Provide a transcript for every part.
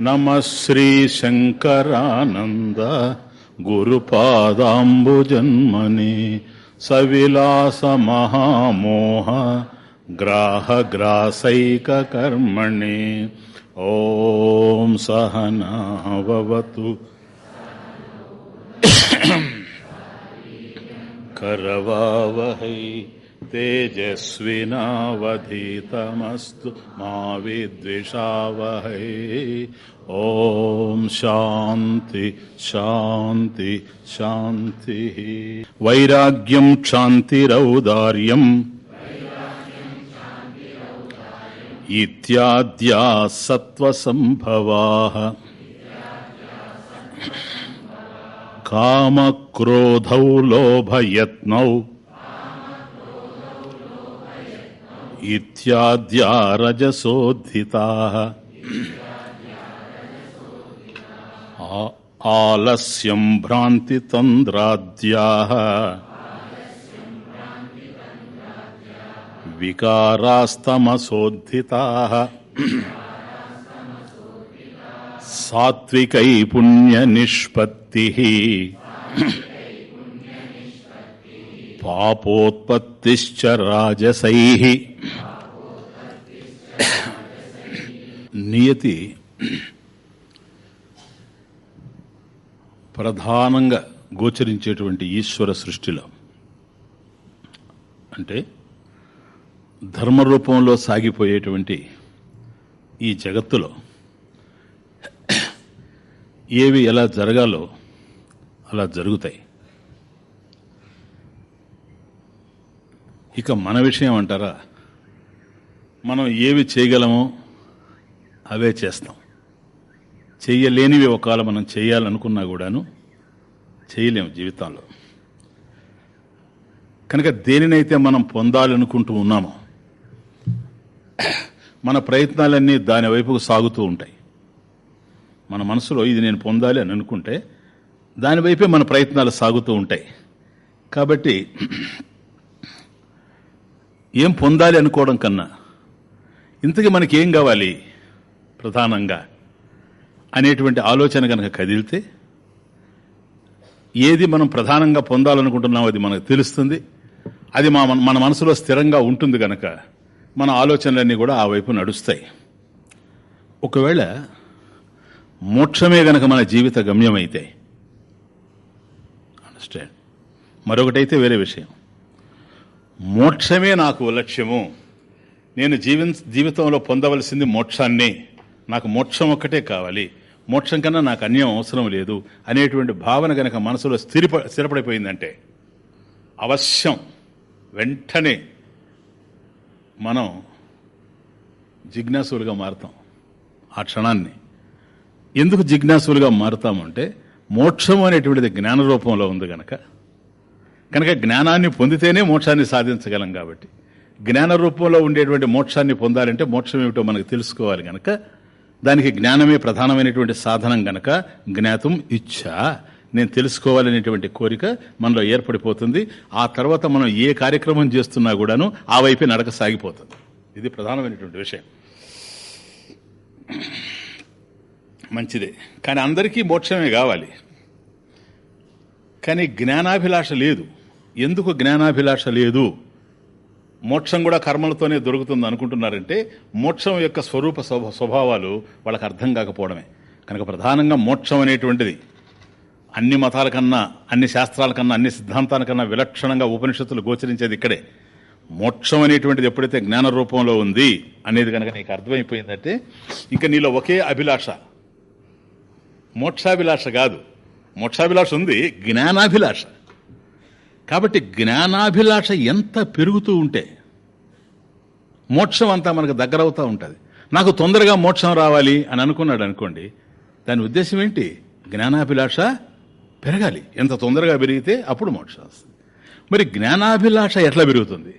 నమ శ్రీశంకరానంద గురుపాదాంబుజన్మని సవిలాస మహామోహ గ్రాహగ్రాసైకర్మణి ఓం సహనావతు करवावहै तेजस्विनावधीतमस्तु मा विद्विषावहै ॐ शान्ति शान्ति शान्तिः वैराग्यं क्षान्तिरौदार्यम् इत्याद्याः सत्त्वसम्भवाः कामक्रोधौ लोभयत्नौ ఇత్యాద్యా రజసోద్ధితా ఆలస్యం భ్రాంతి తంద్రాద్యా వికారాస్తమసోద్ధితా. సాత్వికై పుణ్యనిష్పత్తి పాపోత్పత్తిశ్చ రాజసై. నియతి ప్రధానంగా గోచరించేటువంటి ఈశ్వర సృష్టిలో. అంటే ధర్మరూపంలో సాగిపోయేటువంటి ఈ జగత్తులో ఏవి ఎలా జరగాలో అలా జరుగుతాయి. ఇక మన విషయం అంటారా? మనం ఏవి చేయగలమో అవే చేస్తాం. చెయ్యలేనివి ఒకవేళ మనం చేయాలనుకున్నా కూడాను చేయలేము జీవితంలో కనుక దేనినైతే మనం పొందాలనుకుంటూ ఉన్నామో మన ప్రయత్నాలన్నీ దాని వైపుకు సాగుతూ ఉంటాయి. మన మనసులో ఇది నేను పొందాలి అని అనుకుంటే దాని వైపే మన ప్రయత్నాలు సాగుతూ ఉంటాయి. కాబట్టి ఏం పొందాలి అనుకోవడం కన్నా ఇంతకీ మనకేం కావాలి? ప్రధానంగా. అనేటువంటి ఆలోచన కనుక కదిలితే ఏది మనం ప్రధానంగా పొందాలనుకుంటున్నామో అది మనకు తెలుస్తుంది. అది మా మన మనసులో స్థిరంగా ఉంటుంది కనుక మన ఆలోచనలన్నీ కూడా ఆ వైపు నడుస్తాయి. ఒకవేళ మోక్షమే గనక మన జీవిత గమ్యమైతే అండర్స్టాండ్ మరొకటైతే వేరే విషయం. మోక్షమే నాకు లక్ష్యము. నేను జీవి జీవితంలో పొందవలసింది మోక్షాన్ని. నాకు మోక్షం ఒక్కటే కావాలి. మోక్షం కన్నా నాకు అన్యం అవసరం లేదు అనేటువంటి భావన గనక మనసులో స్థిరప స్థిరపడిపోయిందంటే అవశ్యం. వెంటనే మనం జిజ్ఞాసులుగా మారుతాం ఆ క్షణాన్ని. ఎందుకు జిజ్ఞాసులుగా మారుతామంటే మోక్షం అనేటువంటిది జ్ఞాన రూపంలో ఉంది గనక. కనుక జ్ఞానాన్ని పొందితేనే మోక్షాన్ని సాధించగలం కాబట్టి. జ్ఞాన రూపంలో ఉండేటువంటి మోక్షాన్ని పొందాలంటే మోక్షం ఏమిటో మనకు తెలుసుకోవాలి గనక. దానికి జ్ఞానమే ప్రధానమైనటువంటి సాధనం గనక. జ్ఞాతం ఇచ్చా. నేను తెలుసుకోవాలనేటువంటి కోరిక మనలో ఏర్పడిపోతుంది. ఆ తర్వాత మనం ఏ కార్యక్రమం చేస్తున్నా కూడాను ఆ వైపే నడక సాగిపోతుంది. ఇది ప్రధానమైనటువంటి విషయం. మంచిదే. కానీ అందరికీ మోక్షమే కావాలి. కానీ జ్ఞానాభిలాష లేదు. ఎందుకు జ్ఞానాభిలాష లేదు? మోక్షం కూడా కర్మలతోనే దొరుకుతుంది అనుకుంటున్నారంటే మోక్షం యొక్క స్వరూప స్వభావాలు వాళ్ళకి అర్థం కాకపోవడమే. కనుక ప్రధానంగా మోక్షం అనేటువంటిది అన్ని మతాల కన్నా అన్ని శాస్త్రాల కన్నా అన్ని సిద్ధాంతాల కన్నా విలక్షణంగా ఉపనిషత్తులు గోచరించేది ఇక్కడే. మోక్షం అనేటువంటిది ఎప్పుడైతే జ్ఞాన రూపంలో ఉంది అనేది కనుక నీకు అర్థమైపోయిందంటే ఇంకా నీలో ఒకే అభిలాష. మోక్షాభిలాష కాదు. మోక్షాభిలాష ఉంది జ్ఞానాభిలాష. కాబట్టి జ్ఞానాభిలాష ఎంత పెరుగుతూ ఉంటే మోక్షం అంతా మనకు దగ్గరవుతూ ఉంటుంది. నాకు తొందరగా మోక్షం రావాలి అని అనుకున్నాడు అనుకోండి దాని ఉద్దేశం ఏంటి? జ్ఞానాభిలాష పెరగాలి. ఎంత తొందరగా పెరిగితే అప్పుడు మోక్షం వస్తుంది. మరి జ్ఞానాభిలాష ఎట్లా పెరుగుతుంది?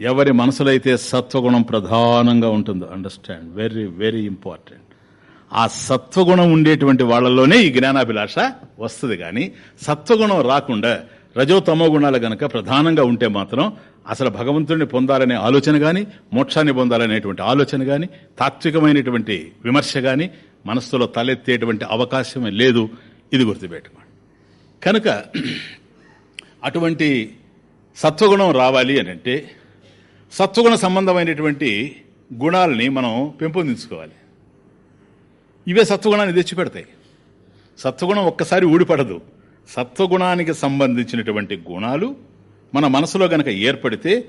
ఎవరి మనసులో అయితే సత్వగుణం ప్రధానంగా ఉంటుందో అండర్స్టాండ్ వెరీ వెరీ ఇంపార్టెంట్ ఆ సత్వగుణం ఉండేటువంటి వాళ్ళలోనే ఈ జ్ఞానాభిలాష వస్తుంది. కానీ సత్వగుణం రాకుండా రజో తమో గుణాలు గనక ప్రధానంగా ఉంటే మాత్రం అసలు భగవంతుడిని పొందాలనే ఆలోచన కానీ మోక్షాన్ని పొందాలనేటువంటి ఆలోచన కానీ తాత్వికమైనటువంటి విమర్శ కానీ మనస్సులో తలెత్తేటువంటి అవకాశమే లేదు ఇది గుర్తుపెట్టుకోండి. కనుక అటువంటి సత్వగుణం రావాలి అని అంటే సత్వగుణ సంబంధమైనటువంటి గుణాలని మనం పెంపొందించుకోవాలి. ఇవే సత్వగుణాన్ని తెచ్చిపెడతాయి. సత్వగుణం ఒక్కసారి ఊడిపడదు. సత్వగుణానికి సంబంధించినటువంటి గుణాలు మన మనసులో గనక ఏర్పడితే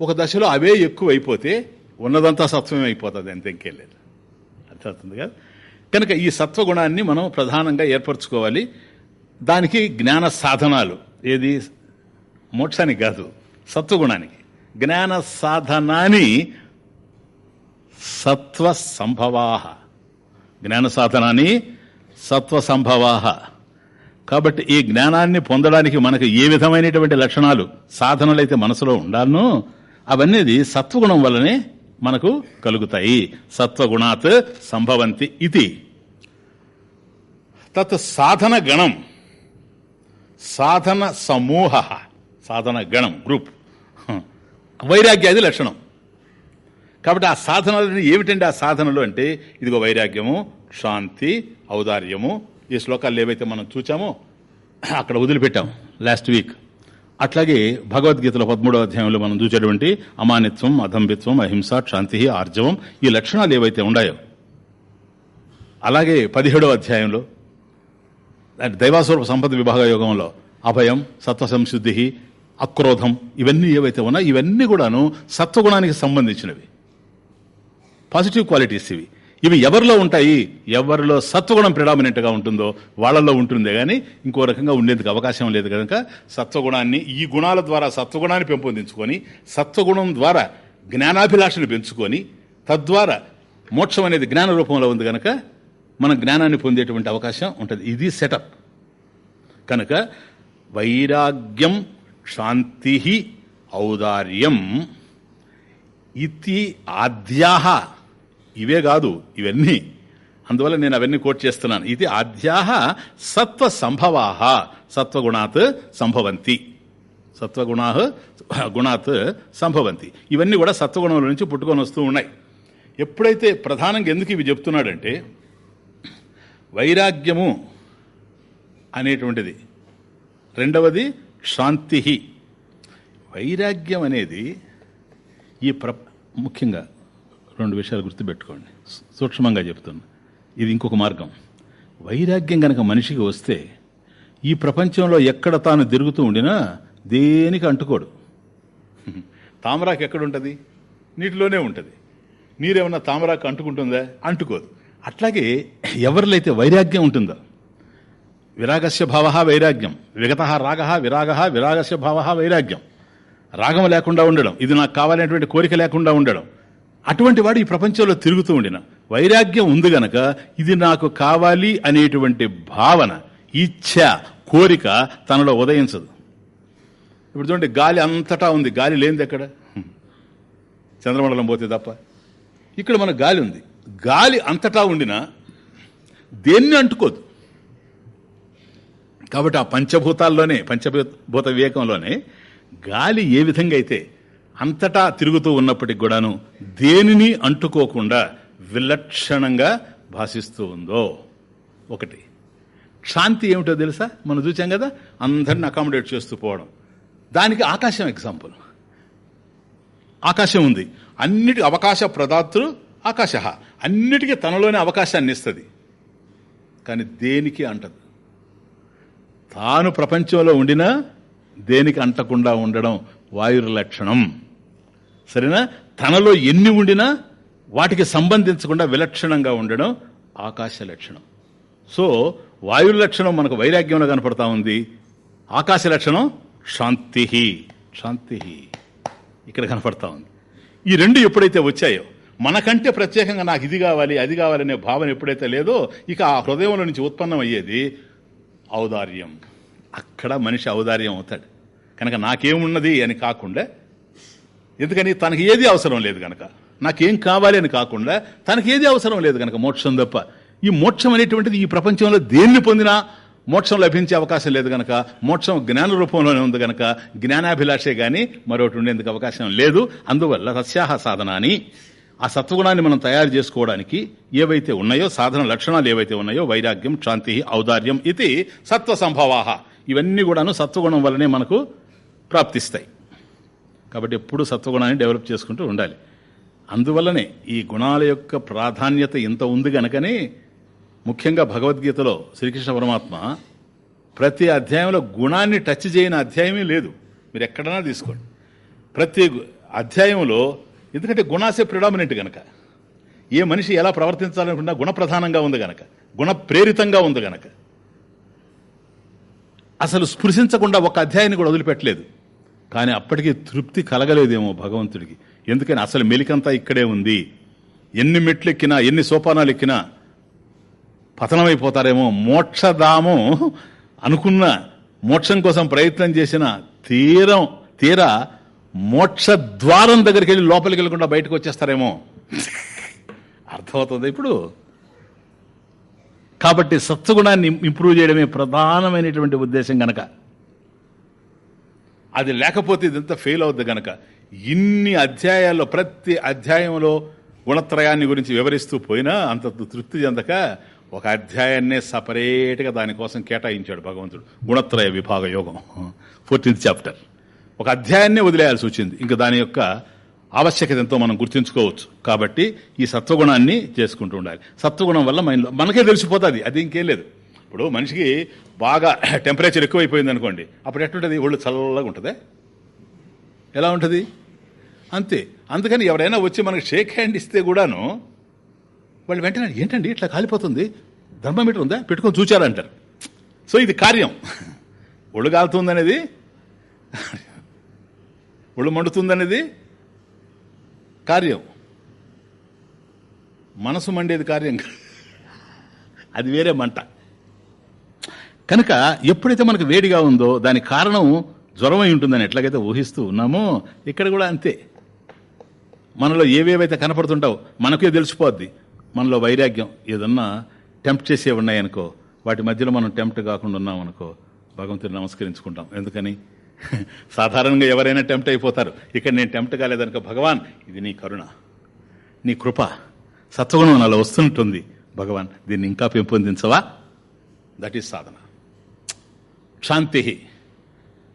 ఒక దశలో అవే ఎక్కువ అయిపోతే ఉన్నదంతా సత్వమే అయిపోతుంది అంత ఇంకేం లేదు. అర్థమవుతుంది కదా? కనుక ఈ సత్వగుణాన్ని మనం ప్రధానంగా ఏర్పరచుకోవాలి. దానికి జ్ఞాన సాధనాలు. ఏది? మోక్షానికి కాదు సత్వగుణానికి. జ్ఞాన సాధనాన్ని సత్వ సంభవాహ జ్ఞాన సాధనాన్ని సత్వ సంభవాహ కాబట్టి ఈ జ్ఞానాన్ని పొందడానికి మనకు ఏ విధమైనటువంటి లక్షణాలు సాధనలైతే మనసులో ఉండాలనో అవన్నీ సత్వగుణం వల్లనే మనకు కలుగుతాయి. సత్వగుణాత్ సంభవంతి ఇది. తత్ సాధన గణం. సాధన సమూహ. సాధన గణం గ్రూప్. వైరాగ్యాది లక్షణం. కాబట్టి ఆ సాధనలు ఏమిటండి ఆ సాధనలు అంటే ఇదిగో వైరాగ్యము శాంతి ఔదార్యము ఈ శ్లోకాలు ఏవైతే మనం చూచామో అక్కడ వదిలిపెట్టాం లాస్ట్ వీక్. అట్లాగే భగవద్గీతలో పదమూడవ అధ్యాయంలో మనం చూసేటువంటి అమానిత్వం అధంబిత్వం అహింస శాంతి ఆర్జవం ఈ లక్షణాలు ఏవైతే ఉన్నాయో అలాగే పదిహేడవ అధ్యాయంలో దైవాస్వరూప సంపద విభాగ యోగంలో అభయం సత్వ సంశుద్ధి అక్రోధం ఇవన్నీ ఏవైతే ఉన్నాయో ఇవన్నీ కూడాను సత్వగుణానికి సంబంధించినవి. పాజిటివ్ క్వాలిటీస్ ఇవి. ఇవి ఎవరిలో ఉంటాయి? ఎవరిలో సత్వగుణం ప్రిడామినెంట్గా ఉంటుందో వాళ్ళల్లో ఉంటుందే కానీ ఇంకో రకంగా ఉండేందుకు అవకాశం లేదు కనుక సత్వగుణాన్ని ఈ గుణాల ద్వారా సత్వగుణాన్ని పెంపొందించుకొని సత్వగుణం ద్వారా జ్ఞానాభిలాషను పెంచుకొని తద్వారా మోక్షం అనేది జ్ఞాన రూపంలో ఉంది కనుక మనం జ్ఞానాన్ని పొందేటువంటి అవకాశం ఉంటుంది. ఇది సెటప్ కనుక వైరాగ్యం శాంతి ఔదార్యం ఇతి ఆద్యాహ ఇవే కాదు ఇవన్నీ. అందువల్ల నేను అవన్నీ కోట్ చేస్తున్నాను. ఇది ఆద్యాహ సత్వ సంభవాహ సత్వగుణాత్ సంభవంతి. సత్వగుణా గుణాత్ సంభవంతి. ఇవన్నీ కూడా సత్వగుణంలో నుంచి పుట్టుకొని వస్తూ ఉన్నాయి. ఎప్పుడైతే ప్రధానంగా ఎందుకు ఇవి చెప్తున్నాడంటే వైరాగ్యము అనేటువంటిది. రెండవది శాంతి వైరాగ్యం అనేది ఈ ప్ర ముఖ్యంగా రెండు విషయాలు గుర్తుపెట్టుకోండి. సూక్ష్మంగా చెప్తున్నా. ఇది ఇంకొక మార్గం. వైరాగ్యం కనుక మనిషికి వస్తే ఈ ప్రపంచంలో ఎక్కడ తాను తిరుగుతూ ఉండినా దేనికి అంటుకోడు. తామరాకు ఎక్కడుంటుంది? నీటిలోనే ఉంటుంది. నీరేమన్నా తామరాకు అంటుకుంటుందా? అంటుకోదు. అట్లాగే ఎవరిలో అయితే వైరాగ్యం ఉంటుందో విరాగస్య భావ వైరాగ్యం విగత రాగ విరాగ విరాగస్య భావ వైరాగ్యం. రాగం లేకుండా ఉండడం ఇది నాకు కావాలనేటువంటి కోరిక లేకుండా ఉండడం అటువంటి వాడు ఈ ప్రపంచంలో తిరుగుతూ ఉండిన వైరాగ్యం ఉంది గనక ఇది నాకు కావాలి అనేటువంటి భావన ఇచ్ఛ కోరిక తనలో ఉదయించదు. ఇప్పుడు చూడండి గాలి అంతటా ఉంది. గాలి లేనిది ఎక్కడ? చంద్రమండలం పోతే తప్ప. ఇక్కడ మన గాలి ఉంది. గాలి అంతటా ఉండినా దేన్ని అంటుకోదు. కాబట్టి ఆ పంచభూతాల్లోనే పంచభూత వివేకంలోనే గాలి ఏ విధంగా అయితే అంతటా తిరుగుతూ ఉన్నప్పటికి కూడాను దేనిని అంటుకోకుండా విలక్షణంగా భాషిస్తూ ఉందో. ఒకటి. శాంతి ఏమిటో తెలుసా? మనం చూసాం కదా? అందరిని అకామిడేట్ చేస్తూ పోవడం. దానికి ఆకాశం ఎగ్జాంపుల్. ఆకాశం ఉంది. అన్నిటి అవకాశ ప్రదాతృ ఆకాశ. అన్నిటికీ తనలోనే అవకాశాన్ని ఇస్తుంది. కానీ దేనికి అంటదు? తాను ప్రపంచంలో ఉండినా దేనికి అంటకుండా ఉండడం వాయుర్ లక్షణం. సరేనా? తనలో ఎన్ని ఉండినా వాటికి సంబంధించకుండా విలక్షణంగా ఉండడం ఆకాశ లక్షణం. సో వాయు లక్షణం మనకు వైరాగ్యంలో కనపడతా ఉంది. ఆకాశ లక్షణం శాంతి. శాంతి. ఇక్కడ కనపడతా ఉంది. ఈ రెండు ఎప్పుడైతే వచ్చాయో మనకంటే ప్రత్యేకంగా నాకు ఇది కావాలి అది కావాలనే భావన ఎప్పుడైతే లేదో ఇక ఆ హృదయంలో నుంచి ఉత్పన్నం అయ్యేది ఔదార్యం. అక్కడ మనిషి ఔదార్యం అవుతాడు. కనుక నాకేమున్నది అని కాకుండా ఎందుకని తనకి ఏది అవసరం లేదు కనుక నాకేం కావాలి అని కాకుండా తనకి ఏది అవసరం లేదు కనుక మోక్షం తప్ప. ఈ మోక్షం అనేటువంటిది ఈ ప్రపంచంలో దేన్ని పొందినా మోక్షం లభించే అవకాశం లేదు గనక. మోక్షం జ్ఞాన రూపంలోనే ఉంది గనక. జ్ఞానాభిలాషే కానీ మరొకటి ఉండేందుకు అవకాశం లేదు. అందువల్ల సస్యాహ సాధనాన్ని ఆ సత్వగుణాన్ని మనం తయారు చేసుకోవడానికి ఏవైతే ఉన్నాయో సాధన లక్షణాలు ఏవైతే ఉన్నాయో వైరాగ్యం శాంతి ఔదార్యం ఇది సత్వ సంభవాహ ఇవన్నీ కూడాను సత్వగుణం వల్లనే మనకు ప్రాప్తిస్తాయి. కాబట్టి ఎప్పుడు సత్వగుణాన్ని డెవలప్ చేసుకుంటూ ఉండాలి. అందువల్లనే ఈ గుణాల యొక్క ప్రాధాన్యత ఇంత ఉంది గనకనే ముఖ్యంగా భగవద్గీతలో శ్రీకృష్ణ పరమాత్మ ప్రతి అధ్యాయంలో గుణాన్ని టచ్ చేయని అధ్యాయమే లేదు. మీరు ఎక్కడైనా తీసుకోండి. ప్రతి అధ్యాయంలో ఎందుకంటే గుణాసే ప్రిడామినెంట్ గనక. ఏ మనిషి ఎలా ప్రవర్తించాలనుకున్నా గుణప్రధానంగా ఉంది గనక. గుణప్రేరితంగా ఉంది గనక. అసలు స్పృశించకుండా ఒక అధ్యాయాన్ని కూడా వదిలిపెట్టలేదు. కానీ అప్పటికీ తృప్తి కలగలేదేమో భగవంతుడికి. ఎందుకని? అసలు మెలికంతా ఇక్కడే ఉంది. ఎన్ని మెట్లు ఎక్కినా ఎన్ని సోపానాలు ఎక్కినా పతనమైపోతారేమో. మోక్షధామం అనుకున్న మోక్షం కోసం ప్రయత్నం చేసిన తీరం తీరా మోక్ష ద్వారం దగ్గరికి వెళ్ళి లోపలికి వెళ్ళకుండా బయటకు వచ్చేస్తారేమో. అర్థమవుతుంది ఇప్పుడు? కాబట్టి సత్వగుణాన్ని ఇంప్రూవ్ చేయడమే ప్రధానమైనటువంటి ఉద్దేశం గనక. అది లేకపోతే ఇదంతా ఫెయిల్ అవుద్ది గనక. ఇన్ని అధ్యాయాల్లో ప్రతి అధ్యాయంలో గుణత్రయాన్ని గురించి వివరిస్తూ పోయినా అంత తృప్తి చెందక ఒక అధ్యాయాన్నే సపరేట్గా దానికోసం కేటాయించాడు భగవంతుడు. గుణత్రయ విభాగ యోగం. Fourteenth chapter. ఒక అధ్యాయాన్నే వదిలేయాల్సి వచ్చింది. ఇంకా దాని యొక్క ఆవశ్యకత ఎంతో మనం గుర్తుంచుకోవచ్చు. కాబట్టి ఈ సత్వగుణాన్ని చేసుకుంటూ ఉండాలి. సత్వగుణం వల్ల మైండ్లో మనకే తెలిసిపోతుంది. అది ఇంకేం లేదు. ఇప్పుడు మనిషికి బాగా టెంపరేచర్ ఎక్కువైపోయింది అనుకోండి అప్పుడు ఎట్లుంటుంది? ఒళ్ళు చల్లగా ఉంటుంది? ఎలా ఉంటుంది? అంతే. అందుకని ఎవరైనా వచ్చి మనకి షేక్ హ్యాండ్ ఇస్తే కూడాను వాళ్ళు వెంటనే ఏంటండి ఇట్లా కాలిపోతుంది? థర్మామీటర్ ఉందా? పెట్టుకొని చూచారంటారు. సో ఇది కార్యం. ఒళ్ళు కాలుతుందనేది? ఒళ్ళు మండుతుందనేది? కార్యం. మనసు మండేది కార్యం అది వేరే మంట. కనుక ఎప్పుడైతే మనకు వేడిగా ఉందో దానికి కారణం జ్వరమై ఉంటుందని ఎట్లాగైతే ఊహిస్తూ ఉన్నామో ఇక్కడ కూడా అంతే. మనలో ఏవేవైతే కనపడుతుంటావో మనకే తెలిసిపోద్ది. మనలో వైరాగ్యం ఏదన్నా టెంప్ట్ చేసే ఉన్నాయనుకో వాటి మధ్యలో మనం టెంప్ట్ కాకుండా ఉన్నామనుకో భగవంతుని నమస్కరించుకుంటాం. ఎందుకని? సాధారణంగా ఎవరైనా టెంప్ట్ అయిపోతారు. ఇక్కడ నేను టెంప్ట్ కాలేదనుకో భగవాన్ ఇది నీ కరుణ నీ కృప సత్వగుణం నాలో వస్తుంటుంది భగవాన్ దీన్ని ఇంకా పెంపొందించవా? దట్ ఈస్ సాధన. క్షాంతి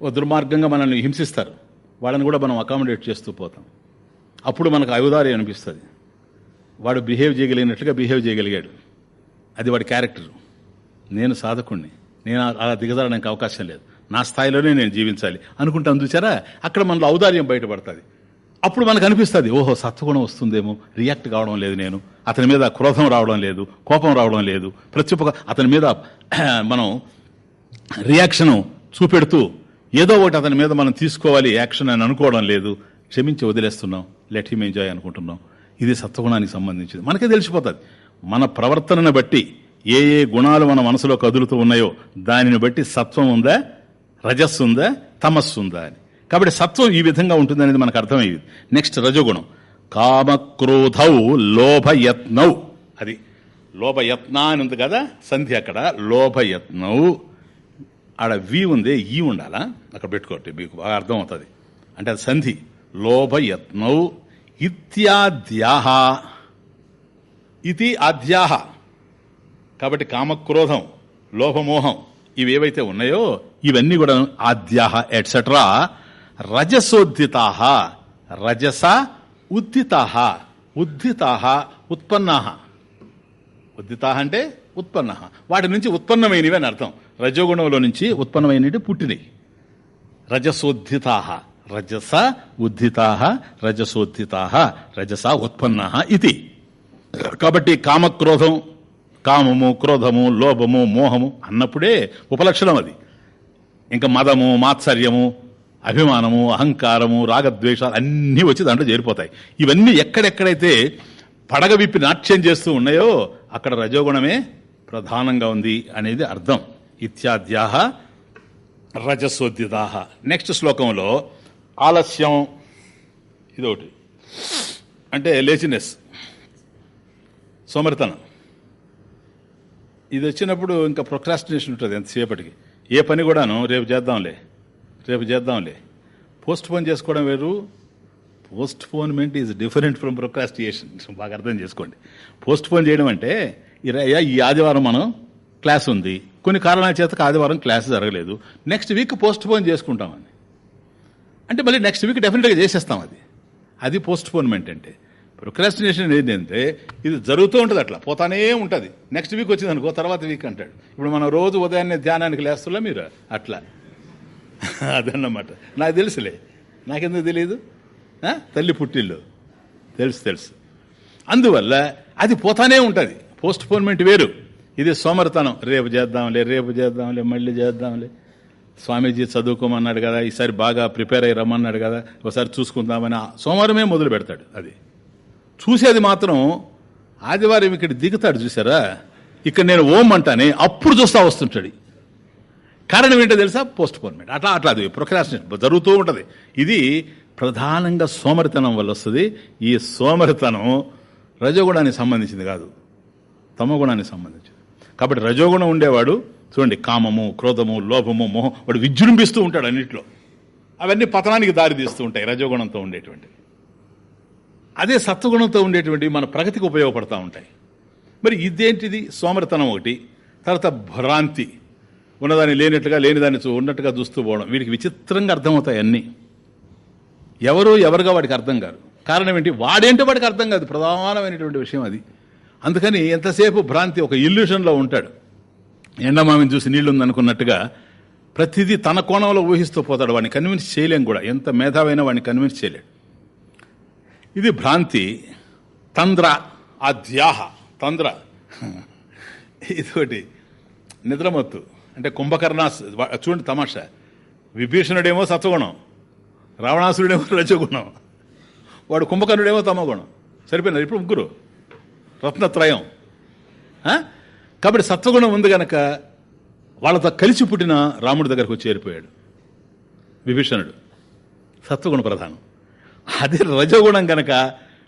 ఓ దుర్మార్గంగా మనల్ని హింసిస్తారు. వాళ్ళని కూడా మనం అకామిడేట్ చేస్తూ పోతాం. అప్పుడు మనకు అయుదారి అనిపిస్తుంది. వాడు బిహేవ్ చేయగలిగినట్లుగా బిహేవ్ చేయగలిగాడు. అది వాడి క్యారెక్టర్ నేను సాధకుణ్ణి. నేను అలా దిగజారడానికి అవకాశం లేదు. నా స్థాయిలోనే నేను జీవించాలి. అనుకుంటాను చూసారా? అక్కడ మనలో ఔదార్యం బయటపడుతుంది. అప్పుడు మనకు అనిపిస్తుంది ఓహో సత్వగుణం వస్తుందేమో. రియాక్ట్ కావడం లేదు నేను. అతని మీద క్రోధం రావడం లేదు. కోపం రావడం లేదు. ప్రతి ఒక్క అతని మీద మనం రియాక్షను చూపెడుతూ ఏదో ఒకటి అతని మీద మనం తీసుకోవాలి యాక్షన్ అని అనుకోవడం లేదు. క్షమించి వదిలేస్తున్నాం. లెట్ హిమ్ ఎంజాయ్ అనుకుంటున్నాం. ఇది సత్వగుణానికి సంబంధించింది. మనకే తెలిసిపోతుంది. మన ప్రవర్తనను బట్టి ఏ ఏ గుణాలు మన మనసులో కదులుతూ ఉన్నాయో దానిని బట్టి సత్వం ఉందా? రజస్సు ఉందా? తమస్సు ఉందా అని. కాబట్టి సత్వం ఈ విధంగా ఉంటుంది అనేది మనకు అర్థమయ్యేది. నెక్స్ట్ రజగుణం. కామక్రోధౌ లోభయత్నౌ. అది లోభయత్న అని ఉంది కదా సంధి అక్కడ. లోభయత్నౌ. ఆడ వి ఉంది ఈ ఉండాలా? అక్కడ పెట్టుకోండి మీకు బాగా అర్థం అవుతుంది అంటే అది సంధి. లోభయత్నౌ ఇత్యాద్యాహ. ఇది ఆద్యాహ. కాబట్టి కామక్రోధం లోభమోహం ఇవేవైతే ఉన్నాయో ఇవన్నీ కూడా ఆద్యాహ ఎట్సెట్రా రజసోద్ధితాహ. రజస ఉద్దితాహ ఉద్దితాహ ఉత్పన్నాహ. ఉద్దితాహ అంటే ఉత్పన్న వాటి నుంచి ఉత్పన్నమైనవి అని అర్థం. రజోగుణంలో నుంచి ఉత్పన్నమైనవి పుట్టినాయి రజసోద్ధితాహ. రజస ఉద్ధితాహ రజసోద్ధితాహ రజస ఉత్పన్న ఇది. కాబట్టి కామక్రోధం కామము క్రోధము లోభము మోహము అన్నప్పుడే ఉపలక్షణం అది. ఇంకా మదము మాత్సర్యము అభిమానము అహంకారము రాగద్వేషాలు అన్నీ వచ్చి దాంట్లో చేరిపోతాయి. ఇవన్నీ ఎక్కడెక్కడైతే పడగ విప్పి నాట్యం చేస్తూ ఉన్నాయో అక్కడ రజోగుణమే ప్రధానంగా ఉంది అనేది అర్థం. ఇత్యాద్యాహ రజసోద్యుదాహ. నెక్స్ట్ శ్లోకంలో ఆలస్యం ఇదొకటి. అంటే లేచినెస్ సోమరితనం. ఇది వచ్చినప్పుడు ఇంకా ప్రొక్రాస్టినేషన్ ఉంటుంది ఎంతసేపటికి. ఏ పని కూడాను రేపు చేద్దాంలే రేపు చేద్దాంలే. పోస్ట్ పోన్ చేసుకోవడం వేరు. Postponement is different from procrastination బాగా అర్థం చేసుకోండి. పోస్ట్ పోన్ చేయడం అంటే ఈ ఆదివారం మనం క్లాస్ ఉంది. కొన్ని కారణాల చేత ఆదివారం క్లాస్ జరగలేదు. నెక్స్ట్ వీక్ పోస్ట్ పోన్ చేసుకుంటామని అంటే మళ్ళీ నెక్స్ట్ వీక్ డెఫినెట్గా చేసేస్తాం అది. అది పోస్ట్ పోన్మెంట్ అంటే ప్రొక్రాస్టినేషన్ ఏంటంటే ఇది జరుగుతూ ఉంటుంది అట్లా పోతానే ఉంటుంది. నెక్స్ట్ వీక్ వచ్చింది అనుకో తర్వాత వీక్ అంటాడు. ఇప్పుడు మనం రోజు ఉదయాన్నే ధ్యానానికి లేస్తున్నా మీరు? అట్లా. అదన్నమాట. నాకు తెలుసులే. నాకెందుకు తెలియదు తల్లి పుట్టిల్లు. తెలుసు తెలుసు. అందువల్ల అది పోతానే ఉంటుంది. పోస్ట్ పోన్మెంట్ వేరు. ఇది సోమరితనం. రేపు చేద్దాంలే రేపు చేద్దాంలే మళ్ళీ చేద్దాంలే. స్వామీజీ చదువుకోమన్నాడు కదా ఈసారి బాగా ప్రిపేర్ అయ్యి రమ్మన్నాడు కదా ఒకసారి చూసుకుందామని సోమవారమే మొదలు పెడతాడు అది. చూసేది మాత్రం ఆదివారం ఇక్కడ దిగుతాడు చూసారా? ఇక్కడ నేను ఓం అంటానే అప్పుడు చూస్తా వస్తుంటాడు. కారణం ఏంటో తెలుసా? Postponement. అట్లా అట్లా అది ప్రొక్రాస్టినేషన్. జరుగుతూ ఉంటుంది. ఇది ప్రధానంగా సోమరితనం వల్ల వస్తుంది. ఈ సోమరితనం రజగుణానికి సంబంధించింది కాదు. తమగుణానికి సంబంధించింది. కాబట్టి రజోగుణం ఉండేవాడు చూడండి కామము క్రోధము లోభము మోహం వాడు విజృంభిస్తూ ఉంటాడు అన్నింటిలో. అవన్నీ పతనానికి దారి తీస్తూ ఉంటాయి రజోగుణంతో ఉండేటువంటి. అదే సత్వగుణంతో ఉండేటువంటి మన ప్రగతికి ఉపయోగపడతా ఉంటాయి. మరి ఇదేంటిది? సోమరితనం ఒకటి. తర్వాత భ్రాంతి. ఉన్నదాన్ని లేనట్టుగా లేనిదాన్ని ఉన్నట్టుగా చూస్తూ పోవడం. వీడికి విచిత్రంగా అర్థమవుతాయి అన్నీ. ఎవరు ఎవరుగా వాడికి అర్థం కాదు. కారణం ఏంటి? వాడేంటో వాడికి అర్థం కాదు. ప్రధానమైనటువంటి విషయం అది. అందుకని ఎంతసేపు భ్రాంతి ఒక ఇల్యూషన్లో ఉంటాడు. ఎండమామిని చూసి నీళ్ళుందనుకున్నట్టుగా ప్రతిదీ తన కోణంలో ఊహిస్తూ పోతాడు. వాడిని కన్విన్స్ చేయలేం కూడా. ఎంత మేధావైనా వాడిని కన్విన్స్ చేయలేడు. ఇది భ్రాంతి. తంద్ర అధ్యాహ తంద్ర. ఇదొకటి. నిద్రమత్తు. అంటే కుంభకర్ణ చూడండి తమాషా. విభీషణుడేమో సత్వగుణం. రావణాసురుడేమో రజగుణం. వాడు కుంభకర్ణుడేమో తమగుణం. సరిపోయినారు ఇప్పుడు ముగ్గురు. రత్నత్రయం. కాబట్టి సత్వగుణం ఉంది గనక వాళ్ళతో కలిసి పుట్టిన రాముడి దగ్గరకు చేరిపోయాడు. విభీషణుడు. సత్వగుణ ప్రధానం. అదే రజగుణం గనక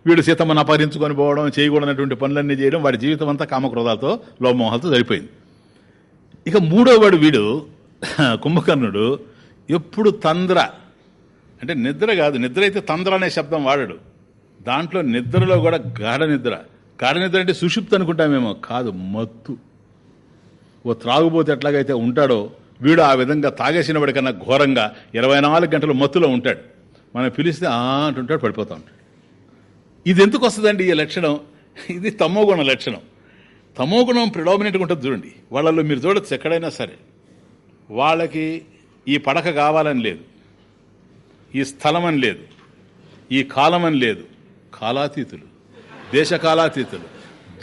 వీడు సీతమ్మను అపహరించుకొని పోవడం చేయకూడనటువంటి పనులన్నీ చేయడం వాడి జీవితం అంతా కామక్రోధాలతో లోమోహాలతో సరిపోయింది ఇక మూడో వాడు వీడు కుంభకర్ణుడు ఎప్పుడు తంద్ర. అంటే నిద్ర కాదు నిద్ర అయితే తంద్ర అనే శబ్దం వాడడు. దాంట్లో నిద్రలో కూడా గాఢ నిద్ర. కారణం నిద్ర అంటే సుషుప్తి అనుకుంటామేమో కాదు మత్తు. ఓ త్రాగుబోతే ఎట్లాగైతే ఉంటాడో వీడు ఆ విధంగా తాగేసిన వాడికన్నా ఘోరంగా ఇరవై నాలుగు గంటలు మత్తులో ఉంటాడు. మనం పిలిస్తే ఆ అంటుంటాడు పడిపోతా ఉంటాడు. ఇది ఎందుకు వస్తుందండి ఈ లక్షణం? ఇది తమోగుణ లక్షణం. తమోగుణం ప్రిడామినెంట్గా ఉంటుంది చూడండి. వాళ్ళల్లో మీరు చూడొచ్చు ఎక్కడైనా సరే. వాళ్ళకి ఈ పడక కావాలని లేదు. ఈ స్థలం అని లేదు. ఈ కాలం అని లేదు. కాలాతీతులు. దేశకాలాతీతులు.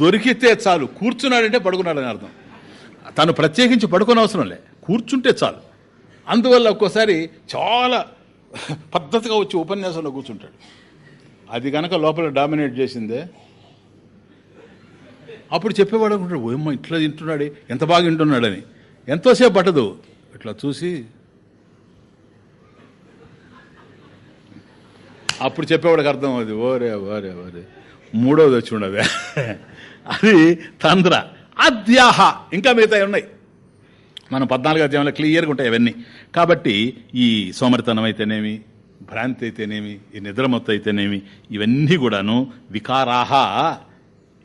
దొరికితే చాలు. కూర్చున్నాడంటే పడుకున్నాడని అర్థం. తను ప్రత్యేకించి పడుకునే అవసరం లే. కూర్చుంటే చాలు. అందువల్ల ఒక్కోసారి చాలా పద్ధతిగా వచ్చి ఉపన్యాసంలో కూర్చుంటాడు. అది కనుక లోపల డామినేట్ చేసిందే. అప్పుడు చెప్పేవాడు అనుకుంటాడు ఓయమ్మ ఇట్లా తింటున్నాడు ఎంత బాగా వింటున్నాడని ఎంతోసేపు పట్టదు. ఇట్లా చూసి అప్పుడు చెప్పేవాడికి అర్థం అది ఓరే ఓరే ఓరే మూడవది వచ్చి ఉండవే అది తంద్ర. అద్యాహ. ఇంకా మిగతా ఉన్నాయి. మనం పద్నాలుగు అధ్యాయంలో క్లియర్గా ఉంటాయి అవన్నీ. కాబట్టి ఈ సోమరితనం అయితేనేమి భ్రాంతి అయితేనేమి ఈ నిద్రమత్తు అయితేనేమి ఇవన్నీ కూడాను వికారాహ.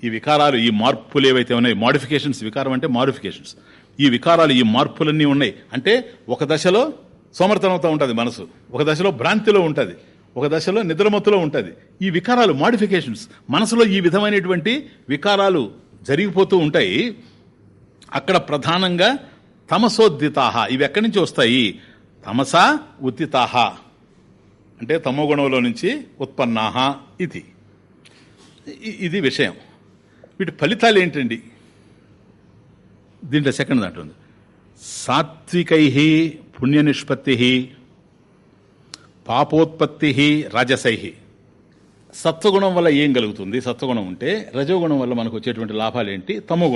ఈ వికారాలు ఈ మార్పులు ఏవైతే ఉన్నాయి మాడిఫికేషన్స్ వికారం అంటే మాడిఫికేషన్స్ ఈ వికారాలు ఈ మార్పులన్నీ ఉన్నాయి. అంటే ఒక దశలో సోమర్తనంతో ఉంటుంది మనసు. ఒక దశలో భ్రాంతిలో ఉంటుంది. ఒక దశలో నిద్రమత్తులో ఉంటుంది. ఈ వికారాలు మాడిఫికేషన్స్ మనసులో ఈ విధమైనటువంటి వికారాలు జరిగిపోతూ ఉంటాయి. అక్కడ ప్రధానంగా తమసోద్దితాహ ఇవి ఎక్కడి నుంచి వస్తాయి? తమసా ఉత్తితాహ. అంటే తమోగుణంలో నుంచి ఉత్పన్నాహ ఇది. ఇది విషయం. వీటి ఫలితాలు ఏంటండి? దీంట్లో సెకండ్ దాంట్లో ఉంది. సాత్వికై పుణ్య నిష్పత్తి పాపోత్పత్తి రజసై. సత్వగుణం వల్ల ఏం కలుగుతుంది? సత్వగుణం ఉంటే రజోగుణం వల్ల మనకు వచ్చేటువంటి లాభాలు ఏంటి తమో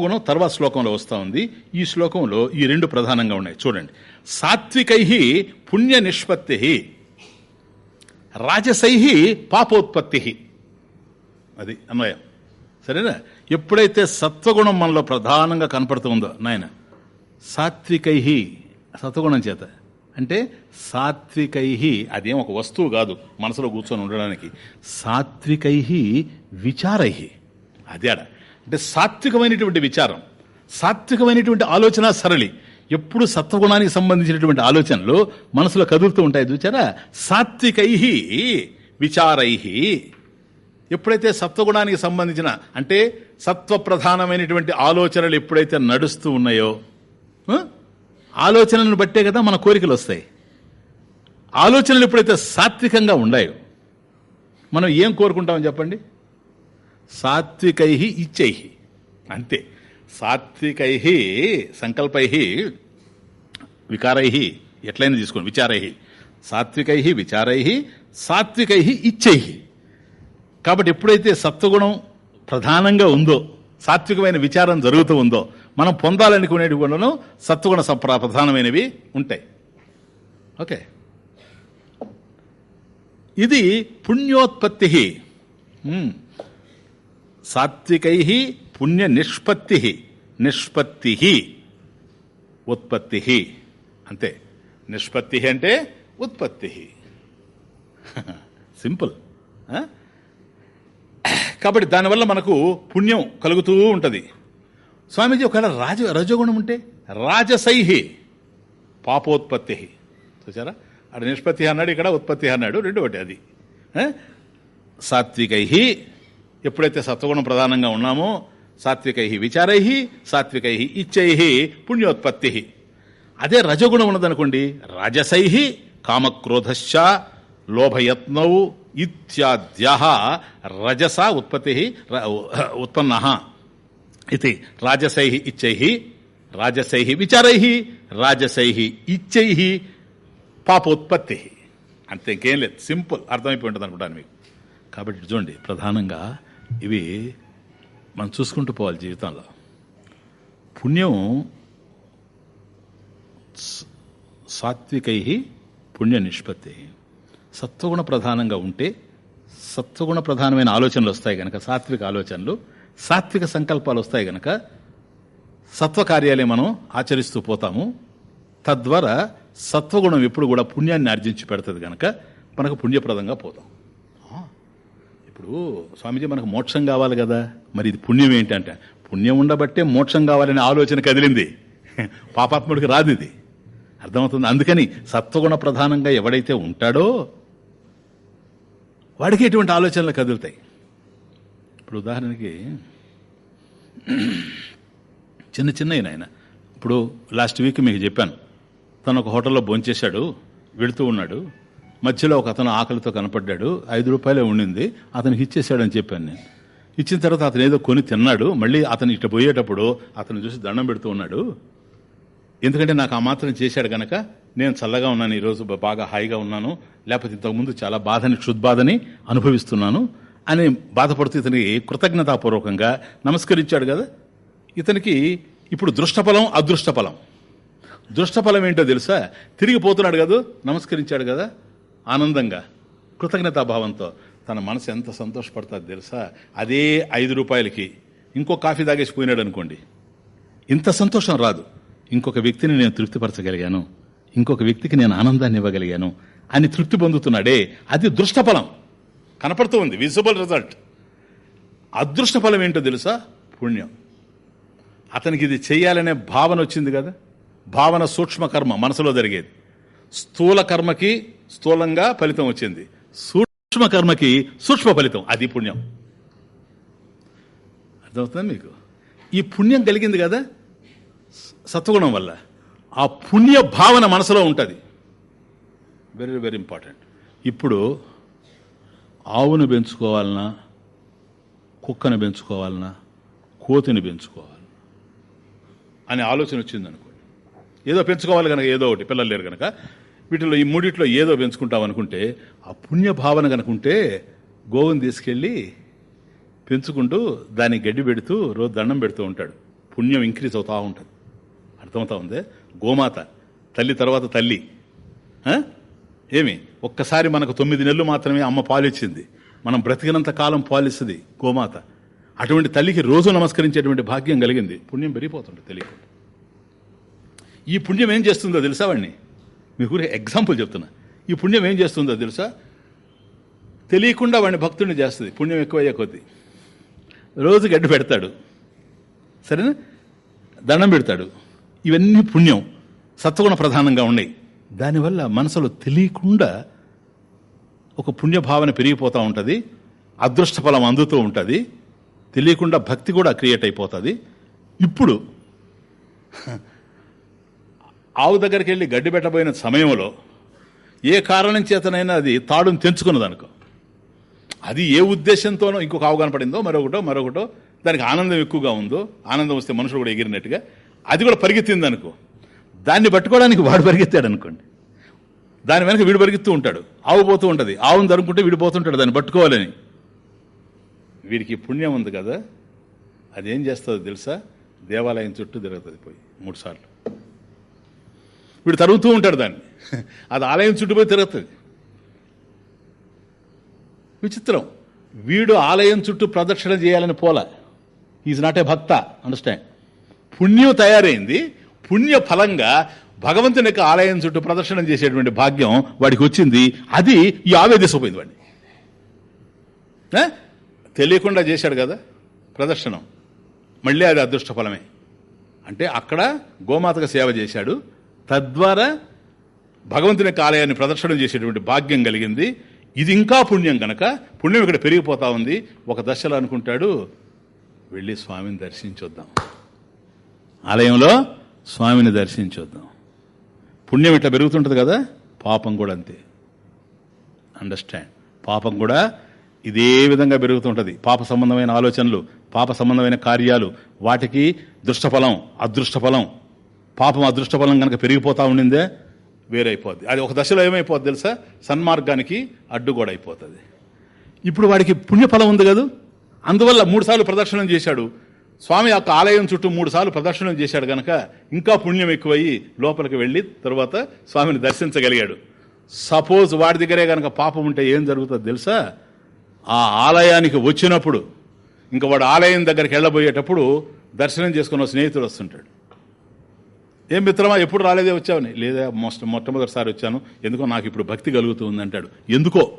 గుణం తర్వాత శ్లోకంలో వస్తూ ఉంది. ఈ శ్లోకంలో ఈ రెండు ప్రధానంగా ఉన్నాయి. చూడండి. సాత్వికై పుణ్య నిష్పత్తి. రాజసై పాపోత్పత్తి. అది అన్వయం సరేనా? ఎప్పుడైతే సత్వగుణం మనలో ప్రధానంగా కనపడుతుందో నాయన సాత్వికై సత్వగుణం చేత. అంటే సాత్వికై అదేం ఒక వస్తువు కాదు మనసులో కూర్చొని ఉండడానికి. సాత్వికై విచారై అదేడ అంటే సాత్వికమైనటువంటి విచారం సాత్వికమైనటువంటి ఆలోచన సరళి. ఎప్పుడు సత్వగుణానికి సంబంధించినటువంటి ఆలోచనలు మనసులో కదులుతూ ఉంటాయి చూచారా? సాత్వికై విచారై ఎప్పుడైతే సత్వగుణానికి సంబంధించిన అంటే సత్వ ప్రధానమైనటువంటి ఆలోచనలు ఎప్పుడైతే నడుస్తూ ఉన్నాయో ఆలోచనలను బట్టే కదా మన కోరికలు వస్తాయి. ఆలోచనలు ఎప్పుడైతే సాత్వికంగా ఉన్నాయో మనం ఏం కోరుకుంటామని చెప్పండి? సాత్వికై ఇచ్చై అంతే. సాత్వికై సంకల్పై వికారై ఎట్లయినా తీసుకోండి విచారై సాత్వికై విచారై సాత్వికై ఇచ్చై కాబట్టి ఎప్పుడైతే సత్వగుణం ప్రధానంగా ఉందో సాత్వికమైన విచారం జరుగుతూ ఉందో మనం పొందాలనుకునేటి కూడాను సత్వగుణ సప్ర ప్రధానమైనవి ఉంటాయి. ఓకే. ఇది పుణ్యోత్పత్తి. సాత్వికై పుణ్య నిష్పత్తి. నిష్పత్తి. ఉత్పత్తి. అంతే. నిష్పత్తి అంటే ఉత్పత్తి. సింపుల్. కాబట్టి దానివల్ల మనకు పుణ్యం కలుగుతూ ఉంటుంది. స్వామీజీ ఒకవేళ రాజ రజోగుణం ఉంటే? రాజసైహి పాపోత్పత్తి. చూసారా అక్కడ నిష్పత్తి అన్నాడు ఇక్కడ ఉత్పత్తి అన్నాడు రెండు ఒకటి అది సాత్వికై ఎప్పుడైతే సత్వగుణం ప్రధానంగా ఉన్నామో సాత్వికై విచారై సాత్వికై ఇచ్చై పుణ్యోత్పత్తి అదే రజగుణం ఉన్నదనుకోండి రాజసై కామక్రోధశ్చ లోభయత్నౌ ఇత్యాద్య రజస ఉత్పత్తి ఉత్పన్న. ఇది రాజసై ఇచ్చై రాజసై విచారై రాజసై ఇచ్చై పాపోత్పత్తి అంతే ఇంకేం లేదు. సింపుల్. అర్థమైపోయి ఉంటుంది అనుకుంటాను మీకు. కాబట్టి చూడండి. ప్రధానంగా ఇవి మనం చూసుకుంటూ పోవాలి జీవితంలో. పుణ్యం సాత్వికై పుణ్య నిష్పత్తి. సత్వగుణ ప్రధానంగా ఉంటే సత్వగుణ ప్రధానమైన ఆలోచనలు వస్తాయి కనుక సాత్విక ఆలోచనలు. సాత్విక సంకల్పాలు వస్తాయి గనక సత్వ కార్యాలే మనం ఆచరిస్తూ పోతాము. తద్వారా సత్వగుణం ఎప్పుడు కూడా పుణ్యాన్ని ఆర్జించి పెడుతుంది గనక మనకు పుణ్యప్రదంగా పోతాం. ఇప్పుడు స్వామీజీ మనకు మోక్షం కావాలి కదా. మరి ఇది పుణ్యం ఏంటంటే పుణ్యం ఉండబట్టే మోక్షం కావాలనే ఆలోచన కదిలింది. పాపాత్ముడికి రాదు ఇది. అర్థమవుతుంది? అందుకని సత్వగుణ ప్రధానంగా ఎవడైతే ఉంటాడో వాడికి ఎటువంటి ఆలోచనలు కదులుతాయి? ఇప్పుడు ఉదాహరణకి చిన్న చిన్నవి నాయన ఇప్పుడు లాస్ట్ వీక్ మీకు చెప్పాను. తను ఒక హోటల్లో భోంచేశాడు వెళుతూ ఉన్నాడు. మధ్యలో ఒక అతను ఆకలితో కనపడ్డాడు ఐదు రూపాయలే ఉండింది అతనికి ఇచ్చేసాడని చెప్పాను నేను. ఇచ్చిన తర్వాత అతను ఏదో కొని తిన్నాడు మళ్ళీ అతను ఇట్లా పోయేటప్పుడు అతను చూసి దండం పెడుతూ ఉన్నాడు. ఎందుకంటే నాకు ఆ మాత్రం చేశాడు గనక నేను చల్లగా ఉన్నాను ఈరోజు బాగా హాయిగా ఉన్నాను లేకపోతే ఇంతకుముందు చాలా బాధని క్షుద్బాధని అనుభవిస్తున్నాను. అని బాధపడుతూ ఇతనికి కృతజ్ఞతాపూర్వకంగా నమస్కరించాడు కదా. ఇతనికి ఇప్పుడు దృష్టఫలం అదృష్టఫలం. దృష్టఫలం ఏంటో తెలుసా? తిరిగిపోతున్నాడు కదా నమస్కరించాడు కదా ఆనందంగా కృతజ్ఞతాభావంతో. తన మనసు ఎంత సంతోషపడుతుంది తెలుసా? అదే ఐదు రూపాయలకి. ఇంకో కాఫీ తాగేసి పోయినాడు అనుకోండి. ఇంత సంతోషం రాదు. ఇంకొక వ్యక్తిని నేను తృప్తిపరచగలిగాను. ఇంకొక వ్యక్తికి నేను ఆనందాన్ని ఇవ్వగలిగాను. అని తృప్తి పొందుతున్నాడే. అది దృష్టఫలం. కనపడుతూ ఉంది. విజిబుల్ రిజల్ట్ అదృష్ట ఫలం ఏంటో తెలుసా? పుణ్యం. అతనికి ఇది చేయాలనే భావన వచ్చింది కదా? భావన సూక్ష్మ కర్మ మనసులో జరిగేది. స్థూల కర్మకి స్థూలంగా ఫలితం వచ్చింది. సూక్ష్మ కర్మకి సూక్ష్మ ఫలితం అది పుణ్యం. అర్థమవుతుంది మీకు? ఈ పుణ్యం కలిగింది కదా? సత్వగుణం వల్ల. ఆ పుణ్య భావన మనసులో ఉంటుంది. వెరీ వెరీ ఇంపార్టెంట్ ఇప్పుడు ఆవును పెంచుకోవాలన్నా కుక్కను పెంచుకోవాలన్నా కోతిని పెంచుకోవాలి అనే ఆలోచన వచ్చింది అనుకోండి ఏదో పెంచుకోవాలి కనుక ఏదో ఒకటి పిల్లలు లేరు కనుక వీటిలో ఈ మూడిట్లో ఏదో పెంచుకుంటాం అనుకుంటే ఆ పుణ్య భావన కనుకుంటే గోవుని తీసుకెళ్ళి పెంచుకుంటూ దాన్ని గడ్డి పెడుతూ రోజు దండం పెడుతూ ఉంటాడు. పుణ్యం ఇంక్రీజ్ అవుతూ ఉంటుంది. అర్థమవుతా ఉంది? గోమాత తల్లి తర్వాత తల్లి. ఏమి? ఒక్కసారి మనకు తొమ్మిది నెలలు మాత్రమే అమ్మ పాలిచ్చింది. మనం బ్రతికినంత కాలం పాలిస్తుంది గోమాత. అటువంటి తల్లికి రోజు నమస్కరించేటువంటి భాగ్యం కలిగింది. పుణ్యం పెరిగిపోతుంది తెలియకుండా ఈ పుణ్యం ఏం చేస్తుందో తెలుసా వాడిని మీకు ఎగ్జాంపుల్ చెప్తున్నా. ఈ పుణ్యం ఏం చేస్తుందో తెలుసా? తెలియకుండా వాడిని భక్తుడిని చేస్తుంది. పుణ్యం ఎక్కువయ్యే కొద్దీ. రోజు గడ్డి పెడతాడు. సరేనా? దండం పెడతాడు. ఇవన్నీ పుణ్యం. సత్వగుణ ప్రధానంగా ఉన్నాయి. దానివల్ల మనసులో తెలియకుండా ఒక పుణ్యభావన పెరిగిపోతూ ఉంటుంది అదృష్ట ఫలం అందుతూ ఉంటుంది తెలియకుండా భక్తి కూడా క్రియేట్ అయిపోతుంది. ఇప్పుడు ఆవు దగ్గరికి వెళ్ళి గడ్డి పెట్టబోయిన సమయంలో ఏ కారణం చేతనైనా అది తాడును తెంచుకున్నది అనుకో అది ఏ ఉద్దేశంతోనో ఇంకొక ఆవు కనపడిందో మరొకటో మరొకటో దానికి ఆనందం ఎక్కువగా ఉందో ఆనందం వస్తే మనుషులు కూడా ఎగిరినట్టుగా అది కూడా పరిగెత్తింది అనుకో దాన్ని పట్టుకోవడానికి వాడు పరిగెత్తాడు అనుకోండి దాని వెనక వీడు పరిగెత్తూ ఉంటాడు. ఆవు పోతూ ఉంటుంది. ఆవును తరుముకుంటే వీడు పోతుంటాడు. దాన్ని పట్టుకోవాలని. వీడికి పుణ్యం ఉంది కదా. అదేం చేస్తుందో తెలుసా? దేవాలయం చుట్టూ తిరుగుతుంది పోయి. మూడు సార్లు. వీడు తరుగుతూ ఉంటాడు దాన్ని. అది ఆలయం చుట్టూ పోయి తిరుగుతుంది. విచిత్రం. వీడు ఆలయం చుట్టూ ప్రదక్షిణ చేయాలని పోలా. Is not a bhakta. Understand పుణ్యం తయారైంది. పుణ్య ఫలంగా భగవంతుని యొక్క ఆలయం చుట్టూ ప్రదర్శనం చేసేటువంటి భాగ్యం వాడికి వచ్చింది. అది ఈ ఆవేదసపోయింది వాడిని. తెలియకుండా చేశాడు కదా ప్రదర్శనం. మళ్ళీ అది అదృష్ట ఫలమే అంటే అక్కడ గోమాతకు సేవ చేశాడు. తద్వారా భగవంతుని యొక్క ఆలయాన్ని ప్రదర్శనం చేసేటువంటి భాగ్యం కలిగింది. ఇది ఇంకా పుణ్యం కనుక పుణ్యం ఇక్కడ పెరిగిపోతా ఉంది. ఒక దశలో అనుకుంటాడు వెళ్ళి స్వామిని దర్శించొద్దాం. ఆలయంలో స్వామిని దర్శించొద్దాం. పుణ్యం ఇట్లా పెరుగుతుంటుంది కదా పాపం కూడా అంతే. అండర్స్టాండ్ పాపం కూడా ఇదే విధంగా పెరుగుతుంటుంది. పాప సంబంధమైన ఆలోచనలు పాప సంబంధమైన కార్యాలు వాటికి దుష్టఫలం అదృష్టఫలం. పాపం అదృష్టఫలం కనుక పెరిగిపోతూ ఉండిందే వేరైపోద్ది. అది ఒక దశలో ఏమైపోద్ది తెలుసా? సన్మార్గానికి అడ్డు కూడా అయిపోతుంది ఇప్పుడు వాడికి పుణ్యఫలం ఉంది కదా? అందువల్ల మూడుసార్లు ప్రదక్షిణం ప్రదర్శనం చేశాడు. స్వామి యొక్క ఆలయం చుట్టూ మూడు సార్లు ప్రదర్శనం చేశాడు కనుక ఇంకా పుణ్యం ఎక్కువయ్యి లోపలికి వెళ్ళి తర్వాత స్వామిని దర్శించగలిగాడు. సపోజ్ వాడి దగ్గరే కనుక పాపం ఉంటే ఏం జరుగుతుందో తెలుసా? ఆ ఆలయానికి వచ్చినప్పుడు ఇంకా వాడు ఆలయం దగ్గరికి వెళ్ళబోయేటప్పుడు దర్శనం చేసుకున్న స్నేహితుడు వస్తుంటాడు. ఏం మిత్రమా ఎప్పుడు రాలేదే వచ్చావని? లేదా మొట్ట మొట్టమొదటిసారి వచ్చాను. ఎందుకో నాకు ఇప్పుడు భక్తి కలుగుతుంది అంటాడు ఎందుకో?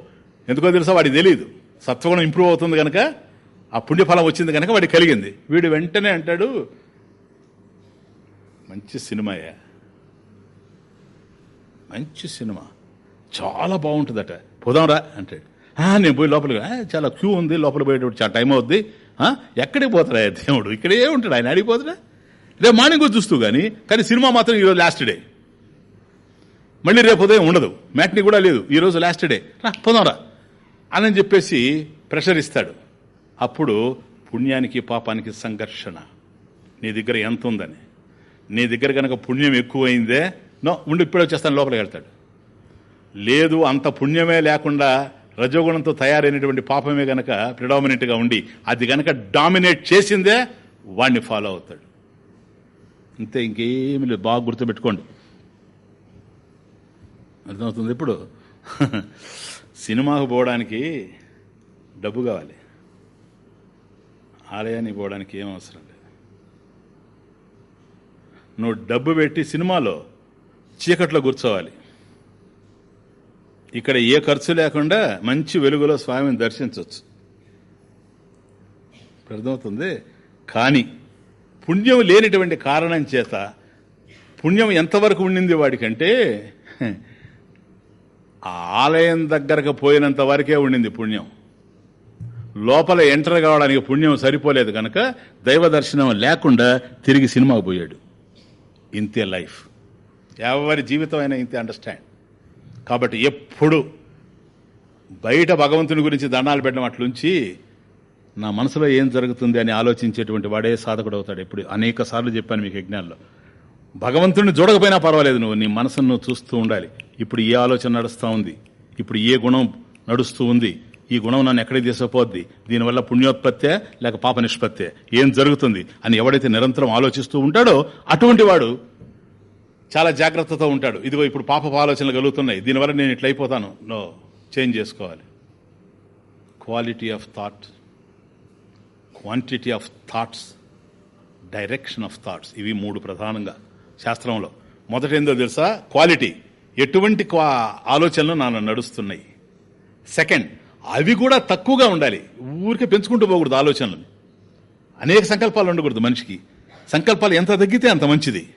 ఎందుకో తెలుసా? వాడికి తెలియదు సత్వగుణం ఇంప్రూవ్ అవుతుంది కనుక ఆ పుణ్యఫలం వచ్చింది కనుక వాడికి కలిగింది. వీడు వెంటనే అంటాడు మంచి సినిమాయా. మంచి సినిమా. చాలా బాగుంటుందట. పోదాంరా అంటాడు. నేను పోయి లోపలికి చాలా క్యూ ఉంది లోపల పోయేటప్పుడు చాలా టైం అవుద్ది. ఎక్కడికి పోతాడా దేవుడు? ఇక్కడే ఉంటాడు. ఆయన అడిగిపోతాడా రేపు మార్నింగ్ చూస్తూ కానీ కానీ సినిమా మాత్రం ఈరోజు లాస్ట్ డే మళ్ళీ రేపు ఉదయం ఉండదు. మ్యాట్ని కూడా లేదు. ఈరోజు లాస్ట్ డే రా పోదాంరా అని చెప్పేసి ప్రెషర్ ఇస్తాడు. అప్పుడు పుణ్యానికి పాపానికి సంఘర్షణ. నీ దగ్గర ఎంత ఉందని నీ దగ్గర కనుక పుణ్యం ఎక్కువైందే నో ఉండి ఇప్పుడే వచ్చేస్తాను లోపలికి వెళ్తాడు. లేదు అంత పుణ్యమే లేకుండా రజోగుణంతో తయారైనటువంటి పాపమే గనక ప్రిడామినెంట్గా ఉండి అది గనక డామినేట్ చేసిందే వాడిని ఫాలో అవుతాడు. అంతే ఇంకేమి లేదు బాగా గుర్తుపెట్టుకోండి. అర్థమవుతుంది ఇప్పుడు? సినిమాకు పోవడానికి డబ్బు కావాలి. ఆలయానికి పోవడానికి ఏం అవసరం లేదు. నువ్వు డబ్బు పెట్టి సినిమాలో చీకట్లో కూర్చోవాలి. ఇక్కడ ఏ ఖర్చు లేకుండా మంచి వెలుగులో స్వామిని దర్శించవచ్చు అర్థమవుతుంది? కానీ పుణ్యం లేనిటువంటి కారణం చేత పుణ్యం ఎంతవరకు ఉండింది వాడికంటే ఆ ఆలయం దగ్గరకు పోయినంత వరకే ఉండింది పుణ్యం. లోపల ఎంటర్ కావడానికి పుణ్యం సరిపోలేదు కనుక దైవ దర్శనం లేకుండా తిరిగి సినిమాకు పోయాడు. ఇంతే లైఫ్. ఎవరి జీవితం అయినా ఇంతే అండర్స్టాండ్. కాబట్టి ఎప్పుడు బయట భగవంతుని గురించి దండాలు పెట్టడం అట్లుంచి నా మనసులో ఏం జరుగుతుంది అని ఆలోచించేటువంటి వాడే సాధకుడు అవుతాడు. ఎప్పుడు అనేక సార్లు చెప్పాను మీకు యజ్ఞాల్లో. భగవంతుడిని చూడకపోయినా పర్వాలేదు నువ్వు నీ మనసును చూస్తూ ఉండాలి. ఇప్పుడు ఏ ఆలోచన నడుస్తూ ఉంది? ఇప్పుడు ఏ గుణం నడుస్తూ ఉంది? ఈ గుణం నన్ను ఎక్కడికి తీసుకుపోద్ది? దీనివల్ల పుణ్యోత్పత్తే లేక పాప నిష్పత్తే ఏం జరుగుతుంది? అని ఎవడైతే నిరంతరం ఆలోచిస్తూ ఉంటాడో అటువంటి వాడు చాలా జాగ్రత్తతో ఉంటాడు. ఇదిగో ఇప్పుడు పాప ఆలోచనలు కలుగుతున్నాయి. దీనివల్ల నేను ఇట్లా అయిపోతాను. నో చేంజ్ చేసుకోవాలి. Quality of thought quantity of thoughts direction of thoughts ఇవి మూడు ప్రధానంగా శాస్త్రంలో. మొదట ఏందో తెలుసా? క్వాలిటీ ఎటువంటి క్వా ఆలోచనలు నన్ను నడుస్తున్నాయి. సెకండ్ అవి కూడా తక్కువగా ఉండాలి. ఊరికే పెంచుకుంటూ పోకూడదు ఆలోచనలు. అనేక సంకల్పాలు ఉండకూడదు మనిషికి. సంకల్పాలు ఎంత తగ్గితే అంత మంచిది.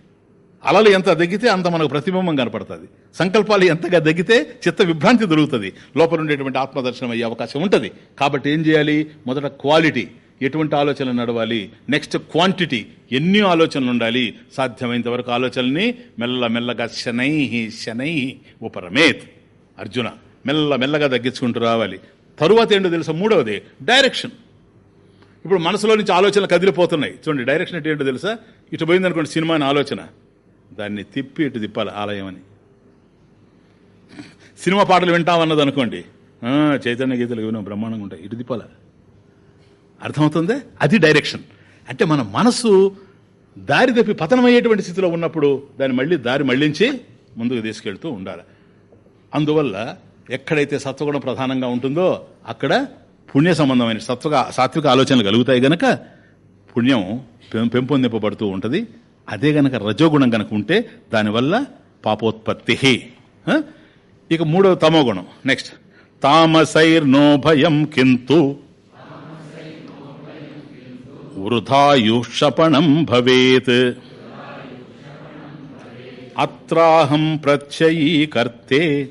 అలలు ఎంత తగ్గితే అంత మనకు ప్రతిబింబం కనపడుతుంది. సంకల్పాలు ఎంతగా తగ్గితే చిత్త విభ్రాంతి దొరుకుతుంది. లోపల ఉండేటువంటి ఆత్మదర్శనం అయ్యే అవకాశం ఉంటుంది. కాబట్టి ఏం చేయాలి? మొదట క్వాలిటీ. ఎటువంటి ఆలోచనలు నడవాలి? Next quantity. ఎన్ని ఆలోచనలు ఉండాలి? సాధ్యమైనంత వరకు ఆలోచనల్ని మెల్ల మెల్లగా శనై శనై ఉపరమేత్. అర్జున మెల్ల మెల్లగా తగ్గించుకుంటూ రావాలి. తరువాత ఏంటో తెలుసా? మూడవది డైరెక్షన్ ఇప్పుడు మనసులో నుంచి ఆలోచనలు కదిలిపోతున్నాయి. చూడండి డైరెక్షన్ అంటే ఏంటో తెలుసా? ఇటు పోయిందనుకోండి సినిమా అని ఆలోచన. దాన్ని తిప్పి ఇటు తిప్పాలి ఆలయం అని. సినిమా పాటలు వింటామన్నది అనుకోండి. చైతన్య గీతలు వినో బ్రహ్మాండంగా ఉంటాయి. ఇటు తిప్పాల. అర్థమవుతుందే? అది డైరెక్షన్ అంటే మన మనసు దారి తప్పి పతనమయ్యేటువంటి స్థితిలో ఉన్నప్పుడు దాన్ని మళ్ళీ దారి మళ్ళించి ముందుకు తీసుకెళ్తూ ఉండాలి. అందువల్ల ఎక్కడైతే సత్వగుణం ప్రధానంగా ఉంటుందో అక్కడ పుణ్య సంబంధమైన సత్వగా సాత్విక ఆలోచనలు కలుగుతాయి గనక పుణ్యం పెం- పెంపొందింపబడుతూ ఉంటుంది. అదే గనక రజోగుణం గనక ఉంటే దానివల్ల పాపోత్పత్తి ఇక మూడవ తమో గుణం నెక్స్ట్ తామసైర్నో భయం కింతు. వృథాయుషపణం భవేత్. అత్రాహం ప్రత్యయీకర్తే.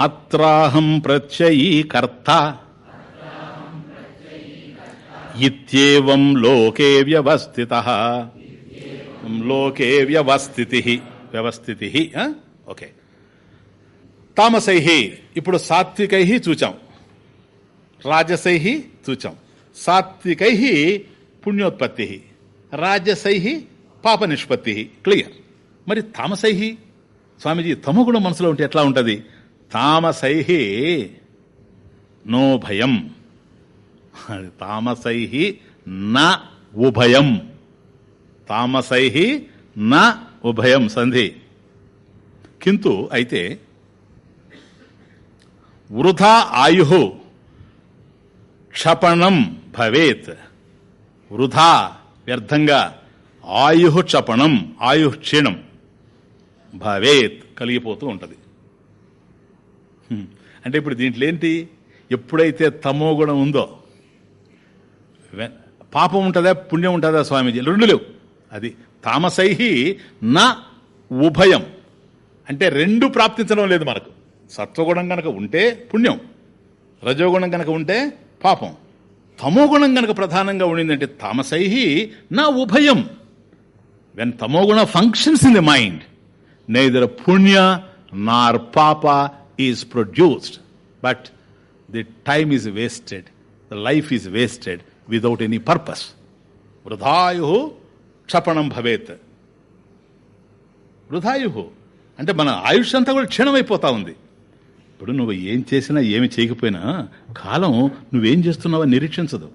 అత్రాహం ప్రత్యయీకర్త. ఇత్యేవం లోకే వ్యవస్థిత. లోకే వ్యవస్థితి. వ్యవస్థితి ఓకే. తామసై ఇప్పుడు సాత్వికై చూచాం. రాజసై చూచాం. సాత్వికై పుణ్యోత్పత్తి. రాజసై పాప నిష్పత్తి క్లియర్. మరి తామసై? స్వామీజీ తమగుణం మనసులో ఉంటే ఎట్లా ఉంటుంది? తామసై నో భయం. తామసై నా ఉభయం. తామసై నా ఉభయం సంధి. కింటు అయితే వృధా ఆయు క్షపణం భవేత్. వృధా వ్యర్థంగా ఆయు క్షపణం ఆయు క్షీణం భవేత్ కలిగిపోతూ ఉంటుంది. అంటే ఇప్పుడు దీంట్లో ఏంటి ఎప్పుడైతే తమో గుణం ఉందో వె- పాపం ఉంటుందా పుణ్యం ఉంటుందా స్వామీజీ? రెండు లేవు. అది తామసై నా ఉభయం. అంటే రెండు ప్రాప్తించడం లేదు మనకు. సత్వగుణం కనుక ఉంటే పుణ్యం. రజోగుణం కనుక ఉంటే పాపం. తమోగుణం కనుక ప్రధానంగా ఉండిందంటే తామసై నా ఉభయం. When tamoguna functions in the mind neither punya nor papa is produced but the time is wasted the life is wasted without any purpose వృధాయు క్షపణం భవేత్ వృధాయు అంటే మన ఆయుష్ అంతా కూడా క్షీణమైపోతా ఉంది. ఇప్పుడు నువ్వు ఏం చేసినా ఏమి చేయకపోయినా కాలం నువ్వేం చేస్తున్నావా నిరీక్షించదు.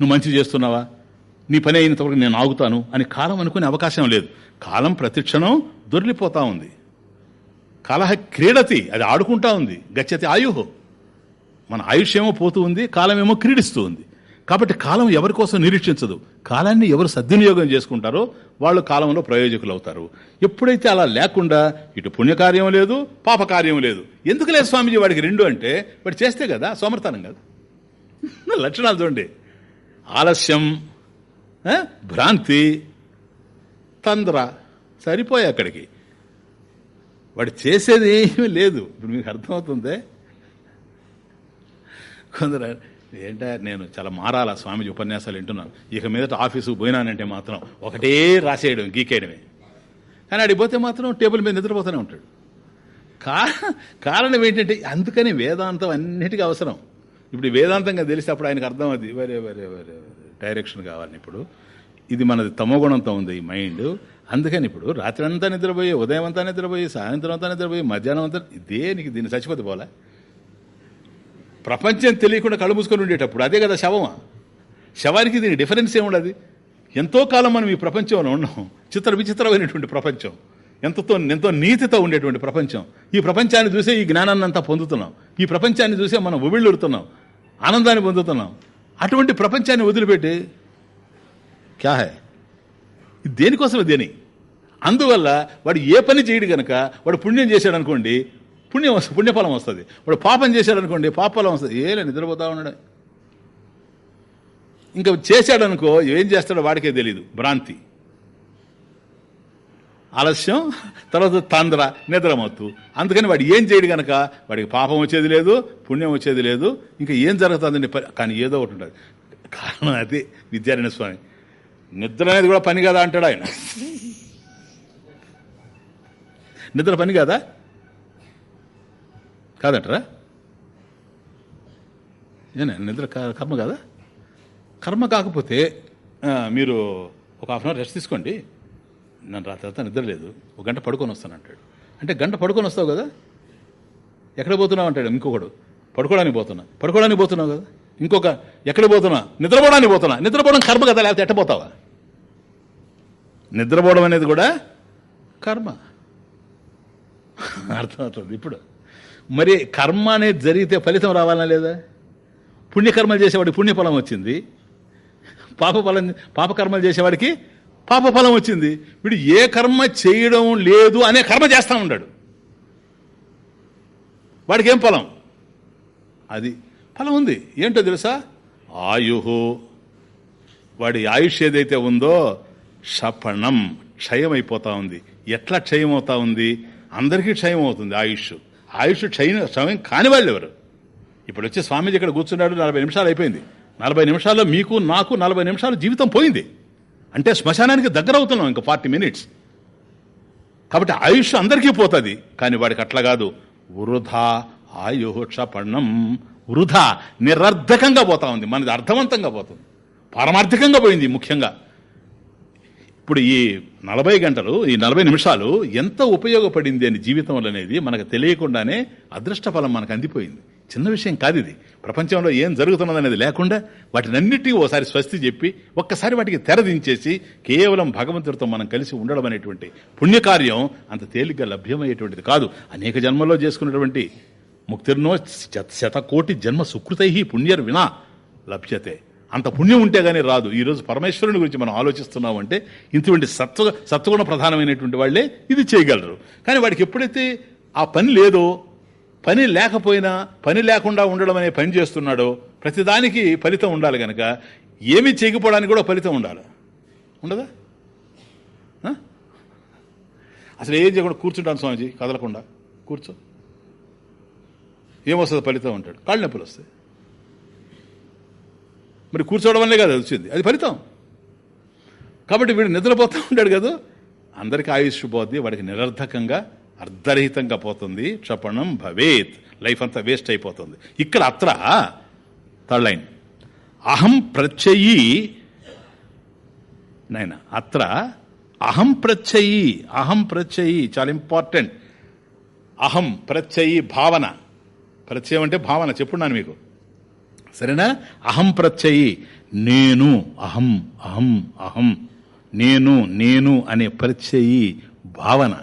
నువ్వు మంచి చేస్తున్నావా? నీ పని అయినంతవరకు నేను ఆగుతాను అని కాలం అనుకునే అవకాశం లేదు. కాలం ప్రతిక్షణం దొరిలిపోతూ ఉంది. కలహ క్రీడతి అది ఆడుకుంటా ఉంది. గచ్చతి ఆయుహో. మన ఆయుష్ ఏమో పోతూ ఉంది కాలం ఏమో క్రీడిస్తూ ఉంది. కాబట్టి కాలం ఎవరి కోసం నిరీక్షించదు? కాలాన్ని ఎవరు సద్వినియోగం చేసుకుంటారో వాళ్ళు కాలంలో ప్రయోజకులు అవుతారు ఎప్పుడైతే అలా లేకుండా ఇటు పుణ్యకార్యం లేదు పాపకార్యం లేదు. ఎందుకు లేదు స్వామీజీ వాడికి రెండు అంటే? వాడు చేస్తే కదా సోమర్థనం కదా. లక్షణాలు చూడండి. ఆలస్యం భ్రాంతి తంద్ర సరిపోయి అక్కడికి. వాడు చేసేది ఏమీ లేదు. ఇప్పుడు మీకు అర్థమవుతుంది? కొందరు ఏంటంటే నేను చాలా మారాల స్వామిజీ ఉపన్యాసాలు వింటున్నాను. ఇక మీదట ఆఫీసు పోయినానంటే మాత్రం ఒకటే రాసేయడం గీకేయడమే. కానీ అడిగిపోతే మాత్రం టేబుల్ మీద నిద్రపోతూనే ఉంటాడు. కా కారణం ఏంటంటే అందుకని వేదాంతం అన్నిటికీ అవసరం. ఇప్పుడు వేదాంతంగా తెలిసి అప్పుడు ఆయనకు అర్థం అది. వేరే వేరే వేరే డైరెక్షన్ కావాలని ఇప్పుడు. ఇది మనది తమోగుణంతో ఉంది ఈ మైండ్ అందుకని ఇప్పుడు రాత్రి అంతా నిద్రపోయి ఉదయం అంతా నిద్రపోయి సాయంత్రం అంతా నిద్రపోయి మధ్యాహ్నం అంతా దేనికి దీన్ని చచ్చిపోతే పోలే? ప్రపంచం తెలియకుండా కళ్ళు మూసుకొని ఉండేటప్పుడు అదే కదా శవమా? శవానికి దీని డిఫరెన్స్ ఏముండదు? ఎంతో కాలం మనం ఈ ప్రపంచంలో ఉన్నాం. చిత్ర విచిత్రమైనటువంటి ప్రపంచం. ఎంతతో ఎంతో నీతితో ఉండేటువంటి ప్రపంచం. ఈ ప్రపంచాన్ని చూసే ఈ జ్ఞానాన్ని అంతా పొందుతున్నాం. ఈ ప్రపంచాన్ని చూసే మనం ఉబిళ్ళుడుతున్నాం ఆనందాన్ని పొందుతున్నాం. అటువంటి ప్రపంచాన్ని వదిలిపెట్టి క్యా హై? దేనికోసం దేని అందువల్ల వాడు ఏ పని చేయడు గనక వాడు పుణ్యం చేశాడు అనుకోండి పుణ్యం వస్తుంది పుణ్యఫలం వస్తుంది. వాడు పాపం చేశాడు అనుకోండి పాపఫలం వస్తుంది. ఏలే నిద్రపోతా ఉన్నాడు. ఇంకా చేశాడు అనుకో ఏం చేస్తాడో వాడికే తెలియదు భ్రాంతి. ఆలస్యం తర్వాత తంద్ర నిద్రమత్తు. అందుకని వాడు ఏం చేయడు గనక వాడికి పాపం వచ్చేది లేదు పుణ్యం వచ్చేది లేదు ఇంకా ఏం జరుగుతుందండి కానీ ఏదో ఒకటి ఉంటుంది. కారణం అది విద్యారాయణ స్వామి. నిద్ర అనేది కూడా పని కదా అంటాడు ఆయన. నిద్ర పని కాదా? కాదంటారా? ఏనా నిద్ర కర్మ కదా? కర్మ కాకపోతే మీరు ఒక హాఫ్ అన్ అవర్ రెస్ట్ తీసుకోండి. నన్ను రాత్రి అంతా నిద్ర లేదు. ఒక గంట పడుకొని వస్తాను అంటాడు. అంటే గంట పడుకొని వస్తావు కదా? ఎక్కడ పోతున్నావు అంటాడు ఇంకొకడు. పడుకోవడానికి పోతున్నా. పడుకోవడానికి పోతున్నావు కదా? ఇంకొక ఎక్కడ పోతున్నా? నిద్రపోవడానికి పోతున్నా. నిద్రపోవడం కర్మ కదా లేకపోతే ఎట్టపోతావా నిద్రపోవడం అనేది కూడా కర్మ. అర్థమవుతుంది ఇప్పుడు. మరి కర్మ అనేది జరిగితే ఫలితం రావాలా లేదా? పుణ్యకర్మలు చేసేవాడికి పుణ్యఫలం వచ్చింది. పాపఫలం పాపకర్మలు చేసేవాడికి పాపఫలం వచ్చింది. వీడు ఏ కర్మ చేయడం లేదు అనే కర్మ చేస్తా ఉన్నాడు. వాడికి ఏం ఫలం? అది ఫలం ఉంది. ఏంటో తెలుసా? ఆయుహు. వాడి ఆయుష్ ఏదైతే ఉందో క్షపణం క్షయం ఉంది. ఎట్లా క్షయం అవుతా ఉంది? అందరికీ క్షయం అవుతుంది ఆయుష్. ఆయుష్ క్షయం క్షయం కాని వాళ్ళు ఎవరు? ఇప్పుడు వచ్చి స్వామీజీ ఇక్కడ కూర్చున్నాడు నలభై నిమిషాలు అయిపోయింది. నలభై నిమిషాల్లో మీకు నాకు నలభై నిమిషాలు జీవితం పోయింది. అంటే శ్మశానానికి దగ్గర అవుతున్నాం ఇంకా ఫార్టీ మినిట్స్. కాబట్టి ఆయుష్ అందరికీ పోతుంది. కానీ వాడికి అట్లా కాదు. వృధా ఆయుషపణం వృధా నిరర్ధకంగా పోతా ఉంది. మనది అర్థవంతంగా పోతుంది. పారమార్థికంగా పోయింది ముఖ్యంగా. ఇప్పుడు ఈ నలభై గంటలు ఈ నలభై నిమిషాలు ఎంత ఉపయోగపడింది అని జీవితంలో అనేది మనకు తెలియకుండానే అదృష్ట ఫలం మనకు అందిపోయింది. చిన్న విషయం కాదు ఇది. ప్రపంచంలో ఏం జరుగుతున్నది అనేది లేకుండా వాటినన్నిటికీ ఓసారి స్వస్తి చెప్పి ఒక్కసారి వాటికి తెరదించేసి కేవలం భగవంతుడితో మనం కలిసి ఉండడం అనేటువంటి పుణ్యకార్యం అంత తేలిగ్గా లభ్యమయ్యేటువంటిది కాదు. అనేక జన్మల్లో చేసుకున్నటువంటి ముక్తిర్నో శత- శతకోటి జన్మ సుకృతై పుణ్యర్ వినా లభ్యతే. అంత పుణ్యం ఉంటే గానీ రాదు. ఈరోజు పరమేశ్వరుని గురించి మనం ఆలోచిస్తున్నాం అంటే ఇటువంటి సత్వ సత్వగుణ ప్రధానమైనటువంటి వాళ్ళే ఇది చేయగలరు. కానీ వాడికి ఎప్పుడైతే ఆ పని లేదో పని లేకపోయినా పని లేకుండా ఉండడం అనే పని చేస్తున్నాడో ప్రతిదానికి ఫలితం ఉండాలి కనుక ఏమీ చేయకపోవడానికి కూడా ఫలితం ఉండాలి. ఉండదా? అసలు ఏం చేయకుండా కూర్చుంటాను స్వామిజీ కదలకుండా. కూర్చో. ఏమొస్తుంది ఫలితం అంటాడు. కాళ్ళు నొప్పులు వస్తాయి. మరి కూర్చోవడం వల్లే కదా వచ్చింది. అది ఫలితం. కాబట్టి వీడు నిద్రపోతూ ఉంటాడు కదా. అందరికీ ఆయుష్ పోద్ది వాడికి నిరర్ధకంగా అర్ధరహితంగా పోతుంది. క్షపణం భవేత్. లైఫ్ అంతా వేస్ట్ అయిపోతుంది. ఇక్కడ అత్ర థర్డ్ లైన్. అహం ప్రత్యయి. నాయన అత్ర అహం ప్రత్యయి. అహం ప్రత్యయి. చాలా ఇంపార్టెంట్. అహం ప్రత్యయి భావన. ప్రత్యయం అంటే భావన చెప్పున్నాను మీకు. సరేనా? అహం ప్రత్యయి నేను అహం అహం అహం నేను నేను అనే ప్రత్యయి భావన.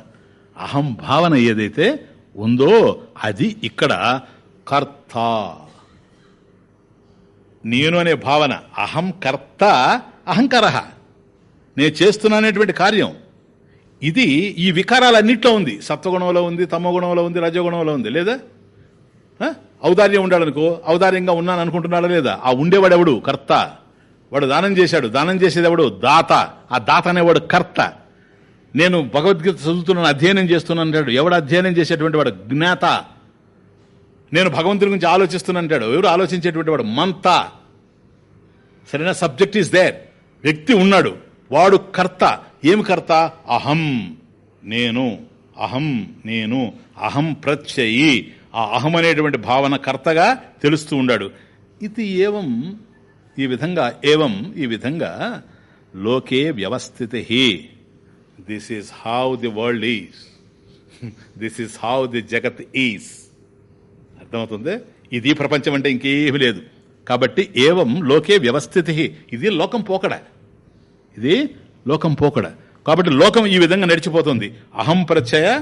అహం భావన ఏదైతే ఉందో అది ఇక్కడ కర్త. నేను అనే భావన అహం కర్త అహంకర. నేను చేస్తున్నానేటువంటి కార్యం. ఇది ఈ వికారాలన్నిట్లో ఉంది. సత్వగుణంలో ఉంది తమోగుణంలో ఉంది రజగుణంలో ఉంది లేదా? ఔదార్యం ఉండాలనుకో ఔదార్యంగా ఉన్నాను అనుకుంటున్నాడా లేదా? ఆ ఉండేవాడు ఎవడు కర్త. వాడు దానం చేశాడు. దానం చేసేది ఎవడు దాత. ఆ దాత అనేవాడు కర్త. నేను భగవద్గీత చదువుతున్నాను అధ్యయనం చేస్తున్నాను అంటాడు. ఎవడు అధ్యయనం చేసేటువంటి వాడు? జ్ఞాత. నేను భగవంతుడి గురించి ఆలోచిస్తున్నాను అంటాడు. ఎవరు ఆలోచించేటువంటి వాడు? మంత. సరైన? Subject is there. వ్యక్తి ఉన్నాడు. వాడు కర్త. ఏమి కర్త? అహం. నేను. అహం. నేను. అహం ప్రత్యయి. ఆ అహం అనేటువంటి భావన కర్తగా తెలుస్తూ ఉండాడు. ఇది ఏవం? ఈ విధంగా ఏవం? ఈ విధంగా లోకే వ్యవస్థితి this is how the world is this is how the jagat is అర్థమవుతుంది? ఇది ప్రపంచం అంటే ఇంకేమీ లేదు. కాబట్టి ఏవం? లోకే వ్యవస్థితి ఇది లోకం పోకడ. ఇది లోకం పోకడ. కాబట్టి లోకం ఈ విధంగా నడిచిపోతుంది. అహం ప్రత్యయ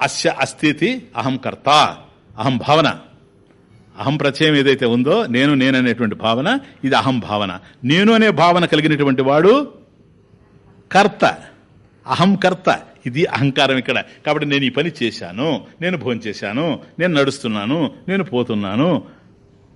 అస్య అస్థితి అహం కర్త. అహం భావన. అహం ప్రత్యయం ఏదైతే ఉందో నేను నేననేటువంటి భావన ఇది అహం భావన. నేను అనే భావన కలిగినటువంటి వాడు కర్త. అహం కర్త. ఇది అహంకారం ఇక్కడ. కాబట్టి నేను ఈ పని చేశాను. నేను భోజనం చేశాను. నేను నడుస్తున్నాను. నేను పోతున్నాను.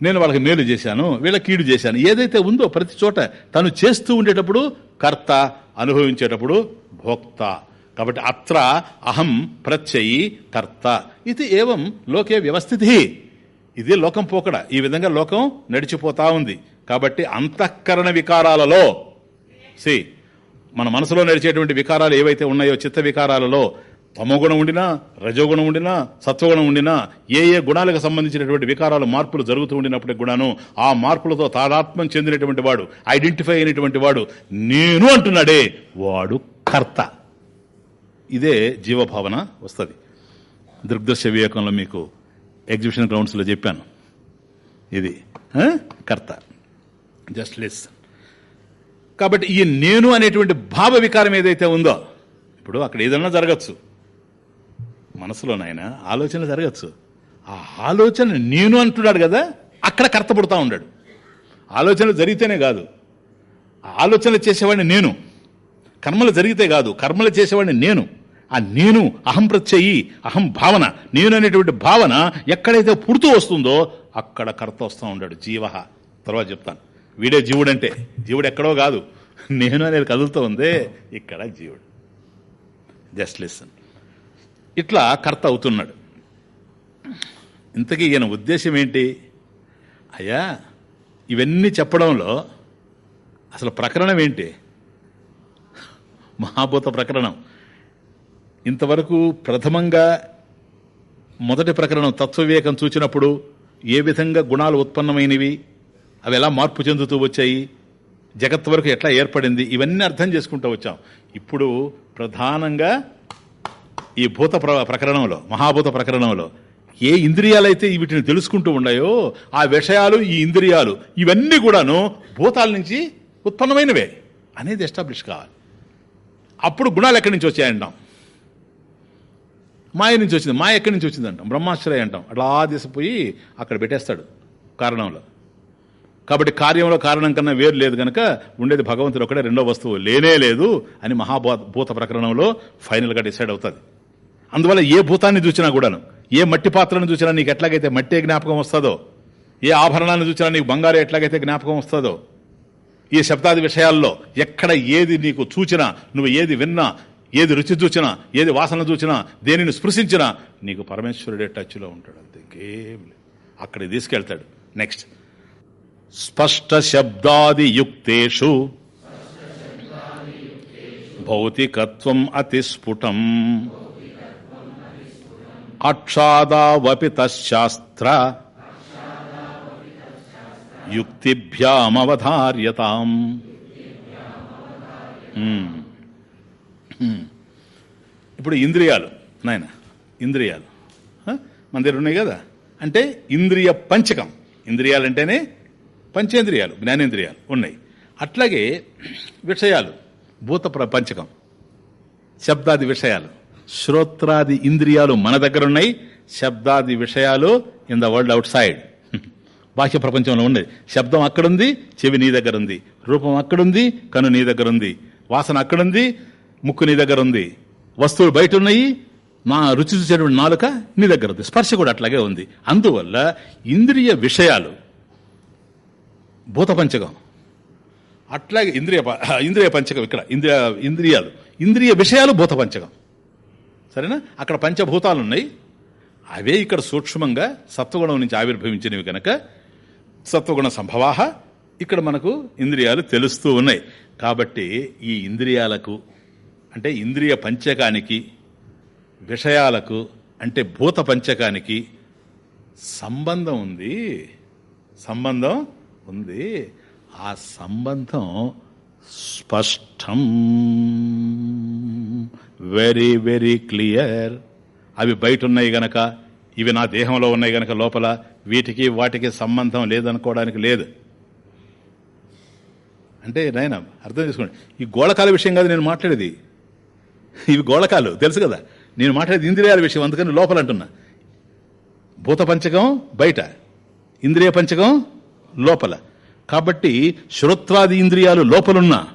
నేను వాళ్ళకి మేలు చేశాను. వీళ్ళ కీడు చేశాను. ఏదైతే ఉందో ప్రతి చోట తను చేస్తూ ఉండేటప్పుడు కర్త అనుభవించేటప్పుడు భోక్త. కాబట్టి అత్ర అహం ప్రత్యయి కర్త. ఇది ఏవం లోకే వ్యవస్థితి. ఇది లోకం పోకడ. ఈ విధంగా లోకం నడిచిపోతా ఉంది. కాబట్టి అంతఃకరణ వికారాలలో సి మన మనసులో నడిచేటువంటి వికారాలు ఏవైతే ఉన్నాయో చిత్త వికారాలలో తమోగుణం ఉండినా రజోగుణం ఉండినా సత్వగుణం ఉండినా ఏ ఏ గుణాలకు సంబంధించినటువంటి వికారాలు మార్పులు జరుగుతూ ఉండినప్పటికి కూడాను ఆ మార్పులతో తాదాత్మ్యం చెందినటువంటి వాడు ఐడెంటిఫై అయినటువంటి వాడు నేను అంటున్నాడే వాడు కర్త. ఇదే జీవభావన వస్తుంది. దృగ్దృశ్య వివేకంలో మీకు ఎగ్జిబిషన్ గ్రౌండ్స్లో చెప్పాను. ఇది కర్త. జస్ట్ లెస్ కాబట్టి ఈ నేను అనేటువంటి భావ వికారం ఏదైతే ఉందో ఇప్పుడు అక్కడ ఏదన్నా జరగచ్చు. మనసులోనైనా ఆలోచన జరగచ్చు. ఆ ఆలోచన నేను అంటున్నాడు కదా అక్కడ కర్త పుడతా ఉన్నాడు ఆలోచనలు జరిగితేనే కాదు. ఆలోచనలు చేసేవాడిని నేను. కర్మలు జరిగితే కాదు కర్మలు చేసేవాడిని నేను. ఆ నేను అహం ప్రత్యయి అహం భావన నేను అనేటువంటి భావన ఎక్కడైతే పుడుతూ వస్తుందో అక్కడ కర్త వస్తూ ఉంటాడు జీవ తర్వాత చెప్తాను. వీడే జీవుడంటే జీవుడు ఎక్కడో కాదు. నేను అనేది కదులుతూ ఉందే ఇక్కడ జీవుడు. Just listen. ఇట్లా కర్త అవుతున్నాడు. ఇంతకీ ఈయన ఉద్దేశం ఏంటి? అయ్యా ఇవన్నీ చెప్పడంలో అసలు ప్రకరణం ఏంటి? మహాభూత ప్రకరణం. ఇంతవరకు ప్రథమంగా మొదటి ప్రకరణం తత్వవివేకం చూచినప్పుడు ఏ విధంగా గుణాలు ఉత్పన్నమైనవి అవి ఎలా మార్పు చెందుతూ వచ్చాయి జగత్ వరకు ఎట్లా ఏర్పడింది ఇవన్నీ అర్థం చేసుకుంటూ వచ్చాం. ఇప్పుడు ప్రధానంగా ఈ భూత ప్ర- ప్రకరణంలో మహాభూత ప్రకరణంలో ఏ ఇంద్రియాలైతే వీటిని తెలుసుకుంటూ ఉన్నాయో ఆ విషయాలు ఈ ఇంద్రియాలు ఇవన్నీ కూడాను భూతాల నుంచి ఉత్పన్నమైనవే అనేది ఎస్టాబ్లిష్ కావాలి. అప్పుడు గుణాలు ఎక్కడి నుంచి వచ్చాయంటాం మాయ నుంచి వచ్చింది. మాయ ఎక్కడి నుంచి వచ్చింది బ్రహ్మాశ్రయ అంటాం. అట్లా తీసిపోయి అక్కడ పెట్టేస్తాడు కారణంలో. కాబట్టి కార్యంలో కారణం కన్నా వేరు లేదు కనుక ఉండేది భగవంతుడు ఒకటే రెండో వస్తువు లేనే లేదు అని మహాభూత భూత ప్రకరణంలో ఫైనల్గా డిసైడ్ అవుతుంది. అందువల్ల ఏ భూతాన్ని చూసినా కూడాను ఏ మట్టి పాత్రను చూసినా నీకు ఎట్లాగైతే మట్టే జ్ఞాపకం వస్తుందో ఏ ఆభరణాన్ని చూసినా నీకు బంగారు ఎట్లాగైతే జ్ఞాపకం వస్తుందో ఈ శబ్దాది విషయాల్లో ఎక్కడ ఏది నీకు చూచినా నువ్వు ఏది విన్నా ఏది రుచి చూచినా ఏది వాసన చూచినా దేనిని స్పృశించినా నీకు పరమేశ్వరుడే టచ్లో ఉంటాడు. అంతే ఇంకేం లేదు. అక్కడికి తీసుకెళ్తాడు. నెక్స్ట్ స్పష్ట శబ్దాది యుక్తేషు. భౌతికత్వం అతి స్ఫుటం. అక్షాదావపి తశాస్త్ర యుక్తిభ్యామవధార్యతాం ఇప్పుడు ఇంద్రియాలు నాయన ఇంద్రియాలు. మన దగ్గర ఉన్నాయి కదా? అంటే ఇంద్రియ పంచకం. ఇంద్రియాలు అంటేనే పంచేంద్రియాలు జ్ఞానేంద్రియాలు ఉన్నాయి. అట్లాగే విషయాలు భూత ప్రపంచకం శబ్దాది విషయాలు శ్రోత్రాది ఇంద్రియాలు మన దగ్గర ఉన్నాయి. శబ్దాది విషయాలు in the world outside బాహ్య ప్రపంచంలో ఉండేది శబ్దం అక్కడుంది చెవి నీ దగ్గర ఉంది. రూపం అక్కడుంది కను నీ దగ్గర ఉంది. వాసన అక్కడుంది ముక్కు నీ దగ్గర ఉంది. వస్తువులు బయట ఉన్నాయి. నా రుచి చూసేటువంటి నాలుక నీ దగ్గర ఉంది. స్పర్శ కూడా అట్లాగే ఉంది. అందువల్ల ఇంద్రియ విషయాలు భూత పంచకం అట్లాగే ఇంద్రియ ఇంద్రియ పంచకం ఇక్కడ. ఇంద్రియ ఇంద్రియాలు. ఇంద్రియ విషయాలు భూత పంచకం సరేనా? అక్కడ పంచభూతాలు ఉన్నాయి. అవే ఇక్కడ సూక్ష్మంగా సత్వగుణం నుంచి ఆవిర్భవించినవి కనుక సత్వగుణ సంభవాహ ఇక్కడ మనకు ఇంద్రియాలు తెలుస్తూ ఉన్నాయి. కాబట్టి ఈ ఇంద్రియాలకు అంటే ఇంద్రియ పంచకానికి విషయాలకు అంటే భూత పంచకానికి సంబంధం ఉంది. సంబంధం ఉంది. ఆ సంబంధం స్పష్టం. వెరీ వెరీ క్లియర్ అవి బయట ఉన్నాయి గనక ఇవి నా దేహంలో ఉన్నాయి గనక లోపల వీటికి వాటికి సంబంధం లేదనుకోవడానికి లేదు. అంటే నాయన అర్థం చేసుకోండి. ఈ గోళకాల విషయం కాదు నేను మాట్లాడేది. ఇవి గోళకాలు తెలుసు కదా? నేను మాట్లాడేది ఇంద్రియాల విషయం అందుకని లోపల అంటున్నా. భూత పంచకం బయట ఇంద్రియ పంచకం లోపల. కాబట్టి శ్రోత్వాది ఇంద్రియాలు లోపలున్నా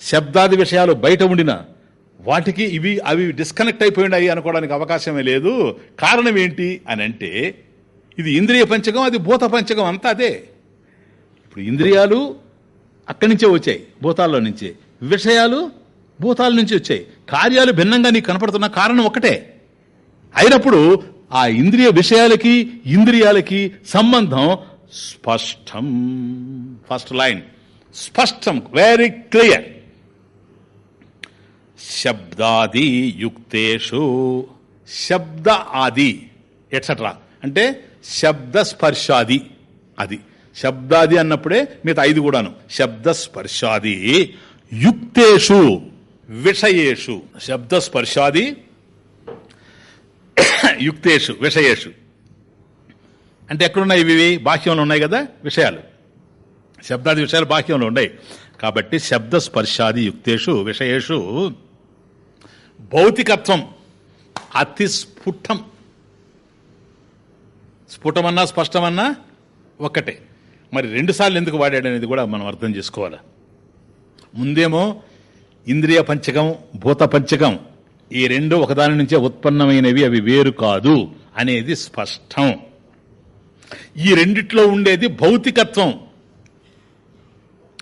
శబ్దాది విషయాలు బయట ఉండినా వాటికి ఇవి అవి డిస్కనెక్ట్ అయిపోయినాయి అనుకోవడానికి అవకాశమే లేదు. కారణం ఏంటి అని అంటే ఇది ఇంద్రియ పంచకం అది భూత పంచకం అంతా అదే. ఇప్పుడు ఇంద్రియాలు అక్కడి నుంచే వచ్చాయి భూతాల్లో నుంచే. విషయాలు భూతాల నుంచి వచ్చాయి. కార్యాలు భిన్నంగా నీకు కనపడుతున్న కారణం ఒకటే అయినప్పుడు ఆ ఇంద్రియ విషయాలకి ఇంద్రియాలకి సంబంధం స్పష్టం. ఫస్ట్ లైన్ స్పష్టం. వెరీ క్లియర్ శబ్దాది యుక్తేషు. శబ్ద ఆది ఎట్సట్రా అంటే శబ్ద స్పర్శాది అది. శబ్దాది అన్నప్పుడే మిగతా ఐదు కూడాను. శబ్ద స్పర్శాది యుక్తేషు. విషయేషు శబ్ద స్పర్శాది యుక్తేషు విషయేషు. అంటే ఎక్కడున్నాయి ఇవి? బాహ్యంలో ఉన్నాయి కదా విషయాలు. శబ్దాది విషయాలు బాహ్యంలో ఉన్నాయి. కాబట్టి శబ్ద స్పర్శాది యుక్తేషు విషయేషు భౌతికత్వం అతి స్ఫుటం. స్ఫుటమన్నా స్పష్టమన్నా ఒక్కటే. మరి రెండుసార్లు ఎందుకు వాడాడు అనేది కూడా మనం అర్థం చేసుకోవాలి. ముందేమో ఇంద్రియ పంచకం భూత పంచకం ఈ రెండు ఒకదాని నుంచే ఉత్పన్నమైనవి అవి వేరు కాదు అనేది స్పష్టం. ఈ రెండిట్లో ఉండేది భౌతికత్వం.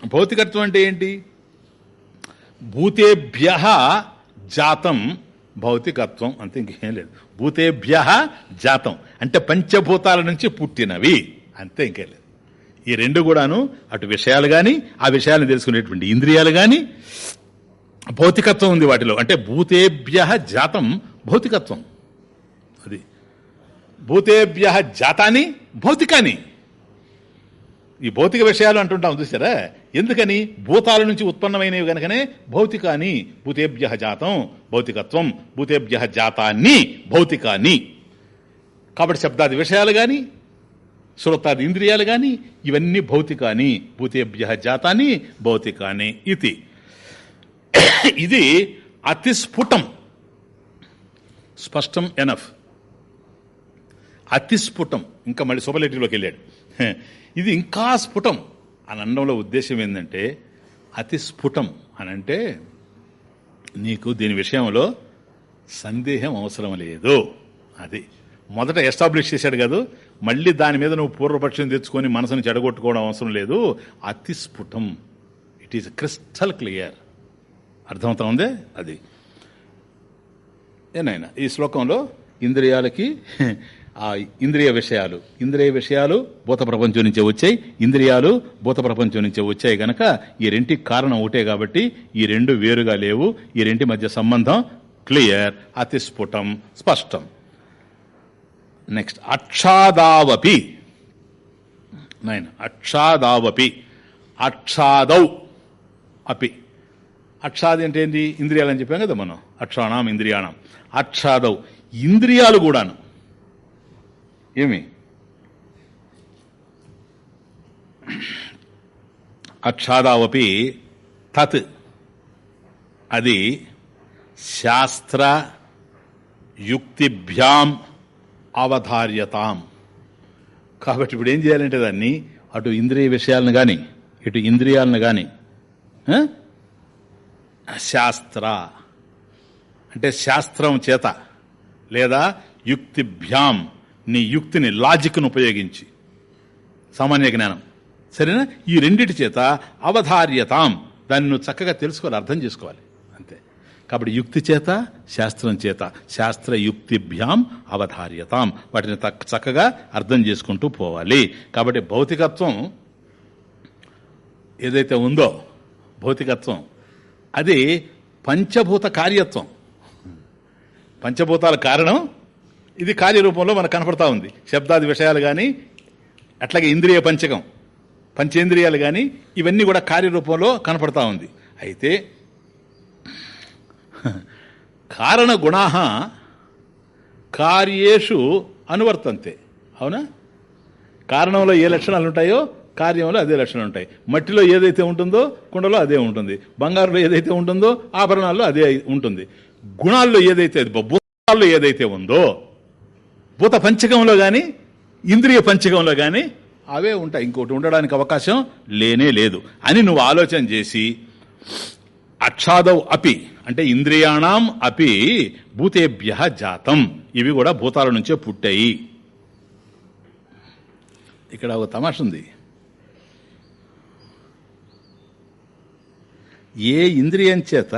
భౌతికత్వం అంటే ఏంటి? భూతేభ్య జాతం భౌతికత్వం అంతే ఇంకేం లేదు. భూతేభ్య జాతం అంటే పంచభూతాల నుంచి పుట్టినవి అంతే ఇంకేం లేదు. ఈ రెండు కూడాను అటు విషయాలు కానీ ఆ విషయాలను తెలుసుకునేటువంటి ఇంద్రియాలు కానీ భౌతికత్వం ఉంది వాటిలో. అంటే భూతేభ్య జాతం భౌతికత్వం. అది. భూతేభ్య జాతాని భౌతికాని. ఈ భౌతిక విషయాలు అంటుంటాం చూసారా ఎందుకని? భూతాల నుంచి ఉత్పన్నమైనవి కనుకనే భౌతికాని. భూతేభ్య జాతం భౌతికత్వం భూతేభ్య జాతాన్ని భౌతికాని. కాబట్టి శబ్దాది విషయాలు కానీ శ్రోతాది ఇంద్రియాలు కానీ ఇవన్నీ భౌతికాని. భూతేభ్య జాతాన్ని భౌతికాని ఇది. ఇది అతి స్ఫుటం. స్పష్టం ఎనఫ్. అతి స్ఫుటం. ఇంకా మళ్ళీ సూపర్లేటివ్లోకి వెళ్ళాడు. ఇది ఇంకా స్ఫుటం. అని అనడంలో ఉద్దేశం ఏంటంటే అతి స్ఫుటం అని అంటే నీకు దీని విషయంలో సందేహం అవసరం లేదు. అది మొదట ఎస్టాబ్లిష్ చేశాడు కాదు మళ్ళీ దాని మీద నువ్వు పూర్వపక్షం తెచ్చుకొని మనసును చెడగొట్టుకోవడం అవసరం లేదు. అతి స్ఫుటం. It is crystal clear. అర్థమవుతా ఉందే? అది. ఏనాయన ఈ శ్లోకంలో ఇంద్రియాలకి ఆ ఇంద్రియ విషయాలు ఇంద్రియ విషయాలు భూత ప్రపంచం నుంచే వచ్చాయి ఇంద్రియాలు భూత ప్రపంచం నుంచే వచ్చాయి గనక ఈ రెంటికి కారణం ఒకటే కాబట్టి ఈ రెండు వేరుగా లేవు ఈ రెంటి మధ్య సంబంధం క్లియర్ అతి స్ఫుటం స్పష్టం. నెక్స్ట్ అక్షాదావపి. నైన్ అక్షాదావపి. అక్షాదౌ అపి. అక్షాది అంటే ఏంటి ఇంద్రియాలు అని చెప్పాం కదా మనం. అక్షాణం ఇంద్రియాణం. అక్షాదవ్. ఇంద్రియాలు కూడాను. ఏమి? అక్షాదావపి తత్. అది శాస్త్ర యుక్తిభ్యాం అవధార్యతాం. కాబట్టి ఇప్పుడు ఏం చేయాలంటే దాన్ని? అటు ఇంద్రియ విషయాలను కానీ ఇటు ఇంద్రియాలను కానీ శాస్త్ర. అంటే శాస్త్రం చేత లేదా యుక్తిభ్యాం. నీ యుక్తిని లాజిక్ను ఉపయోగించి. సామాన్య జ్ఞానం. సరేనా? ఈ రెండిటి చేత అవధార్యతాం. దాన్ని నువ్వు చక్కగా తెలుసుకోవాలి అర్థం చేసుకోవాలి. అంతే. కాబట్టి యుక్తి చేత శాస్త్రం చేత. శాస్త్ర యుక్తిభ్యాం అవధార్యతాం. వాటిని చక్కగా అర్థం చేసుకుంటూ పోవాలి. కాబట్టి భౌతికత్వం ఏదైతే ఉందో భౌతికత్వం అది పంచభూత కార్యత్వం. పంచభూతాల కారణం ఇది కార్యరూపంలో మనకు కనపడతా ఉంది. శబ్దాది విషయాలు కానీ అట్లాగే ఇంద్రియ పంచకం పంచేంద్రియాలు కానీ ఇవన్నీ కూడా కార్యరూపంలో కనపడతా ఉంది. అయితే కారణ గుణా కార్యేషు అనువర్తంతే. అవునా? కారణంలో ఏ లక్షణాలు ఉంటాయో కార్యంలో అదే లక్షణాలు ఉంటాయి. మట్టిలో ఏదైతే ఉంటుందో కుండలో అదే ఉంటుంది. బంగారులో ఏదైతే ఉంటుందో ఆభరణాల్లో అదే ఉంటుంది. గుణాల్లో ఏదైతే భూతాల్లో ఏదైతే ఉందో భూత పంచకంలో కానీ ఇంద్రియ పంచకంలో కానీ అవే ఉంటాయి. ఇంకోటి ఉండడానికి అవకాశం లేనే లేదు. అని నువ్వు ఆలోచన చేసి అక్షాదవ్ అపి అంటే ఇంద్రియాణం అపి భూతేభ్య జాతం. ఇవి కూడా భూతాల నుంచే పుట్టాయి. ఇక్కడ ఒక తమాష ఉంది. ఏ ఇంద్రియం చేత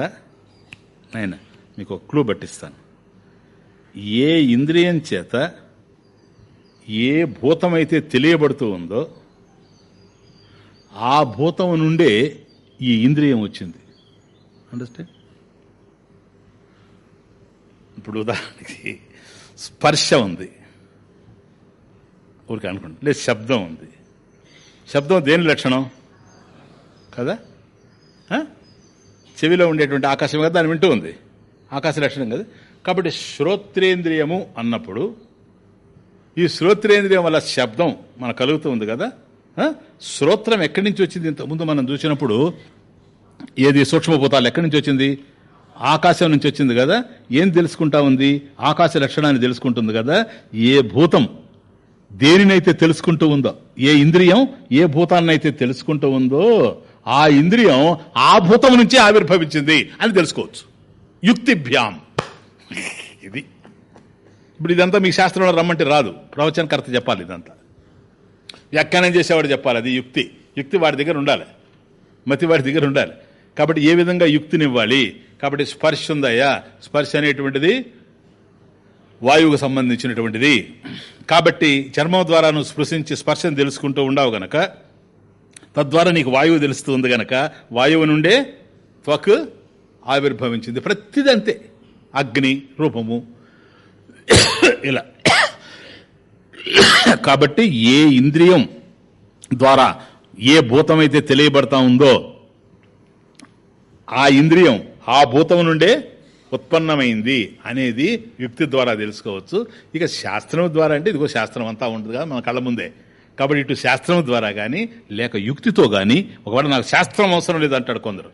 ఆయన మీకు ఒక క్లూ పట్టిస్తాను. ఏ ఇంద్రియం చేత ఏ భూతమైతే తెలియబడుతూ ఉందో ఆ భూతం నుండే ఈ ఇంద్రియం వచ్చింది. అండర్స్టాండ్ ఇప్పుడు ఉదాహరణకి స్పర్శ ఉంది. ఊరికి అనుకోండి. లేదు శబ్దం ఉంది. శబ్దం దేని లక్షణం? కదా? చెవిలో ఉండేటువంటి ఆకాశం కదా దాన్ని వింటూ ఉంది. ఆకాశ లక్షణం కదా. కాబట్టి శ్రోత్రేంద్రియము అన్నప్పుడు ఈ శ్రోత్రేంద్రియం వల్ల శబ్దం మన కలుగుతూ ఉంది కదా. శ్రోత్రం ఎక్కడి నుంచి వచ్చింది? ఇంతకుముందు మనం చూసినప్పుడు ఏది సూక్ష్మభూతాలు ఎక్కడి నుంచి వచ్చింది? ఆకాశం నుంచి వచ్చింది కదా. ఏం తెలుసుకుంటా ఉంది? ఆకాశ లక్షణాన్ని తెలుసుకుంటుంది కదా. ఏ భూతం దేనినైతే తెలుసుకుంటూ ఉందో ఏ ఇంద్రియం ఏ భూతాన్నైతే తెలుసుకుంటూ ఉందో ఆ ఇంద్రియం ఆ భూతం నుంచే ఆవిర్భవించింది అని తెలుసుకోవచ్చు. యుక్తిభ్యాం. ఇది. ఇప్పుడు ఇదంతా మీ శాస్త్రంలో రమ్మంటే రాదు. ప్రవచనకర్త చెప్పాలి ఇదంతా. వ్యాఖ్యానం చేసేవాడు చెప్పాలి అది యుక్తి. యుక్తి వాడి దగ్గర ఉండాలి. మతి వాడి దగ్గర ఉండాలి. కాబట్టి ఏ విధంగా యుక్తినివ్వాలి? కాబట్టి స్పర్శ ఉందయ్యా. స్పర్శ అనేటువంటిది వాయువుకు సంబంధించినటువంటిది. కాబట్టి చర్మం ద్వారా నువ్వు స్పృశించి స్పర్శను తెలుసుకుంటూ ఉండవు గనక తద్వారా నీకు వాయువు తెలుస్తుంది గనక వాయువు నుండే త్వక్ ఆవిర్భవించింది. ప్రతిదంతే. అగ్ని రూపము. ఇలా. కాబట్టి ఏ ఇంద్రియం ద్వారా ఏ భూతమైతే తెలియబడతా ఉందో ఆ ఇంద్రియం ఆ భూతం నుండే ఉత్పన్నమైంది అనేది యుక్తి ద్వారా తెలుసుకోవచ్చు. ఇక శాస్త్రం ద్వారా అంటే ఇదిగో శాస్త్రం అంతా ఉంటుంది కదా మన కళ్ళ ముందే. కాబట్టి ఇటు శాస్త్రం ద్వారా కానీ లేక యుక్తితో కానీ ఒకవేళ నాకు శాస్త్రం అవసరం లేదు అంటాడు కొందరు.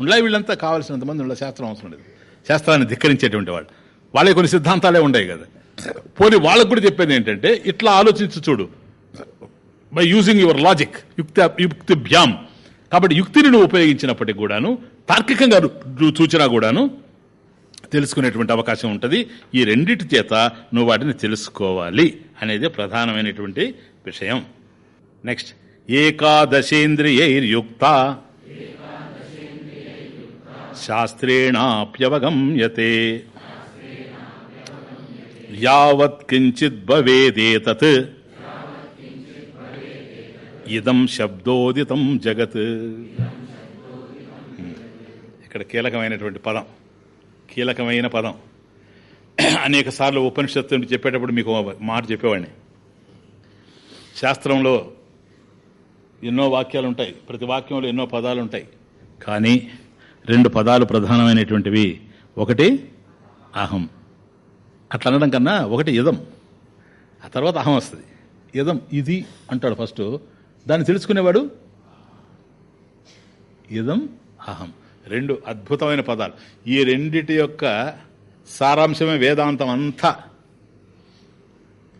ఉండే వీళ్ళంతా కావాల్సినంత మంది ఉండ శాస్త్రం అవసరం లేదు. శాస్త్రాన్ని ధిక్కరించేటువంటి వాళ్ళు. వాళ్ళే కొన్ని సిద్ధాంతాలే ఉన్నాయి కదా. పోనీ వాళ్ళకు కూడా చెప్పేది ఏంటంటే ఇట్లా ఆలోచించు చూడు. బై యూజింగ్ యువర్ లాజిక్ యుక్తి యుక్తిభ్యాం. కాబట్టి యుక్తిని నువ్వు ఉపయోగించినప్పటికి కూడాను తార్కికంగా నువ్వు చూచినా కూడాను తెలుసుకునేటువంటి అవకాశం ఉంటుంది. ఈ రెండిటి చేత నువ్వు వాటిని తెలుసుకోవాలి అనేది ప్రధానమైనటువంటి విషయం. నెక్స్ట్ ఏకాదశేంద్రియైర్యుక్త. శాస్త్రేణాప్యవగమ్యతే. యావత్ భవేదేతత్. ఇదం శబ్దోదితం జగత్. ఇక్కడ కీలకమైనటువంటి పదం. కీలకమైన పదం. అనేక సార్లు ఉపనిషత్తు చెప్పేటప్పుడు మీకు మాట చెప్పేవాడిని. శాస్త్రంలో ఎన్నో వాక్యాలు ఉంటాయి ప్రతి వాక్యంలో ఎన్నో పదాలు ఉంటాయి కానీ రెండు పదాలు ప్రధానమైనటువంటివి. ఒకటి అహం. అట్లా అనడం కన్నా ఒకటి ఇదం. ఆ తర్వాత అహం వస్తుంది. ఇదం ఇది అంటాడు ఫస్ట్. దాన్ని తెలుసుకునేవాడు? ఇదం అహం. రెండు అద్భుతమైన పదాలు. ఈ రెండిటి యొక్క సారాంశమే వేదాంతం అంతా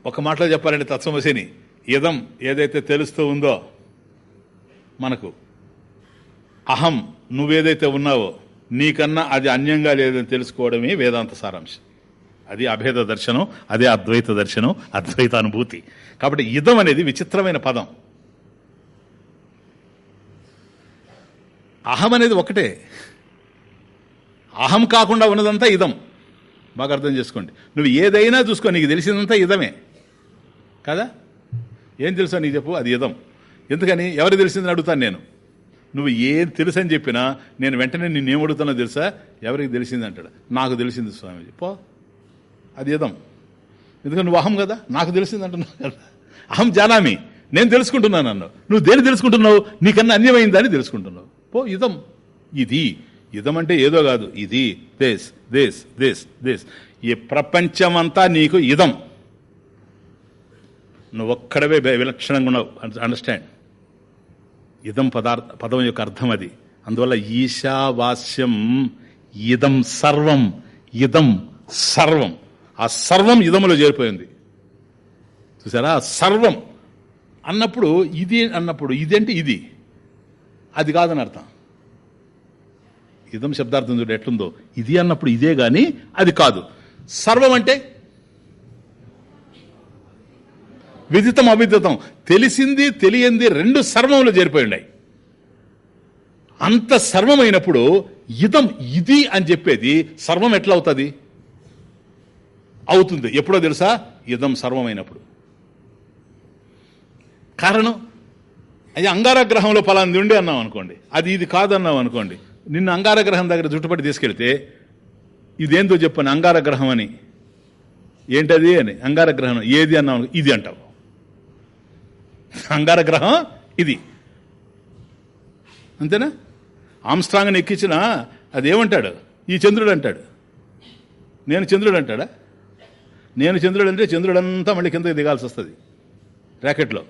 ఒక మాటలో చెప్పాలంటే తత్వమసిని ఇదం ఏదైతే తెలుస్తూ ఉందో మనకు. అహం నువ్వేదైతే ఉన్నావో నీకన్నా అది అన్యంగా లేదని తెలుసుకోవడమే వేదాంత సారాంశం. అది అభేద దర్శనం అదే అద్వైత దర్శనం అద్వైత అనుభూతి. కాబట్టి ఇదం అనేది విచిత్రమైన పదం. అహం అనేది ఒకటే. అహం కాకుండా ఉన్నదంతా ఇదం. బాగా అర్థం చేసుకోండి. నువ్వు ఏదైనా చూసుకో నీకు తెలిసిందంతా ఇదమే. కదా? ఏం తెలుసా నీకు చెప్పు? అది ఇదం ఎందుకని? ఎవరు తెలిసిందని అడుగుతాను నేను. నువ్వు ఏం తెలుసు అని చెప్పినా నేను వెంటనే నిన్నేం అడుగుతానో తెలుసా? ఎవరికి తెలిసింది అంటాడు. నాకు తెలిసింది స్వామీజీ. పో. అది ఇదం ఎందుకంటే నువ్వు అహం కదా? నాకు తెలిసింది అంటున్నావు కదా. అహం జానామి. నేను తెలుసుకుంటున్నాను నన్ను. నువ్వు దేని తెలుసుకుంటున్నావు? నీకన్నా అన్యమైందని తెలుసుకుంటున్నావు. పో ఇదం ఇది. ఇదం అంటే ఏదో కాదు. ఇది. దేశ్ దేశ్ దేశ్ దేశ్ ఈ ప్రపంచమంతా నీకు ఇదం నువ్వు ఒక్కడవే విలక్షణంగా ఉన్నావు. అండర్స్టాండ్ ఇదం పదార్థ పదం యొక్క అర్థం అది. అందువల్ల ఈశావాస్యం ఇదం సర్వం ఇదం సర్వం. ఆ సర్వం ఇదములో చేరిపోయింది. చూసారా? సర్వం. అన్నప్పుడు ఇది అన్నప్పుడు ఇది అంటే ఇది? అది కాదని అర్థం. ఇదం శబ్దార్థం చూడు ఎట్లుందో. ఇది అన్నప్పుడు ఇదే కానీ అది కాదు. సర్వం అంటే విదితం అవిదితం. తెలిసింది తెలియంది రెండు సర్వంలో చేరిపోయి ఉన్నాయి. అంత సర్వమైనప్పుడు ఇదం ఇది అని చెప్పేది సర్వం ఎట్లా అవుతుంది. అవుతుంది ఎప్పుడో తెలుసా? ఇదం సర్వమైనప్పుడు. కారణం? అది అంగారగ్రహంలో పలాంది ఉండి అన్నాం అనుకోండి. అది ఇది కాదన్నాం అనుకోండి. నిన్ను అంగారగ్రహం దగ్గర జుట్టుపట్టి తీసుకెళ్తే ఇదేందో చెప్పాను అంగారగ్రహం అని. ఏంటది అని? అంగారగ్రహం ఏది అన్నాం? ఇది అంటావు అంగార గ్రహం ఇది. అంతేనా? ఆమ్స్ట్రాంగ్ని ఎక్కించిన అదేమంటాడు? ఈ చంద్రుడు అంటాడు నేను చంద్రుడు అంటాడా నేను చంద్రుడు అంటే చంద్రుడంతా మళ్ళీ కిందకి దిగాల్సి వస్తుంది. ర్యాకెట్లో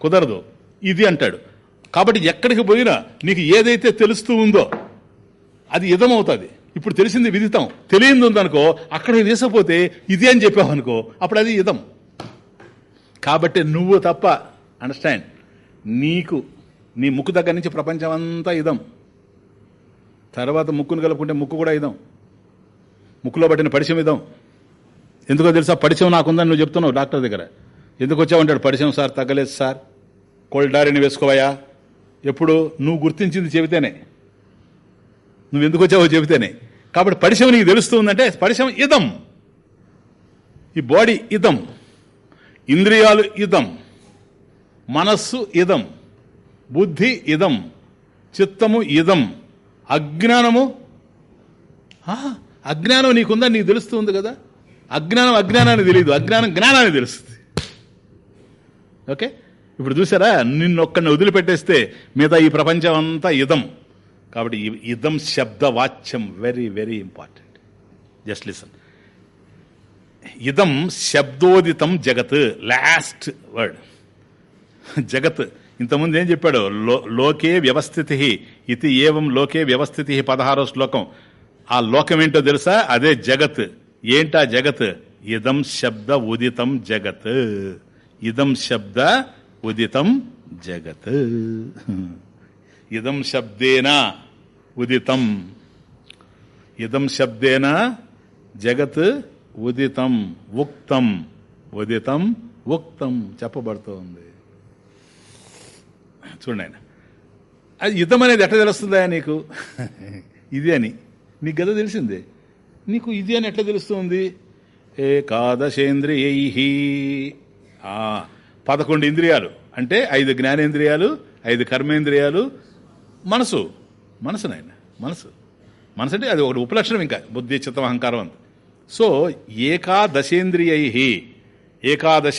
కుదరదు. ఇది అంటాడు. కాబట్టి ఎక్కడికి పోయినా నీకు ఏదైతే తెలుస్తూ ఉందో అది ఇదమవుతుంది. ఇప్పుడు తెలిసింది విదితం. తెలియంది ఉందనుకో అక్కడికి తీసకపోతే ఇది అని చెప్పావు అనుకో అప్పుడు అది ఇదం. కాబట్టి నువ్వు తప్ప అండర్స్టాండ్ నీకు నీ ముక్కు దగ్గర నుంచి ప్రపంచం అంతా ఇదం. తర్వాత ముక్కును కలుపుకుంటే ముక్కు కూడా ఇదం. ముక్కులో పట్టిన పరిచయం ఇదం. ఎందుకో తెలుసా? పరిచయం నాకుందని నువ్వు చెప్తున్నావు డాక్టర్ దగ్గర. ఎందుకు వచ్చావు అంటాడు? పరిచయం సార్ తగ్గలేదు సార్. కోల్డారిని వేసుకోవయా ఎప్పుడు? నువ్వు గుర్తించింది చెబితేనే. నువ్వు ఎందుకు వచ్చావో చెబితేనే. కాబట్టి పరిచయం నీకు తెలుస్తుందంటే పరిచయం ఇదం. ఈ బాడీ ఇదం. ఇంద్రియాలు ఇదం. మనస్సు ఇదం బుద్ధి ఇదం చిత్తము ఇదం అజ్ఞానము. అజ్ఞానం నీకుందని నీకు తెలుస్తుంది కదా. అజ్ఞానం అజ్ఞానాన్ని తెలియదు. అజ్ఞానం జ్ఞానాన్ని తెలుస్తుంది. ఓకే? ఇప్పుడు చూసారా? నిన్నొక్కడిని వదిలిపెట్టేస్తే మిగతా ఈ ప్రపంచం అంతా ఇదం. కాబట్టి ఇదం శబ్ద వాచ్యం very very important. Just listen. ఇదం శబ్దోదితం జగత్ లాస్ట్ వర్డ్. జగత్. ఇంతకుముందు ఏం చెప్పాడు? లో లోకే వ్యవస్థితి ఇది ఏవం లోకే వ్యవస్థితి పదహారో శ్లోకం. ఆ లోకం ఏంటో తెలుసా? అదే జగత్. ఏంటా జగత్? ఇదం శబ్ద ఉదితం జగత్. ఇదం శబ్ద ఉదితం జగత్. ఇదం శబ్దేన ఉదితం. ఇదం శబ్దేన జగత్ ఉదితం ఉక్తం. ఉదితం ఉక్తం. చెప్పబడుతోంది. చూడండి ఆయన అది యుద్ధం అనేది ఎట్లా తెలుస్తుందా నీకు? ఇది అని. నీకు కదా తెలిసిందే. నీకు ఇది అని ఎట్లా తెలుస్తుంది? ఏకాదశేంద్రియై ఆ, పదకొండు ఇంద్రియాలు. అంటే ఐదు జ్ఞానేంద్రియాలు ఐదు కర్మేంద్రియాలు. మనసు. మనసు నాయన. మనసు. మనసు అంటే అది ఒకటి ఉపలక్షణం ఇంకా. బుద్ధి చిత్తం అహంకారం అంత. సో ఏకాదశేంద్రియై ఏకాదశ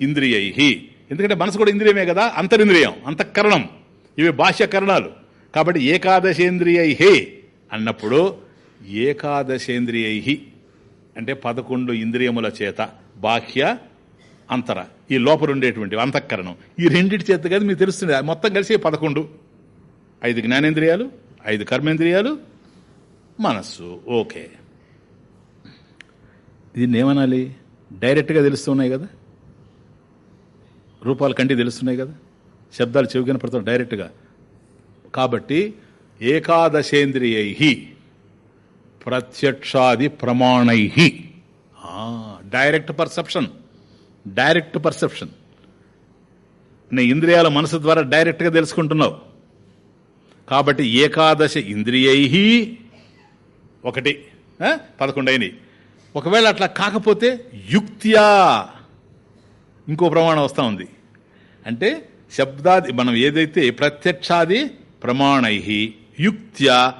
ఇంద్రియై ఎందుకంటే మనసు కూడా ఇంద్రియమే కదా అంతరింద్రియం అంతఃకరణం. ఇవి బాహ్యకరణాలు. కాబట్టి ఏకాదశేంద్రియై అన్నప్పుడు ఏకాదశేంద్రియై అంటే పదకొండు ఇంద్రియముల చేత బాహ్య అంతర. ఈ లోపల ఉండేటువంటి అంతఃకరణం. ఈ రెండింటి చేత కదా మీకు తెలుస్తుంది మొత్తం కలిసి పదకొండు. ఐదు జ్ఞానేంద్రియాలు ఐదు కర్మేంద్రియాలు మనస్సు. ఓకే. దీన్ని ఏమనాలి? డైరెక్ట్గా తెలుస్తున్నాయి కదా. రూపాలు కంటి తెలుస్తున్నాయి కదా. శబ్దాలు చెవి కనపడుతున్నాయి డైరెక్ట్గా. కాబట్టి ఏకాదశేంద్రియై ప్రత్యక్షాది ప్రమాణై. Direct perception. Direct perception. నీ ఇంద్రియాల మనసు ద్వారా డైరెక్ట్గా తెలుసుకుంటున్నావు. కాబట్టి ఏకాదశ ఇంద్రియై ఒకటి పదకొండు అయినాయి ఒకవేళ అట్లా కాకపోతే యుక్త్యా ఇంకో ప్రమాణం వస్తూ ఉంది. అంటే శబ్దాది మనం ఏదైతే ప్రత్యక్షాది ప్రమాణై యుక్త్యా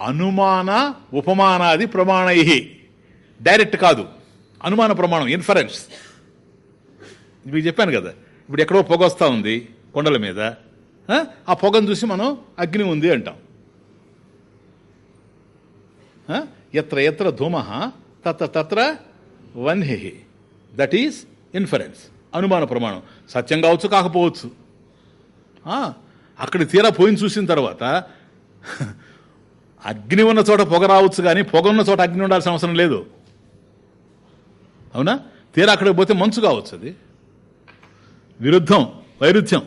అనుమాన ఉపమానాది ప్రమాణై డైరెక్ట్ కాదు. అనుమాన ప్రమాణం ఇన్ఫరెన్స్ మీకు చెప్పాను కదా. ఇప్పుడు ఎక్కడో పొగ వస్తూ ఉంది కొండల మీద. ఆ? పొగను చూసి మనం అగ్ని ఉంది అంటాం. ఎత్ర ఎత్ర ధూమ తత్ర తత్ర వన్హి దట్ ఈస్ ఇన్ఫరెన్స్ అనుమాన ప్రమాణం. సత్యం కావచ్చు కాకపోవచ్చు. అక్కడ తీరా పోయిన చూసిన తర్వాత అగ్ని ఉన్న చోట పొగ రావచ్చు కానీ పొగ ఉన్న చోట అగ్ని ఉండాల్సిన అవసరం లేదు. అవునా? తీరా అక్కడికి పోతే మంచు కావచ్చు అది. విరుద్ధం వైరుధ్యం.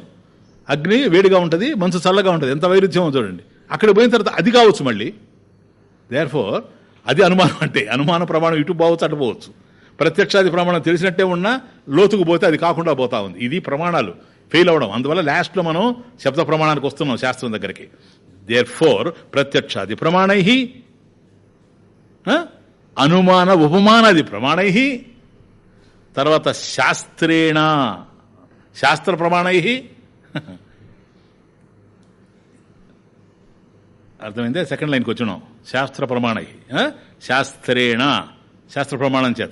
అగ్ని వేడిగా ఉంటుంది మంచు చల్లగా ఉంటుంది. ఎంత వైరుధ్యమో చూడండి. అక్కడ పోయిన తర్వాత అది కావచ్చు మళ్ళీ. దేర్ ఫోర్ అది అనుమానం అంటే అనుమాన ప్రమాణం ఇటు పోవచ్చు అటు పోవచ్చు. ప్రత్యక్షాది ప్రమాణం తెలిసినట్టే ఉన్నా లోతుకు పోతే అది కాకుండా పోతా ఉంది. ఇది ప్రమాణాలు. ఫెయిల్ అవడం. అందువల్ల లాస్ట్లో మనం శబ్ద ప్రమాణానికి వస్తున్నాం శాస్త్రం దగ్గరికి. దేర్ ఫోర్ ప్రత్యక్షాది ప్రమాణై అనుమాన ఉపమానాది ప్రమాణై తర్వాత శాస్త్రేణ శాస్త్ర ప్రమాణై. అర్థమైందే? సెకండ్ లైన్కి వచ్చినాం. శాస్త్ర ప్రమాణై శాస్త్రేణ శాస్త్ర ప్రమాణం చేత.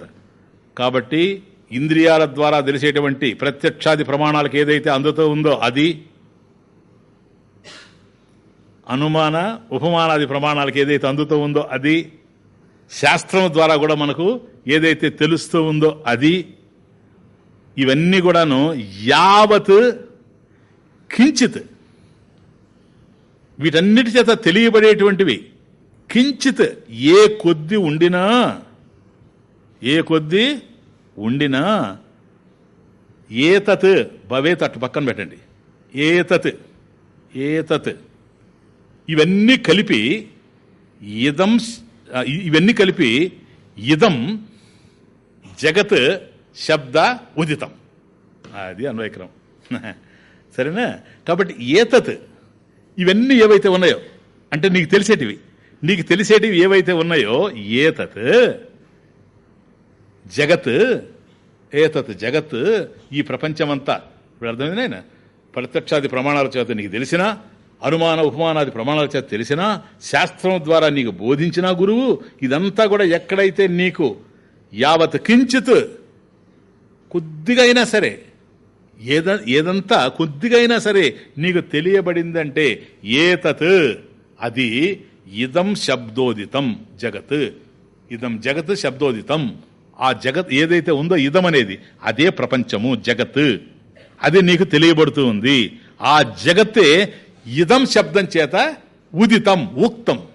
కాబట్టి ఇంద్రియాల ద్వారా తెలిసేటువంటి ప్రత్యక్షాది ప్రమాణాలకు ఏదైతే అందుతూ ఉందో అది అనుమాన ఉపమానాది ప్రమాణాలకు ఏదైతే అందుతూ ఉందో అది శాస్త్రం ద్వారా కూడా మనకు ఏదైతే తెలుస్తూ ఉందో అది ఇవన్నీ కూడాను యావత్ కించిత్ వీటన్నిటి చేత తెలియబడేటువంటివి. కించిత్ ఏ కొద్ది ఉండినా ఏ కొద్ది ఉండినా ఏతత్ భవేత్ అటు పక్కన పెట్టండి. ఏతత్ ఏతత్. ఇవన్నీ కలిపి ఇదం ఇవన్నీ కలిపి ఇదం జగత్ శబ్ద ఉదితం. అది అన్వయక్రం సరేనా? కాబట్టి ఏతత్ ఇవన్నీ ఏవైతే ఉన్నాయో అంటే నీకు తెలిసేటివి నీకు తెలిసేటివి ఏవైతే ఉన్నాయో ఏతత్. జగత్ ఏతత్ జగత్ ఈ ప్రపంచమంతా. ఇప్పుడు అర్థమైంది నాయన? ప్రత్యక్షాది ప్రమాణాల చేత నీకు తెలిసినా అనుమాన ఉపమానాది ప్రమాణాల చేత తెలిసినా శాస్త్రం ద్వారా నీకు బోధించిన గురువు ఇదంతా కూడా ఎక్కడైతే నీకు యావత్ కించిత్ కొద్దిగా అయినా సరే ఏద ఏదంతా కొద్దిగా అయినా సరే నీకు తెలియబడిందంటే ఏతత్ అది ఇదం శబ్దోదితం జగత్. ఇదం జగత్ శబ్దోదితం. ఆ జగత్ ఏదైతే ఉందో ఇదం అనేది అదే ప్రపంచము జగత్. అది నీకు తెలియబడుతూ ఉంది. ఆ జగత్తే ఇదం శబ్దం చేత ఉదితం ఉక్తం.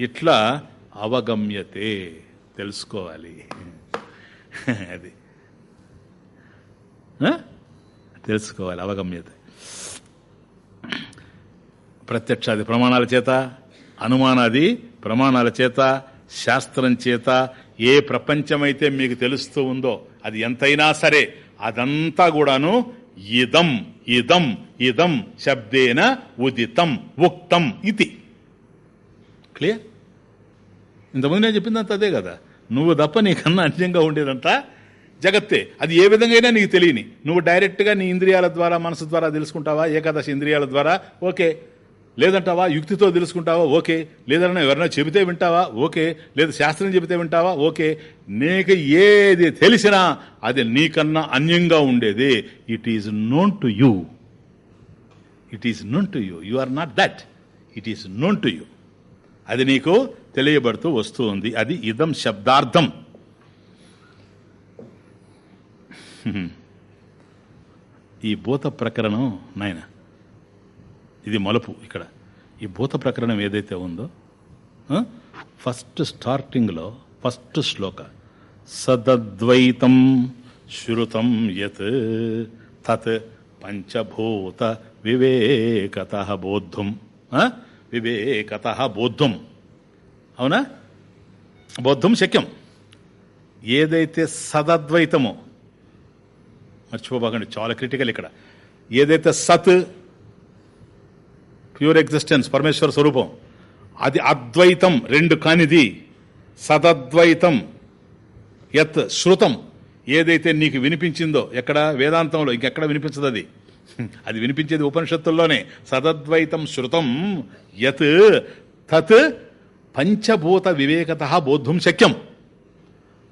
ఇట్లా అవగమ్యతే తెలుసుకోవాలి. అది. తెలుసుకోవాలి అవగమ్యత. ప్రత్యక్షాది ప్రమాణాల చేత అనుమానాది ప్రమాణాల చేత శాస్త్రం చేత ఏ ప్రపంచమైతే మీకు తెలుస్తూ ఉందో అది ఎంతైనా సరే అదంతా కూడాను ఇదం ఇదం ఇదం శబ్దేన ఉదితం ఉక్తం ఇది. క్లియర్? ఇంతకుముందు నేను చెప్పిందంతా అదే కదా. నువ్వు తప్ప నీకన్నా అన్యంగా ఉండేదంతా జగత్తే. అది ఏ విధంగా అయినా నీకు తెలియని. నువ్వు డైరెక్ట్గా నీ ఇంద్రియాల ద్వారా మనసు ద్వారా తెలుసుకుంటావా? ఏకాదశి ఇంద్రియాల ద్వారా? ఓకే. లేదంటావా? యుక్తితో తెలుసుకుంటావా? ఓకే. లేదన్నా ఎవరైనా చెబితే వింటావా? ఓకే. లేదా శాస్త్రం చెబితే వింటావా? ఓకే. నీకు ఏది తెలిసినా అది నీకన్నా అన్యంగా ఉండేది. It is known to you it is known to you you are not that it is known to you అది నీకు తెలియబడుతూ వస్తూ ఉంది అది ఇదం శబ్దార్థం. ఈ భూత ప్రకరణం నాయనా ఇది మలుపు ఇక్కడ. ఈ భూత ప్రకరణం ఏదైతే ఉందో ఫస్ట్ స్టార్టింగ్లో ఫస్ట్ శ్లోక. సదద్వైతం శృతం యత్ తత్ పంచభూత వివేకత బోద్ధం. వివేకత బోద్ధం. అవునా? బోద్ధం శక్యం. ఏదైతే సదద్వైతమో మర్చిపోబాకండి చాలా క్రిటికల్ ఇక్కడ. ఏదైతే సత్ ప్యూర్ ఎగ్జిస్టెన్స్ పరమేశ్వర స్వరూపం. అది అద్వైతం రెండు కానిది సదద్వైతం యత్ శృతం. ఏదైతే నీకు వినిపించిందో ఎక్కడ? వేదాంతంలో ఇంకెక్కడ వినిపించదు అది అది వినిపించేది ఉపనిషత్తుల్లోనే. సదద్వైతం శృతం యత్ తత్ పంచభూత వివేకత బోద్ధం శక్యం.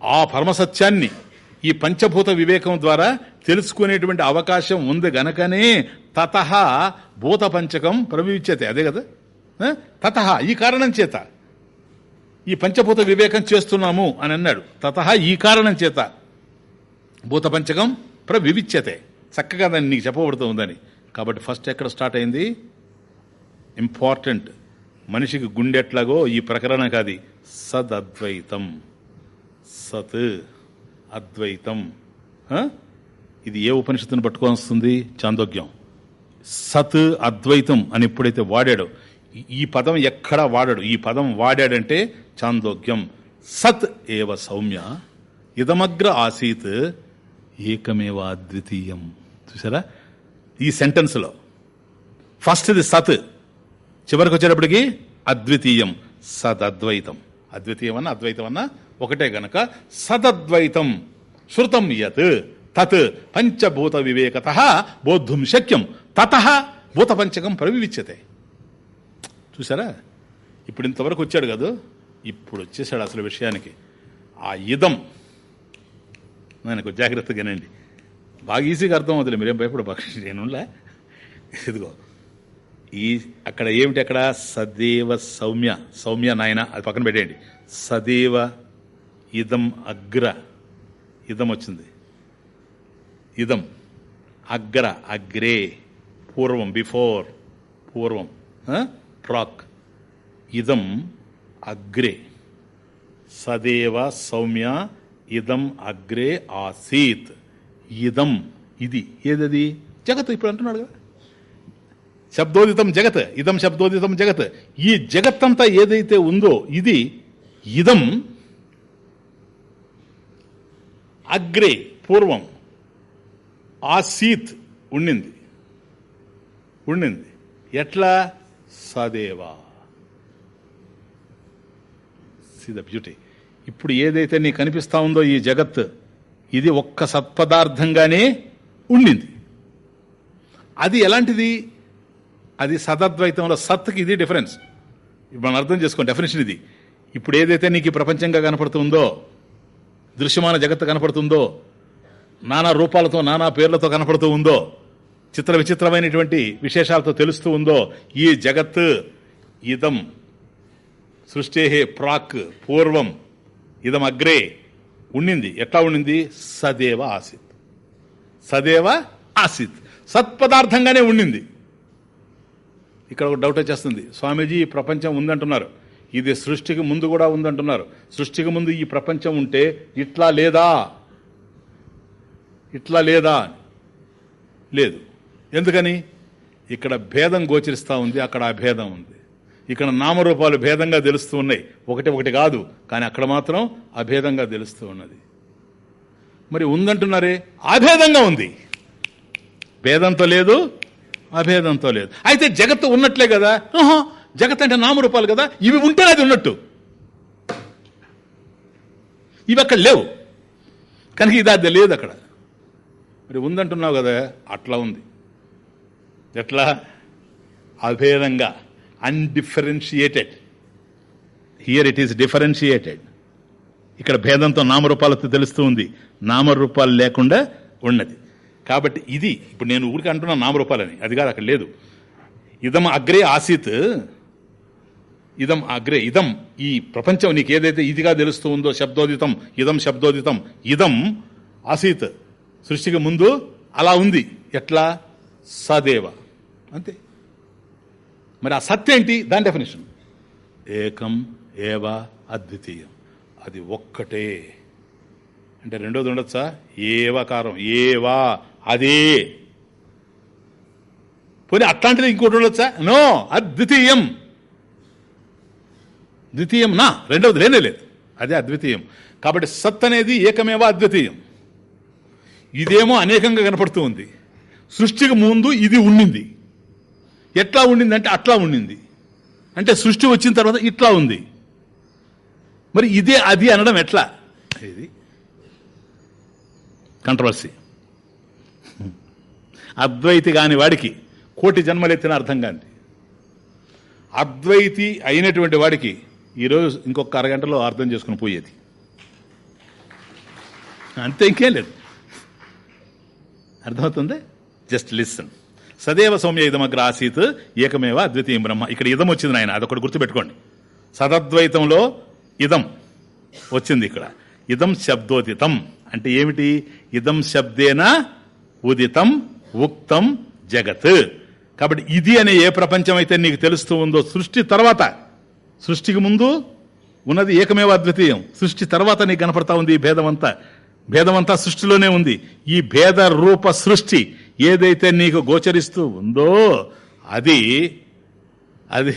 ఆ పరమసత్యాన్ని ఈ పంచభూత వివేకం ద్వారా తెలుసుకునేటువంటి అవకాశం ఉంది గనకనే తత భూతపంచకం ప్రవివిచ్యతే అదే కదా? తత ఈ కారణం చేత. ఈ పంచభూత వివేకం చేస్తున్నాము అని అన్నాడు. తత ఈ కారణం చేత. భూతపంచకం ప్రవివిచ్యతే. చక్కగా దాన్ని నీకు చెప్పబడుతుందని. కాబట్టి ఫస్ట్ ఎక్కడ స్టార్ట్ అయింది? ఇంపార్టెంట్. మనిషికి గుండెట్లాగో ఈ ప్రకరణ కాది. సదద్వైతం. సత్ అద్వైతం. ఇది ఏ ఉపనిషత్తుని పట్టుకొని వస్తుంది? చాందోగ్యం సత్ అద్వైతం అని ఎప్పుడైతే వాడాడో ఈ- పదం ఎక్కడా వాడాడు? ఈ పదం వాడాడంటే చాందోగ్యం సత్ ఏవ సౌమ్య ఇదమగ్ర ఆసీత్ ఏకమేవ అద్వితీయం. చూసారా ఈ సెంటెన్స్లో. ఫస్ట్ ఇది సత్ చివరికి వచ్చేటప్పటికి అద్వితీయం సదద్వైతం అద్వితీయం అన్న అద్వైతం అన్న ఒకటే గనక సదద్వైతం శృతం యత్ తత్ పంచభూత వివేకత బోద్ధుం శక్యం. తత భూతపంచకం ప్రవివిచ్యతే. చూసారా ఇప్పుడు ఇంతవరకు వచ్చాడు కదా. ఇప్పుడు వచ్చేసాడు అసలు విషయానికి. ఆ ఇదం. నాకు జాగ్రత్తగానండి బాగా ఈజీగా అర్థం అవుతుంది. మీరేం భయపడబాక నేనులే ఇదిగో. ఈ అక్కడ ఏమిటి అక్కడ? సదేవ సౌమ్య. సౌమ్య నాయన. అది పక్కన పెట్టేయండి. సదేవ ఇదం అగ్ర. ఇదం వచ్చింది. ఇదం. అగ్ర. అగ్రే. పూర్వం బిఫోర్ పూర్వం ప్రాక్ ఇదం అగ్రే. సదేవ సౌమ్య ఇదం అగ్రే ఆసీత్. ఇదం ఇది. ఏదది? జగత్ ఇప్పుడు అంటున్నాడు కదా శబ్దోదితం జగత్. ఇదం శబ్దోదితం జగత్. ఈ జగత్తంతా ఏదైతే ఉందో ఇది ఇదం అగ్రే పూర్వం ఆసీత్ ఉండింది. ఉండింది. ఎట్లా? సదేవా. సి ద బ్యూటీ ఇప్పుడు ఏదైతే నీకు కనిపిస్తా ఉందో ఈ జగత్ ఇది ఒక్క సత్పదార్థంగానే ఉండింది. అది ఎలాంటిది? అది సదద్వైతంలో సత్కి ఇది డిఫరెన్స్. ఇప్పుడు మనం అర్థం చేసుకోండి డెఫినేషన్ ఇది. ఇప్పుడు ఏదైతే నీకు ప్రపంచంగా కనపడుతుందో దృశ్యమాన జగత్తు కనపడుతుందో నానా రూపాలతో నానా పేర్లతో కనపడుతూ ఉందో చిత్ర విచిత్రమైనటువంటి విశేషాలతో తెలుస్తూ ఉందో ఈ జగత్ ఇదం సృష్టిహే ప్రాక్ పూర్వం ఇదం అగ్రే ఉండింది. ఎట్లా ఉండింది? సదేవ ఆసిత్. సదేవ ఆసిత్. సత్పదార్థంగానే ఉండింది. ఇక్కడ ఒక డౌట్ వచ్చేస్తుంది. స్వామీజీ ఈ ప్రపంచం ఉందంటున్నారు. ఇది సృష్టికి ముందు కూడా ఉందంటున్నారు. సృష్టికి ముందు ఈ ప్రపంచం ఉంటే ఇట్లా లేదా? ఇట్లా లేదా? లేదు. ఎందుకని? ఇక్కడ భేదం గోచరిస్తూ ఉంది అక్కడ అభేదం ఉంది. ఇక్కడ నామరూపాలు భేదంగా తెలుస్తూ ఉన్నాయి. ఒకటి ఒకటి కాదు కానీ అక్కడ మాత్రం అభేదంగా తెలుస్తూ ఉన్నది. మరి ఉందంటున్నారే అభేదంగా ఉంది. భేదంతో లేదు అభేదంతో లేదు. అయితే జగత్తు ఉన్నట్లే కదా? ఆహా, జగత్ అంటే నామరూపాలు కదా? ఇవి ఉంటేనే అది ఉన్నట్టు. ఇవి అక్కడ లేవు. కనుక ఇది అది లేదు అక్కడ. మరి ఉందంటున్నావు కదా అట్లా ఉంది. ఎట్లా? అభేదంగా undifferentiated here it is differentiated ఇక్కడ భేదంతో నామరూపాలతో తెలుస్తూ ఉంది. నామరూపాలు లేకుండా ఉన్నది. కాబట్టి ఇది ఇప్పుడు నేను ఊరికి అంటున్నా నామరూపాలని. అది కాదు అక్కడ లేదు. ఇదం అగ్రే ఆసీత్. ఇదం అగ్రే ఇదం. ఈ ప్రపంచం నీకు ఏదైతే ఇదిగా తెలుస్తూ ఉందో శబ్దోదితం ఇదం శబ్దోదితం ఇదం ఆసీత్. సృష్టికి ముందు అలా ఉంది. ఎట్లా? సదేవ. అంతే. మరి ఆ సత్ ఏంటి? దాని డెఫినేషన్ ఏకం ఏవ అద్వితీయం. అది ఒక్కటే. అంటే రెండోది ఉండొచ్చా? ఏవకారం. ఏవా అదే. పోనీ అట్లాంటిది ఇంకోటి ఉండొచ్చా? నో అద్వితీయం. ద్వితీయం నా. రెండవది లేనే లేదు. అదే అద్వితీయం. కాబట్టి సత్ అనేది ఏకమేవా అద్వితీయం. ఇదేమో అనేకంగా కనపడుతూ ఉంది. సృష్టికి ముందు ఇది ఉండింది ఎట్లా ఉండింది అంటే అట్లా ఉండింది. అంటే సృష్టి వచ్చిన తర్వాత ఇట్లా ఉంది. మరి ఇదే అది అనడం ఎట్లా? ఇది కంట్రవర్సీ అద్వైతి కాని వాడికి కోటి జన్మలెత్తిన అర్థం కాంది. అద్వైతి అయినటువంటి వాడికి ఈరోజు ఇంకొక అరగంటలో అర్థం చేసుకుని పోయేది. అంతే ఇంకేం లేదు. అర్థమవుతుంది? జస్ట్ లిసన్ సదేవ సౌమ్య ఇదమగ్ర ఆసీత్ ఏకమేవ అద్వితీయం బ్రహ్మ. ఇక్కడ ఇదం వచ్చింది ఆయన అదొకటి గుర్తుపెట్టుకోండి. సదద్వైతంలో ఇదం వచ్చింది ఇక్కడ. ఇదం శబ్దోదితం అంటే ఏమిటి? ఇదం శబ్దేన ఉదితం ఉక్తం జగత్. కాబట్టి ఇది అనే ఏ ప్రపంచం అయితే నీకు తెలుస్తూ ఉందో సృష్టి తర్వాత సృష్టికి ముందు ఉన్నది ఏకమేవ అద్వితీయం. సృష్టి తర్వాత నీకు కనపడతా ఉంది ఈ భేదమంతా. భేదమంతా సృష్టిలోనే ఉంది. ఈ భేద రూప సృష్టి ఏదైతే నీకు గోచరిస్తూ ఉందో అది అది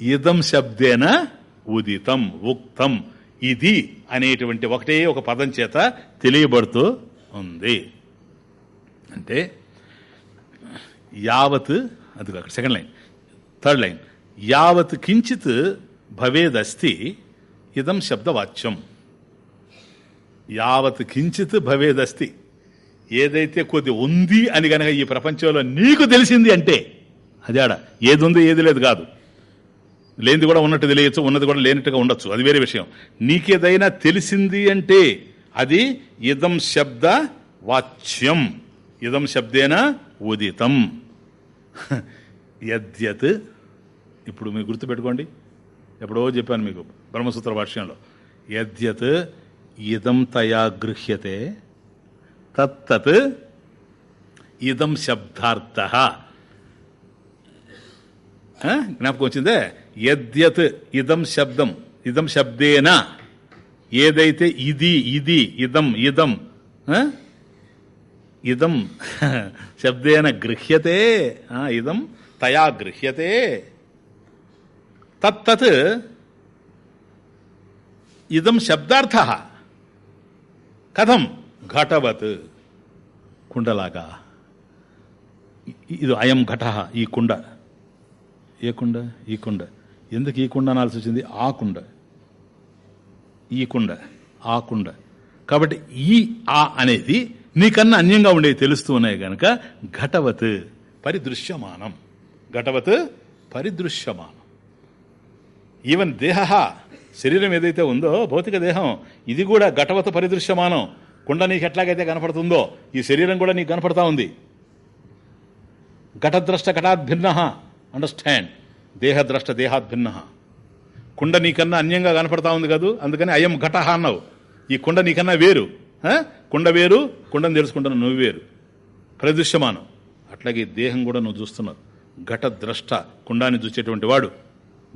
ఇదం శబ్దేన ఉదితం ఉక్తం ఇది అనేటువంటి ఒకటే ఒక పదం చేత తెలియబడుతూ ఉంది. అంటే యావత్ అది అక్కడ సెకండ్ లైన్ థర్డ్ లైన్ యావత్ కించిత్ భవేదస్తి ఇదం శబ్దవాచ్యం. యావత్ కించిత్ భవేదస్తి ఏదైతే కొద్ది ఉంది అని గనక ఈ ప్రపంచంలో నీకు తెలిసింది అంటే అది ఆడ ఏది ఉంది ఏది లేదు కాదు. లేనిది కూడా ఉన్నట్టు తెలియచ్చు ఉన్నది కూడా లేనట్టుగా ఉండొచ్చు. అది వేరే విషయం. నీకేదైనా తెలిసింది అంటే అది ఇదం శబ్ద వాచ్యం. ఇదం శబ్దేన ఉదితం. యద్యత్. ఇప్పుడు మీరు గుర్తుపెట్టుకోండి. ఎప్పుడో చెప్పాను మీకు బ్రహ్మసూత్ర భాష్యంలో. యద్యత్ ఇదం తయా గృహ్యతే తత్తత్ ఇదం శబ్దార్థ. జ్ఞాపకం వచ్చిందే? యద్యత్ ఇదం శబ్దం. ఇదం శబ్దేన. ఏదైతే ఇది ఇది ఇదం ఇదం ఇదం శబ్దేన గృహ్యతే ఇదం తయా గృహ్యతే. తత్తత్ ఇదం శబ్దార్థ. కథం. ఘటవత్ కుండలాగా. ఇది అయం ఘట ఈ కుండ. ఏ కుండ? ఈ కుండ. ఎందుకు ఈ కుండ అనాల్సి వచ్చింది? ఆ కుండ. ఈ కుండ. ఆ కుండ. కాబట్టి ఈ ఆ అనేది నీకన్నా అన్యంగా ఉండేవి తెలుస్తూ ఉన్నాయి కనుక ఘటవత్ పరిదృశ్యమానం. ఘటవత్ పరిదృశ్యమానం. ఈవెన్ దేహ శరీరం ఏదైతే ఉందో భౌతిక దేహం ఇది కూడా ఘటవత పరిదృశ్యమానం. కుండ నీకు ఎట్లాగైతే కనపడుతుందో ఈ శరీరం కూడా నీకు కనపడతా ఉంది. ఘటద్రష్ట ఘటాద్భిన్న అండర్స్టాండ్ దేహద్రష్ట దేహాద్భిన్న. కుండ నీకన్నా అన్యంగా కనపడతా ఉంది కాదు? అందుకని అయం ఘట అన్నావు. ఈ కుండ నీకన్నా వేరు. కుండ వేరు కుండను తెలుసుకుంటున్నావు నువ్వు వేరు. ప్రదృశ్యమానం. అట్లాగే ఈ దేహం కూడా నువ్వు చూస్తున్నావు. ఘటద్రష్ట కుండాన్ని చూసేటువంటి వాడు.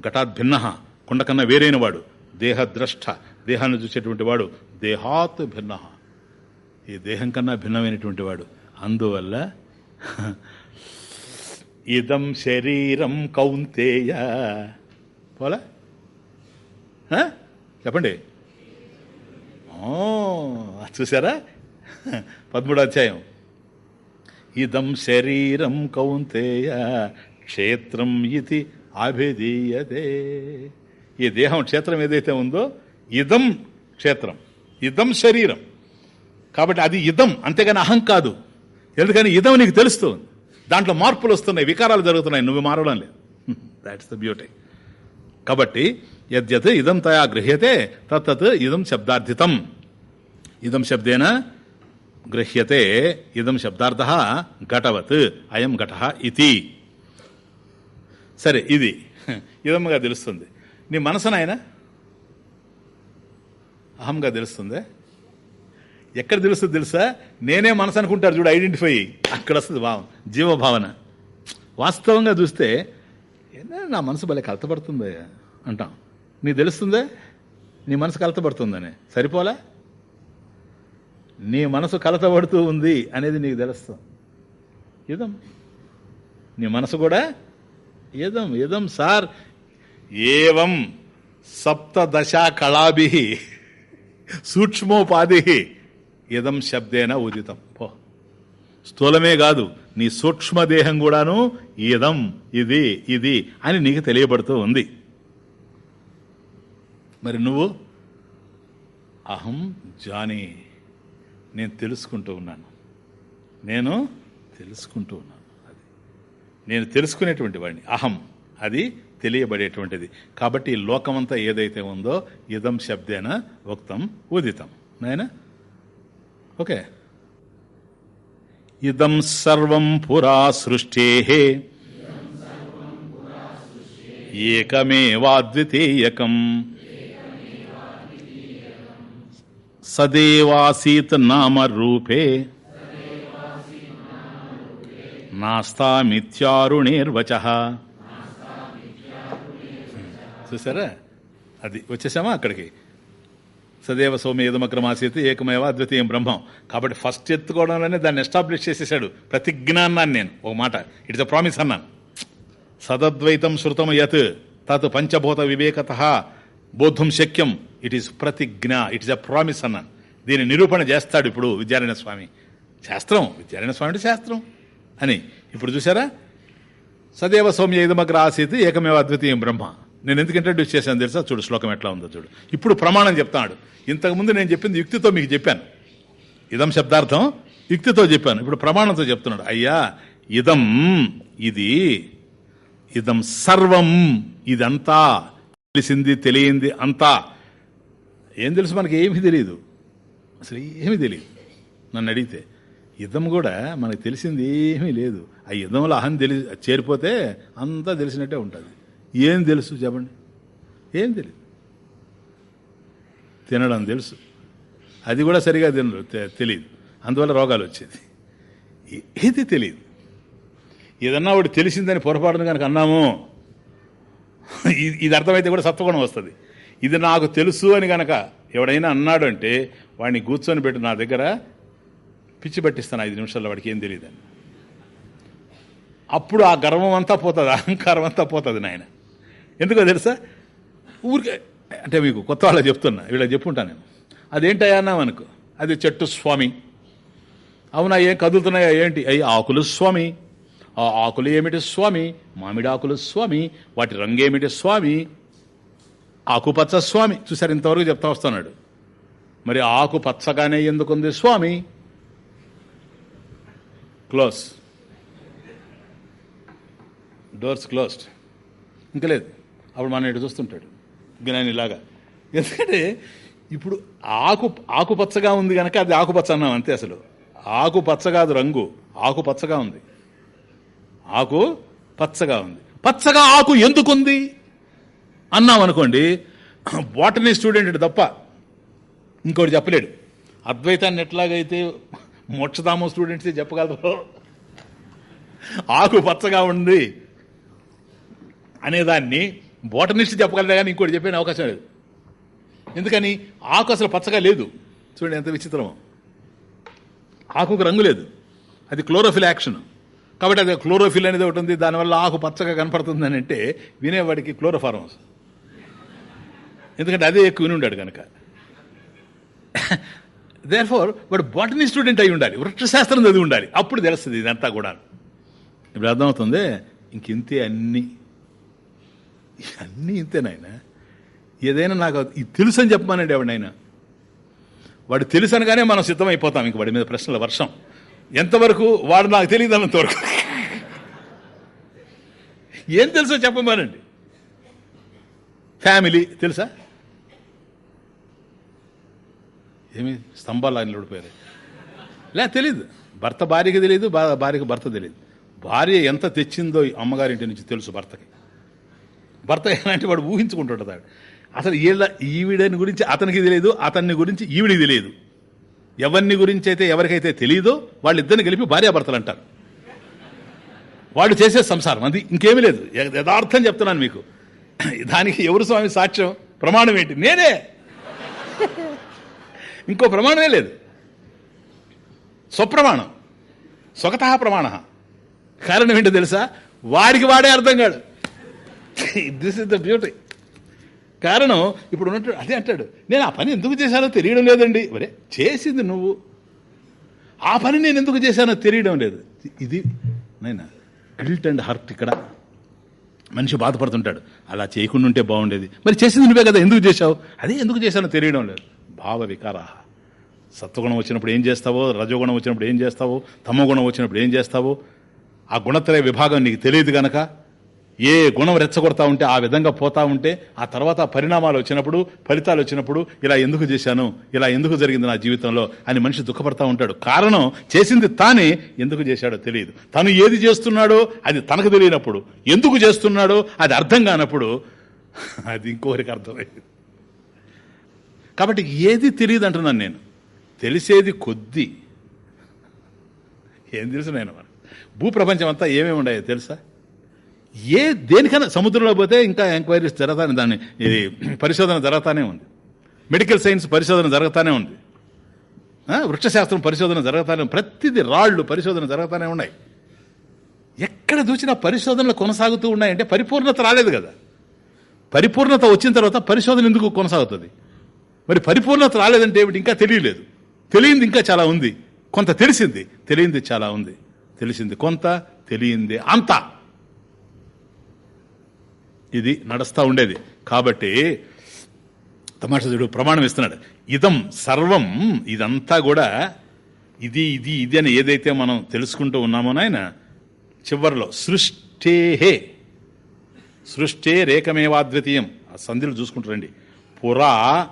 ఘటాద్భిన్న కుండ కన్నా వేరైన వాడు. దేహద్రష్ట దేహాన్ని చూసేటువంటి వాడు. దేహాత్ భిన్న. ఈ దేహం కన్నా భిన్నమైనటువంటి వాడు. అందువల్ల ఇదం శరీరం కౌంతేయ. పోలా? చెప్పండి. ఓ, చూసారా పదమూడో అధ్యాయం. ఇదం శరీరం కౌంతేయ క్షేత్రం ఇది అభిధీయతే. ఈ దేహం క్షేత్రం ఏదైతే ఉందో ఇదం క్షేత్రం ఇదం శరీరం. కాబట్టి అది యుద్ధం అంతేగాని అహం కాదు. ఎందుకని? యుద్ధం నీకు తెలుస్తుంది. దాంట్లో మార్పులు వస్తున్నాయి వికారాలు జరుగుతున్నాయి నువ్వు మారడం లేదు. దాట్స్ ద బ్యూటీ కాబట్టి యద్యత్ ఇదం తయా గృహ్యతే తత్తత్ ఇదం శబ్దార్థితం. ఇదం శబ్దేన గృహ్యతే ఇదం శబ్దార్థ ఘటవత్ అయం ఘట ఇది సరే ఇది. ఇదమ్గా తెలుస్తుంది. నీ మనసునైనా అహంగా తెలుస్తుంది? ఎక్కడ తెలుస్తుంది తెలుసా? నేనే మనసు అనుకుంటారు చూడు ఐడెంటిఫై అక్కడ వస్తుంది భావం జీవభావన. వాస్తవంగా చూస్తే నా మనసు భలే కలతపడుతుంది అంటాం. నీ తెలుస్తుందే? నీ మనసు కలతపడుతుందని. సరిపోలా? నీ మనసు కలతపడుతూ ఉంది అనేది నీకు తెలుస్తుంది. ఇదం నీ మనసు కూడా? ఏదం? ఏదం సార్? ఏవం సప్తదశా కళాభి సూక్ష్మోపాధి ఇదం శబ్దేన ఉదితం. పో. స్థూలమే కాదు నీ సూక్ష్మదేహం కూడాను ఇదం ఇది ఇది అని నీకు తెలియబడుతూ ఉంది. మరి నువ్వు? అహం జానీ. నేను తెలుసుకుంటూ ఉన్నాను. నేను తెలుసుకుంటూ ఉన్నాను. అది. నేను తెలుసుకునేటువంటి వాడిని. అహం. అది తెలియబడేటువంటిది. కాబట్టి ఈ లోకమంతా ఏదైతే ఉందో ఇదం శబ్దేన ఉక్తం ఉదితం. నాయనా? ఓకే ఇదం సర్వం పురా సృష్టే ఏకమేవాద్వితీయకం సదేవాసీత్ నామ రూపే నాస్తామిత్యారుణేర్వచ చూసారా? అది వచ్చేసామా అక్కడికి? సదేవ సౌమ్య ఏదమక్రమాసీత్ ఏకమేవ అద్వితీయం బ్రహ్మం. కాబట్టి ఫస్ట్ ఎత్తుకోవడంలోనే దాన్ని ఎస్టాబ్లిష్ చేసేసాడు ప్రతిజ్ఞ అన్నాను నేను. ఒక మాట. ఇట్స్ అ ప్రామిస్ అన్నాను. సదద్వైతం శృతం యత్. తత్ పంచభూత వివేకత. బోద్ధం శక్యం. It is pratijna. It is a promise అన్నాను. దీని నిరూపణ చేస్తాడు ఇప్పుడు విద్యారాయణ స్వామి. శాస్త్రం. విద్యారాయణ స్వామి అంటే శాస్త్రం. అని. ఇప్పుడు చూసారా సదేవ సౌమ్య ఇదమగ్ర ఆసీత్ ఏకమేవ అద్వితీయం బ్రహ్మ. నేను ఎందుకు ఇంట్రడ్యూస్ చేశాను తెలుసా? చూడు శ్లోకం ఎట్లా ఉందో చూడు. ఇప్పుడు ప్రమాణం చెప్తాడు. ఇంతకుముందు నేను చెప్పింది యుక్తితో మీకు చెప్పాను. ఇదం శబ్దార్థం యుక్తితో చెప్పాను. ఇప్పుడు ప్రమాణంతో చెప్తున్నాడు. అయ్యా ఇదం ఇది ఇదం సర్వం ఇదంతా తెలిసింది తెలియంది అంతా. ఏం తెలుసు మనకి? ఏమీ తెలియదు అసలు ఏమీ తెలియదు నన్ను అడిగితే యుద్ధం కూడా మనకు తెలిసింది ఏమీ లేదు. ఆ యుద్ధంలో అహం తెలి చేరిపోతే అంతా తెలిసినట్టే ఉంటుంది. ఏం తెలుసు చెప్పండి? ఏం తెలియదు తినడం తెలుసు. అది కూడా సరిగా తినరు తెలియదు అందువల్ల రోగాలు వచ్చేది. ఏది తెలియదు ఏదన్నా ఒకటి తెలిసిందని పొరపాటున కనుక అన్నాము ఇది- ఇది అర్థమైతే కూడా సత్వగుణం వస్తుంది. ఇది నాకు తెలుసు అని గనక ఎవడైనా అన్నాడు అంటే వాడిని కూర్చొని పెట్టి నా దగ్గర పిచ్చి పట్టిస్తాను ఐదు నిమిషాల్లో వాడికి ఏం తెలియదని అప్పుడు ఆ గర్వం అంతా పోతుంది? అహంకారం అంతా పోతుంది నాయన. ఎందుకో తెలుసా? ఊరికే అంటే మీకు కొత్త వాళ్ళకి చెప్తున్నా వీళ్ళకి చెప్పుంటా నేను. అదేంటయ్యా అన్నామనుకో అది చెట్టు స్వామి. అవునా ఏం కదులుతున్నాయా ఏంటి? అయ్యి ఆకులు స్వామి. ఆ ఆకులు ఏమిటి స్వామి? మామిడి ఆకులు స్వామి. వాటి రంగు ఏమిటి స్వామి? ఆకుపచ్చ స్వామి. చూసారు ఇంతవరకు చెప్తా వస్తున్నాడు. మరి ఆకు పచ్చగానే ఎందుకుంది స్వామి? క్లోజ్. Doors closed. ఇంకా లేదు. అప్పుడు మనం ఇటు చూస్తుంటాడు? జ్ఞానిలాగా. ఎందుకంటే ఇప్పుడు ఆకు ఆకుపచ్చగా ఉంది కనుక అది ఆకుపచ్చ అన్నాం అంతే అసలు. ఆకుపచ్చ కాదు రంగు ఆకుపచ్చగా ఉంది. ఆకు పచ్చగా ఉంది. పచ్చగా ఆకు ఎందుకుంది? అన్నాం అనుకోండి బాటనీ స్టూడెంట్ తప్ప ఇంకోటి చెప్పలేడు. అద్వైతాన్ని ఎట్లాగైతే మోక్షధామం స్టూడెంట్స్ చెప్పగలరు ఆకు పచ్చగా ఉంది అనేదాన్ని బోటనిస్ట్ చెప్పగలరా కానీ ఇంకోటి చెప్పే అవకాశం లేదు. ఎందుకని ఆకు అసలు పచ్చగా లేదు. చూడండి ఎంత విచిత్రమో. ఆకుకు రంగు లేదు. అది క్లోరోఫిల్ యాక్షన్ కాబట్టి అది క్లోరోఫిల్ అనేది ఒకటి ఉంది. దానివల్ల ఆకు పచ్చగా కనపడుతుంది అని అంటే వినేవాడికి క్లోరోఫార్మస్ ఎందుకంటే అదే ఎక్కువ విని ఉండాడు కనుక. దేర్ ఫోర్ వాడు బాటనీ స్టూడెంట్ అయి ఉండాలి. వృక్షశాస్త్రం చదివి ఉండాలి. అప్పుడు తెలుస్తుంది ఇదంతా కూడా ఇప్పుడు అర్థమవుతుంది ఇంకింతే అన్నీ అన్నీ ఇంతేనాయనా ఏదైనా నాకు ఇది తెలుసు అని చెప్పమానండి ఎవడైనా వాడు తెలుసు అనగానే మనం సిద్ధమైపోతాం ఇంక వాడి మీద ప్రశ్నల వర్షం. ఎంతవరకు వాడు నాకు తెలియదు అన్నంతవరకు ఏం తెలుసో చెప్పమానండి. ఫ్యామిలీ తెలుసా? ఏమి? స్తంభాలు ఆయన ఓడిపోయారు లే తెలీదు. భర్త భార్యకి తెలియదు భా- భార్యకి భర్త తెలియదు భార్య ఎంత తెచ్చిందో అమ్మగారింటి నుంచి తెలుసు భర్తకి. భర్త ఎలాంటి వాడు ఊహించుకుంటుంటాడు అసలు వీళ్ళ ఈవిడని గురించి అతనికి తెలియదు అతన్ని గురించి ఈవిడికి తెలియదు. ఎవరిని గురించి అయితే ఎవరికైతే తెలియదో వాళ్ళిద్దరిని కలిపి భార్యాభర్తలు అంటారు వాళ్ళు చేసే సంసారం అది ఇంకేమీ లేదు. యథార్థం చెప్తున్నాను మీకు. దానికి ఎవరు స్వామి సాక్ష్యం? ప్రమాణం ఏంటి? నేనే. ఇంకో ప్రమాణమే లేదు. స్వప్రమాణం. స్వగత ప్రమాణ కారణం ఏంటో తెలుసా? వాడికి వాడే అర్థం కాడు దిస్ ఇస్ ద బ్యూటీ కారణం ఇప్పుడు ఉన్నట్టు అదే అంటాడు. నేను ఆ పని ఎందుకు చేశానో తెలియడం లేదండి. మరే చేసింది నువ్వు. ఆ పని నేను ఎందుకు చేశానో తెలియడం లేదు. ఇది నైనా గిల్ట్ అండ్ హర్ట్ ఇక్కడ. మనిషి బాధపడుతుంటాడు. అలా చేయకుండా ఉంటే బాగుండేది. మరి చేసింది నువ్వే కదా ఎందుకు చేశావు? అదే ఎందుకు చేశానో తెలియడం లేదు. భావ వికారా సత్వగుణం వచ్చినప్పుడు ఏం చేస్తావో రజోగుణం వచ్చినప్పుడు ఏం చేస్తావో తమోగుణం వచ్చినప్పుడు ఏం చేస్తావో ఆ గుణత్రయ విభాగం నీకు తెలియదు గనక ఏ గుణం రెచ్చగొడతా ఉంటే ఆ విధంగా పోతా ఉంటే ఆ తర్వాత పరిణామాలు వచ్చినప్పుడు ఫలితాలు వచ్చినప్పుడు ఇలా ఎందుకు చేశాను ఇలా ఎందుకు జరిగింది నా జీవితంలో అని మనిషి దుఃఖపడతా ఉంటాడు. కారణం చేసింది తానే ఎందుకు చేశాడో తెలియదు. తను ఏది చేస్తున్నాడో అది తనకు తెలియనప్పుడు. ఎందుకు చేస్తున్నాడో అది అర్థం కానప్పుడు అది ఇంకోరికి అర్థమైంది. కాబట్టి ఏది తెలియదు అంటున్నాను నేను. తెలిసేది కొద్ది. ఏం తెలుసు నేను భూప్రపంచం అంతా ఏమేమి ఉన్నాయో తెలుసా? ఏ దేనికైనా సముద్రంలో పోతే ఇంకా ఎంక్వైరీస్ జరుగుతానే దాన్ని. ఇది పరిశోధన జరుగుతానే ఉంది. మెడికల్ సైన్స్ పరిశోధన జరుగుతానే ఉంది. వృక్షశాస్త్రం పరిశోధన జరుగుతానే ప్రతిదీ రాళ్ళు పరిశోధన జరుగుతానే ఉన్నాయి. ఎక్కడ చూసినా పరిశోధనలు కొనసాగుతూ ఉన్నాయంటే పరిపూర్ణత రాలేదు కదా. పరిపూర్ణత వచ్చిన తర్వాత పరిశోధన ఎందుకు కొనసాగుతుంది? మరి పరిపూర్ణత రాలేదంటే ఏమిటి? ఇంకా తెలియలేదు. తెలియంది ఇంకా చాలా ఉంది. కొంత తెలిసింది. తెలియంది చాలా ఉంది. తెలిసింది కొంత తెలియంది అంతా. ఇది నడుస్తూ ఉండేది. కాబట్టి తమాషుడు ప్రమాణం ఇస్తున్నాడు. ఇదం సర్వం ఇదంతా కూడా ఇది ఇది ఇది అని ఏదైతే మనం తెలుసుకుంటూ ఉన్నామో నాయన చివరిలో సృష్టేహే సృష్టే రేకమేవాద్వితీయం ఆ సంధిలు చూసుకుంటారండి పురా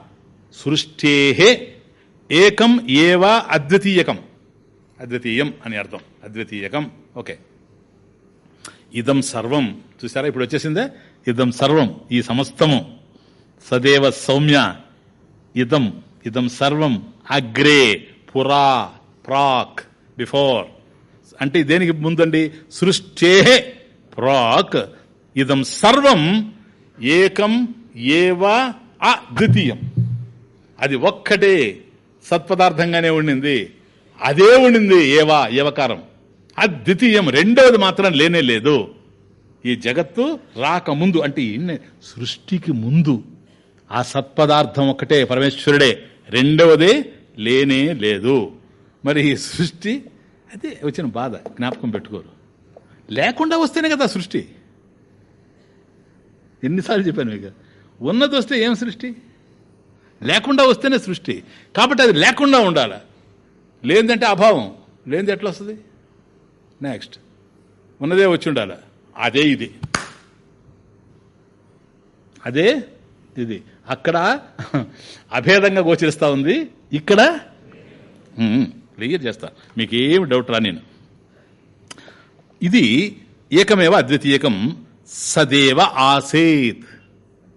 సృష్టేహే ఏకం ఏవ అద్వితీయకం. అద్వితీయం అని అర్థం. అద్వితీయకం. ఓకే. ఇదం సర్వం. చూసారా? ఇప్పుడు వచ్చేసిందే? ఇదం సర్వం ఈ సమస్తము సదేవ సౌమ్య ఇదం ఇదం సర్వం అగ్రే పురా ప్రాక్ బిఫోర్. అంటే దేనికి ముందండి? సృష్టే ప్రాక్ ఇదం సర్వం ఏకం ఏవ అద్వితీయం. అది ఒక్కటే సత్పదార్థంగానే ఉండింది. అదే ఉండింది ఏవా ఏవకారం. అద్వితీయం రెండవది మాత్రం లేనే లేదు. ఈ జగత్తు రాకముందు అంటే ఇన్ని సృష్టికి ముందు ఆ సత్పదార్థం ఒక్కటే పరమేశ్వరుడే. రెండవది లేనే లేదు. మరి ఈ సృష్టి అదే వచ్చిన బాధ జ్ఞాపకం పెట్టుకోరు. లేకుండా వస్తేనే కదా సృష్టి. ఎన్నిసార్లు చెప్పాను మీకు? ఉన్నది వస్తే ఏం సృష్టి? లేకుండా వస్తేనే సృష్టి. కాబట్టి అది లేకుండా ఉండాలి. లేదంటే అభావం. లేనిది ఎట్లా వస్తుంది నెక్స్ట్ ఉన్నదే వచ్చి ఉండాలి. అదే ఇది. అదే ఇది. అక్కడ అభేదంగా గోచరిస్తూ ఉంది. ఇక్కడ? క్లియర్ చేస్తా. మీకు డౌట్ రా నేను. ఇది ఏకమేవ అద్వితీయకం? సదేవ ఆసీత్.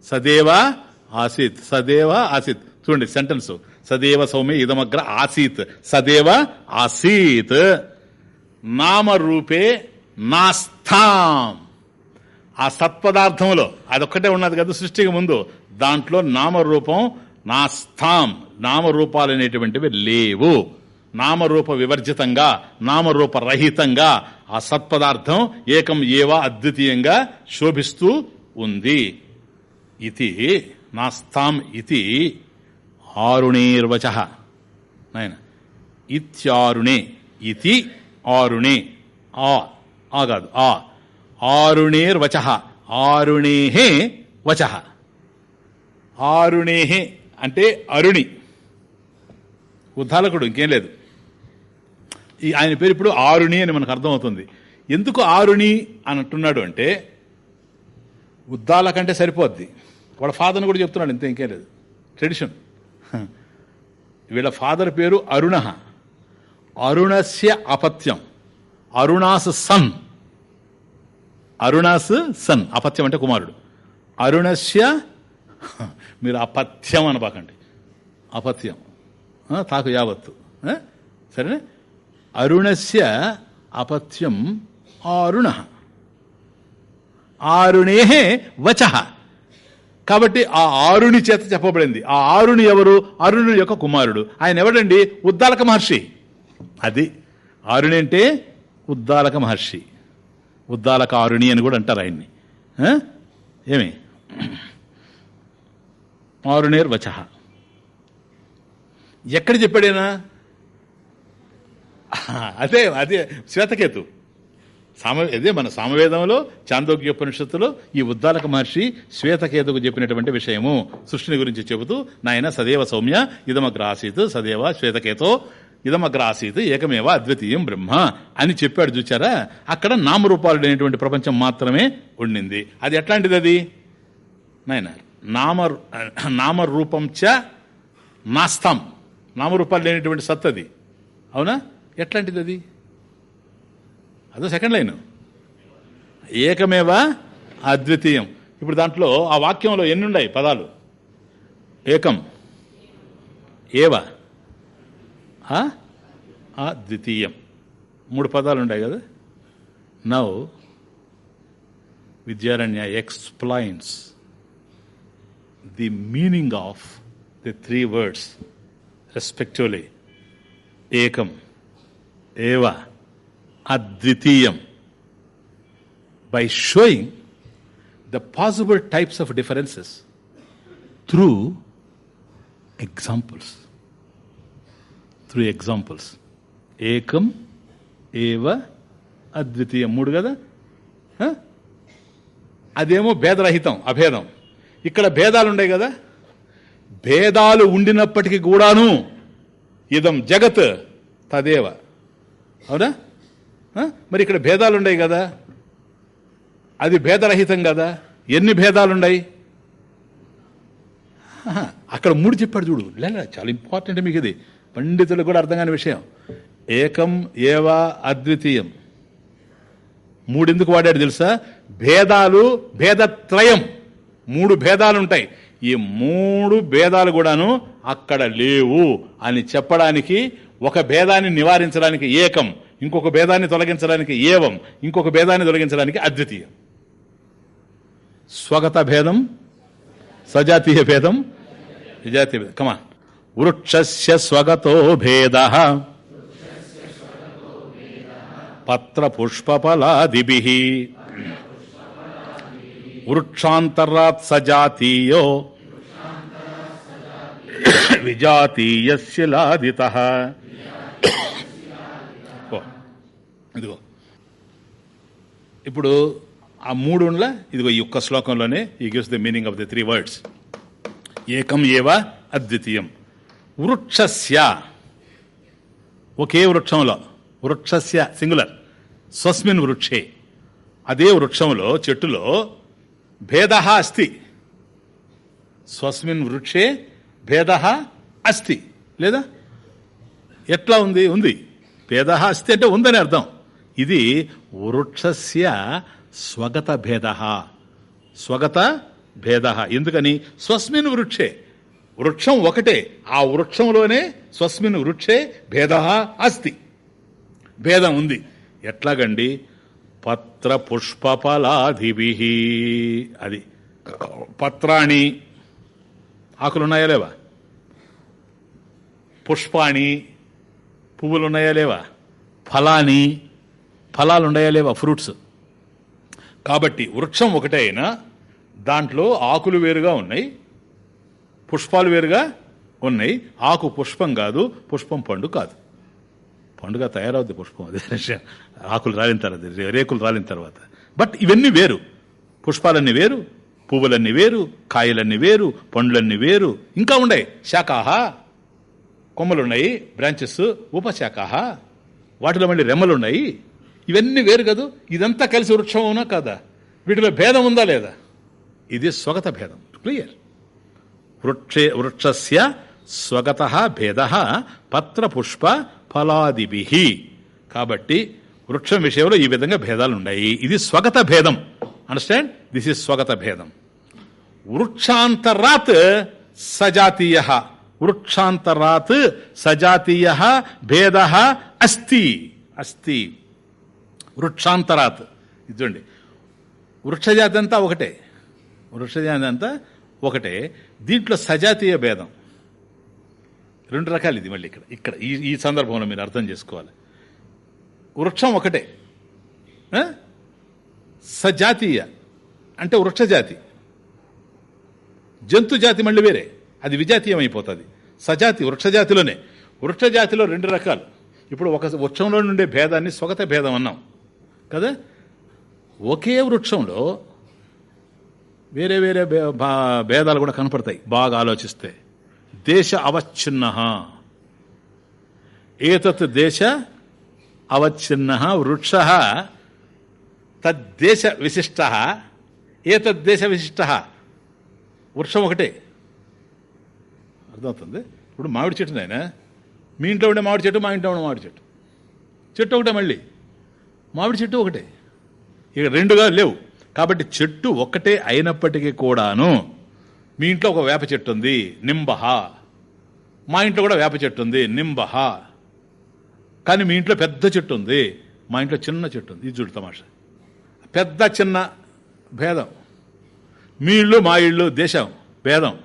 సదేవ ఆసీత్. సదేవ ఆసీత్. చూడండి సెంటెన్స్. సదేవ సౌమ్య ఇదమగ్ర ఆసీత్. సదేవ ఆసీత్. నామరూపే నాస్థాం. ఆ సత్పదార్థంలో అదొక్కటే ఉన్నది కదా సృష్టికి ముందు దాంట్లో నామరూపం నాస్థాం. నామరూపాలు అనేటువంటివి లేవు. నామరూప వివర్జితంగా నామరూప రహితంగా ఆ సత్పదార్థం ఏకం ఏవా అద్వితీయంగా శోభిస్తూ ఉంది. ఇది నాస్తాం ఇది ఆరుణేర్వచ. నాయన ఇత్యారుణే ఇది ఆరుణే ఆ ఆ. కాదు ఆ ఆరుణేర్వచ ఆరుణేహే వచ. ఆరుణేహే అంటే అరుణి. ఉద్దాలకుడు ఇంకేం లేదు. ఈ ఆయన పేరు ఇప్పుడు ఆరుణి అని మనకు అర్థమవుతుంది. ఎందుకు ఆరుణి అని అంటున్నాడు అంటే ఉద్దాల కంటే సరిపోద్ది. వాళ్ళ ఫాదర్ని కూడా చెప్తున్నాడు ఇంత ఇంకేం లేదు. ట్రెడిషన్. వీళ్ళ ఫాదర్ పేరు అరుణ. అరుణస్య అపత్యం. అరుణాసు సన్. అరుణాసు సన్ అపత్యం అంటే కుమారుడు. అరుణస్య మీరు అపత్యం అనబాకండి. అపత్యం. తాకు యావత్తు. సరే అరుణస్య అపత్యం ఆరుణ. ఆరుణేహే వచ. కాబట్టి ఆ ఆరుని చేత చెప్పబడింది. ఆ ఆరుని ఎవరు? అరుణుని యొక్క కుమారుడు. ఆయన ఎవడండి? ఉద్దాలక మహర్షి. అది. ఆరుణి అంటే ఉద్దాలక మహర్షి. ఉద్దాలక ఆరుణి అని కూడా అంటారు ఆయన్ని. ఆ? ఏమి? ఆరుణేర్ వచ. ఎక్కడ చెప్పాడేనా? అదే అదే శ్వేతకేతు. సామ అదే మన సామవేదంలో చాందోగ్యోపనిషత్తులో ఈ ఉద్దాలక మహర్షి శ్వేతకేతుకు చెప్పినటువంటి విషయము. సృష్టిని గురించి చెబుతూ నాయన సదేవ సౌమ్య ఇదమగ్ర ఆసీత్ సదేవ శ్వేతకేతో ఇదమగ్రాసీత్ ఏకమేవ అద్వితీయం బ్రహ్మ అని చెప్పాడు చూచారా? అక్కడ నామరూపాలుడైనటువంటి ప్రపంచం మాత్రమే ఉండింది. అది ఎట్లాంటిది అది నాయన నామ నామరూపం చ నాస్తం నామరూపాలు లేనటువంటి సత్తది అవునా? ఎట్లాంటిది అది అదో సెకండ్ లైన్. ఏకమేవ అద్వితీయం. ఇప్పుడు దాంట్లో ఆ వాక్యంలో ఎన్ని ఉన్నాయి పదాలు? ఏకం. ఏవా. ఆ? అద్వితీయం మూడు పదాలు ఉన్నాయి కదా? Now Vidyaranya explains the meaning of the three words respectively. ఏకం ఏవ అద్వితీయం. By showing the possible types of differences through examples. Three examples ఏకం ఏవ అద్వితీయం మూడు కదా? అదేమో భేదరహితం అభేదం. ఇక్కడ భేదాలు ఉండే కదా? భేదాలు ఉండినప్పటికీ కూడాను ఇదం జగత్ తదేవ. అవునా? మరి ఇక్కడ భేదాలు ఉన్నాయి కదా? అది భేదరహితం కదా? ఎన్ని భేదాలు ఉన్నాయి అక్కడ మూడు చెప్పాడు చూడు. లేదా చాలా ఇంపార్టెంట్ మీకు ఇది. పండితులకు కూడా అర్థం కాని విషయం. ఏకం ఏవా అద్వితీయం. మూడెందుకు వాడాడు తెలుసా? భేదాలు భేదత్రయం. మూడు భేదాలు ఉంటాయి ఈ మూడు భేదాలు కూడాను అక్కడ లేవు అని చెప్పడానికి ఒక భేదాన్ని నివారించడానికి ఏకం ఇంకొక భేదాన్ని తొలగించడానికి ఏవం ఇంకొక భేదాన్ని తొలగించడానికి అద్వితీయం. స్వగత భేదం సజాతీయ భేదం విజాతీయ భేదం. కమా. వృక్షస్య స్వగతో భేద. పత్రపుష్పలాదిభి వృక్షాంతరాత్ సజాతీయో. విజాతీయస్య లాదిత. ఇదిగో. ఇప్పుడు ఆ మూడు ఇదిగో ఈ ఒక్క శ్లోకంలోనే ఈ gives the meaning of the three words ఏకం ఏవ అద్వితీయం. వృక్షస్య. ఒకే వృక్షంలో వృక్షస్య సింగులర్ స్వస్మిన్ వృక్షే. అదే వృక్షంలో చెట్టులో భేద అస్తి. స్వస్మిన్ వృక్షే భేద అస్తి. లేదా? ఎట్లా ఉంది? ఉంది. భేద అస్తి అంటే ఉందని అర్థం. ఇది వృక్షస్య స్వగత భేద. స్వగత భేద. ఎందుకని? స్వస్మిన్ వృక్షే. వృక్షం ఒకటే. ఆ వృక్షంలోనే స్వస్మిన్ వృక్షే భేద అస్తి. భేదం ఉంది. ఎట్లాగండి? పత్ర పుష్పఫలాధిభి అది. పత్రాణి. ఆకులు ఉన్నాయా లేవా? పుష్పాణి. పువ్వులు ఉన్నాయా లేవా? ఫలాని. ఫలాలు ఉన్నాయా లేవా? ఫ్రూట్స్. కాబట్టి వృక్షం ఒకటే అయినా దాంట్లో ఆకులు వేరుగా ఉన్నాయి. పుష్పాలు వేరుగా ఉన్నాయి. ఆకు పుష్పం కాదు పుష్పం పండు కాదు. పండుగ తయారవుద్ది పుష్పం అదే విషయం. ఆకులు రాలిన తర్వాత రే- రేకులు రాలిన తర్వాత. బట్ ఇవన్నీ వేరు. పుష్పాలన్నీ వేరు పువ్వులన్నీ వేరు కాయలన్నీ వేరు పండ్లన్నీ వేరు ఇంకా ఉన్నాయి. శాఖాహ కొమ్మలున్నాయి బ్రాంచెస్ ఉపశాఖాహ వాటిలో మళ్ళీ రెమ్మలు ఉన్నాయి ఇవన్నీ వేరు కదూ? ఇదంతా కలిసి వృక్షం అవునా కాదా? వీటిలో భేదం ఉందా లేదా? ఇది స్వగత భేదం. క్లియర్. వృక్షే వృక్షస్య స్వగత భేద పత్ర పుష్ప ఫలాదిభి. కాబట్టి వృక్షం విషయంలో ఈ విధంగా భేదాలు ఉన్నాయి ఇది స్వగత భేదం. అండర్స్టాండ్ దిస్ ఇస్ స్వగత భేదం. వృక్షాంతరాత్ సజాతీయ. వృక్షాంతరాత్ సజాతీయ భేద అస్తి అస్తి వృక్షాంతరాత్. ఇదండి వృక్షజాతి అంతా ఒకటే. వృక్షజాతి అంతా ఒకటే దీంట్లో సజాతీయ భేదం. రెండు రకాలు ఇది మళ్ళీ ఇక్కడ. ఇక్కడ ఈ ఈ సందర్భంలో మీరు అర్థం చేసుకోవాలి. వృక్షం ఒకటే. సజాతీయ. అంటే వృక్షజాతి. జంతు జాతి మళ్ళీ వేరే. అది విజాతీయం అయిపోతుంది సజాతి వృక్షజాతిలోనే. వృక్షజాతిలో రెండు రకాలు. ఇప్పుడు ఒక వృక్షంలో నుండే భేదాన్ని స్వగత భేదం అన్నాం. కదా? ఒకే వృక్షంలో వేరే వేరే భేదాలు కూడా కనపడతాయి. బాగా ఆలోచిస్తే. దేశ అవచ్ఛిన్న. ఏతత్ దేశ అవచ్ఛిన్న వృక్ష. తద్దేశ విశిష్ట. ఏతద్దేశ విశిష్ట. వృక్షం ఒకటే. అర్థమవుతుంది? ఇప్పుడు మామిడి చెట్టు నాయన మీ ఇంట్లో ఉండే మామిడి చెట్టు మా ఇంట్లో ఉండే మామిడి చెట్టు. చెట్టు ఒకటే మళ్ళీ. మామిడి చెట్టు ఒకటే. ఇక రెండుగా లేవు. కాబట్టి చెట్టు ఒకటే అయినప్పటికీ కూడాను మీ ఇంట్లో ఒక వేప చెట్టు ఉంది నింబహ. మా ఇంట్లో కూడా వేప చెట్టు ఉంది నింబహ. కానీ మీ ఇంట్లో పెద్ద చెట్టు ఉంది మా ఇంట్లో చిన్న చెట్టు ఉంది. ఇది చూడు తమాషా. పెద్ద చిన్న భేదం. మీ ఇల్లు మా ఇల్లు దేశం భేదం.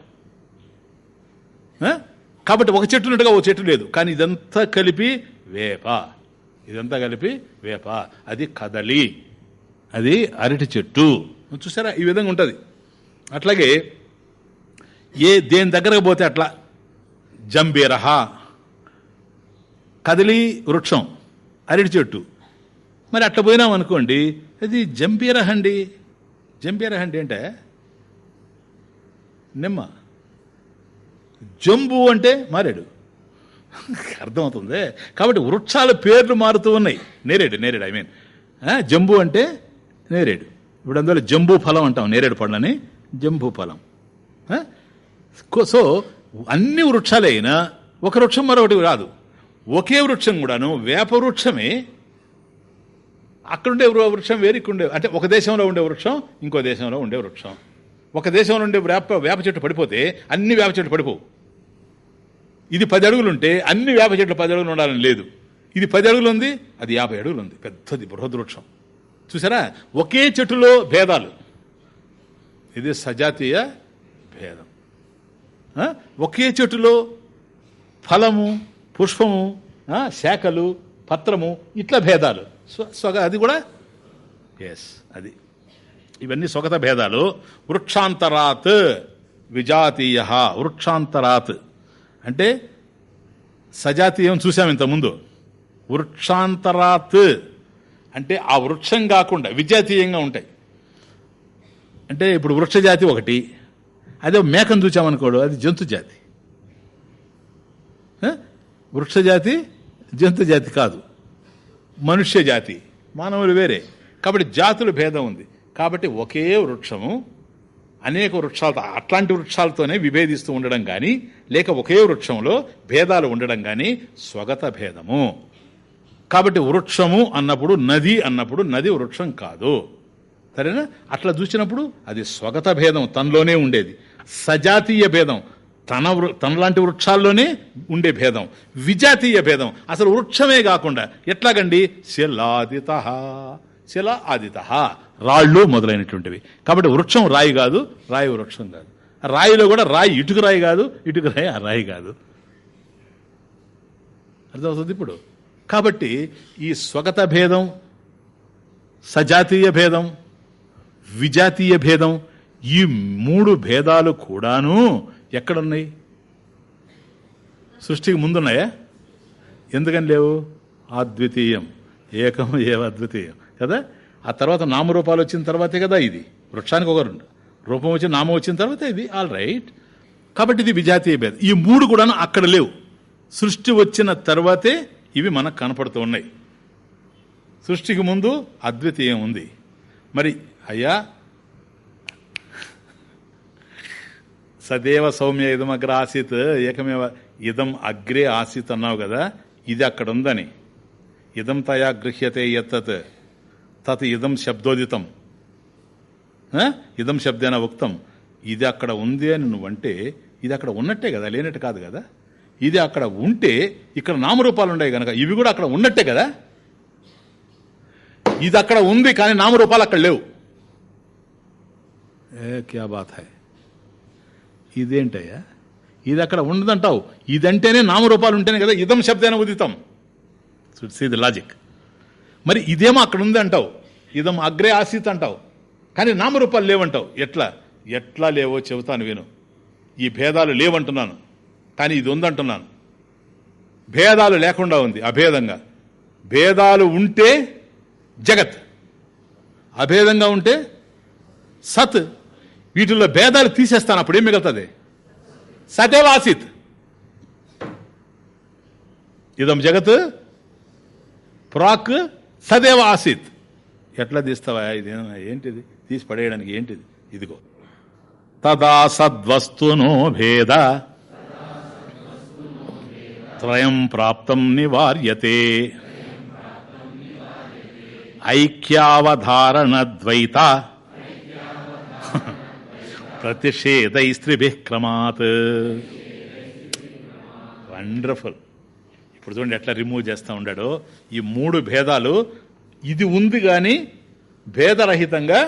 కాబట్టి ఒక చెట్టు ఉన్నట్టుగా ఒక చెట్టు లేదు. కానీ ఇదంతా కలిపి వేప. ఇదంతా కలిపి వేప. అది కదలి. అది అరటి చెట్టు. చూసారా? ఈ విధంగా ఉంటుంది. అట్లాగే ఏ దేని దగ్గరకు పోతే అట్లా? జంబీరహ. కదిలి వృక్షం అరటి చెట్టు. మరి అట్లా పోయినాం అనుకోండి అది జంబీరహ అండి. జంబీరహ అంటే ఏంటే? నిమ్మ. జంబు అంటే మారేడు. అర్థమవుతుంది? కాబట్టి వృక్షాల పేర్లు మారుతూ ఉన్నాయి. నేరేడు నేరేడు ఐ మీన్ జంబు అంటే నేరేడు. ఇప్పుడు అందువల్ల జంబూ ఫలం అంటాం నేరేడు పండ్లని. జంబూ ఫలం. సో అన్ని వృక్షాలే అయినా ఒక వృక్షం మరొకటి రాదు. ఒకే వృక్షం కూడాను వేప వృక్షమే అక్కడుండే వృక్షం వేరు ఉండే అంటే ఒక దేశంలో ఉండే వృక్షం ఇంకో దేశంలో ఉండే వృక్షం. ఒక దేశంలో ఉండే వేప వేప చెట్టు పడిపోతే అన్ని వేప చెట్లు పడిపోవు. ఇది పది అడుగులు ఉంటే అన్ని వేప చెట్లు పది అడుగులు ఉండాలని లేదు. ఇది పది అడుగులు ఉంది అది యాభై అడుగులు ఉంది. పెద్దది బృహద్ వృక్షం. చూసారా? ఒకే చెట్టులో భేదాలు. ఇది సజాతీయ భేదం. ఒకే చెట్టులో ఫలము పుష్పము శాఖలు పత్రము ఇట్లా భేదాలు. స్వ- స్వగ అది కూడా? ఎస్ అది. ఇవన్నీ స్వగత భేదాలు. వృక్షాంతరాత్ విజాతీయ. వృక్షాంతరాత్. అంటే సజాతీయం చూసాం ఇంతకుముందు. వృక్షాంతరాత్ అంటే ఆ వృక్షం కాకుండా విజాతీయంగా ఉంటాయి. అంటే ఇప్పుడు వృక్ష జాతి ఒకటి అదే మేకను చూచామనుకోడు అది జంతు జాతి. వృక్ష జాతి జంతు జాతి కాదు. మనుష్య జాతి మానవులు వేరే. కాబట్టి జాతుల భేదం ఉంది. కాబట్టి ఒకే వృక్షము అనేక వృక్షాలతో అట్లాంటి వృక్షాలతోనే విభేదిస్తూ ఉండడం కానీ లేక ఒకే వృక్షంలో భేదాలు ఉండడం కానీ స్వగత భేదము. కాబట్టి వృక్షము అన్నప్పుడు నది అన్నప్పుడు నది వృక్షం కాదు. సరేనా? అట్లా చూసినప్పుడు అది స్వగత భేదం తనలోనే ఉండేది. సజాతీయ భేదం తన వృ- తనలాంటి వృక్షాల్లోనే ఉండే భేదం. విజాతీయ భేదం అసలు వృక్షమే కాకుండా ఎట్లాగండి? శిలాదిత శిల ఆదిత రాళ్ళు మొదలైనటువంటివి. కాబట్టి వృక్షం రాయి కాదు రాయి వృక్షం కాదు. రాయిలో కూడా రాయి ఇటుకు రాయి కాదు ఇటుకు రాయి ఆ రాయి కాదు. అర్థమవుతుంది ఇప్పుడు? కాబట్టి ఈ స్వగత భేదం సజాతీయ భేదం విజాతీయ భేదం ఈ మూడు భేదాలు కూడాను ఎక్కడున్నాయి? సృష్టికి ముందున్నాయా? ఎందుకని లేవు? అద్వితీయం. ఏకం ఏవ అద్వితీయం. కదా? ఆ తర్వాత నామరూపాలు వచ్చిన తర్వాతే కదా ఇది. వృక్షానికి ఒక రెండు. రూపం వచ్చి నామం వచ్చిన తర్వాత ఇది. ఆల్ రైట్ కాబట్టి ఇది విజాతీయ భేదం. ఈ మూడు కూడాను అక్కడ లేవు. సృష్టి వచ్చిన తర్వాతే ఇవి మనకు కనపడుతూ ఉన్నాయి. సృష్టికి ముందు అద్వితీయం ఉంది. మరి అయ్యా సదేవ సౌమ్య ఇదం అగ్ర ఆసీత్ ఏకమేవ ఇదం అగ్రే ఆసీత్ అన్నావు కదా ఇది అక్కడ ఉందని. ఇదం తయా గృహ్యతే ఎత్తత్ తత్ ఇదం శబ్దోదితం. ఇదం శబ్దేన ఉక్తం. ఇది అక్కడ ఉంది అని నువ్వంటే ఇది అక్కడ ఉన్నట్టే కదా లేనట్టు కాదు కదా. ఇది అక్కడ ఉంటే ఇక్కడ నామరూపాలు ఉన్నాయి కనుక ఇవి కూడా అక్కడ ఉన్నట్టే కదా? ఇది అక్కడ ఉంది కానీ నామరూపాలు అక్కడ లేవు. ఏ క్యా బాత్ హై. ఇదేంటయ్యా? ఇది అక్కడ ఉండదంటావు ఇదంటేనే నామరూపాలు ఉంటేనే కదా ఇదం శబ్దైన ఉదితం. సీ ది లాజిక్ మరి ఇదేమో అక్కడ ఉంది అంటావు. ఇదం అగ్రే ఆసీత్ అంటావు. కానీ నామరూపాలు లేవంటావు. ఎట్లా? ఎట్లా లేవో చెబుతాను విను. ఈ భేదాలు లేవంటున్నాను. కానీ ఇది ఉందంటున్నాను. భేదాలు లేకుండా ఉంది అభేదంగా. భేదాలు ఉంటే జగత్. అభేదంగా ఉంటే సత్. వీటిల్లో భేదాలు తీసేస్తాను అప్పుడు ఏం మిగులుతుంది? సతేవాసిత్ ఇదం జగత్ ప్రాక్ సదేవ ఆసిత్ ఎట్లా తీస్తావా ఇది? ఏంటిది? తీసి పడేయడానికి ఏంటిది? ఇదిగో. తదా సద్వస్తునో భేద త్రయం ప్రాప్తం నివార్యతే ఐక్యావధారణద్వైత ప్రతిషేధైస్త్రిభి క్రమాత్ వండర్ఫుల్ ఇప్పుడు చూడండి ఎట్లా రిమూవ్ చేస్తూ ఉండాడో. ఈ మూడు భేదాలు ఇది ఉంది కానీ భేదరహితంగా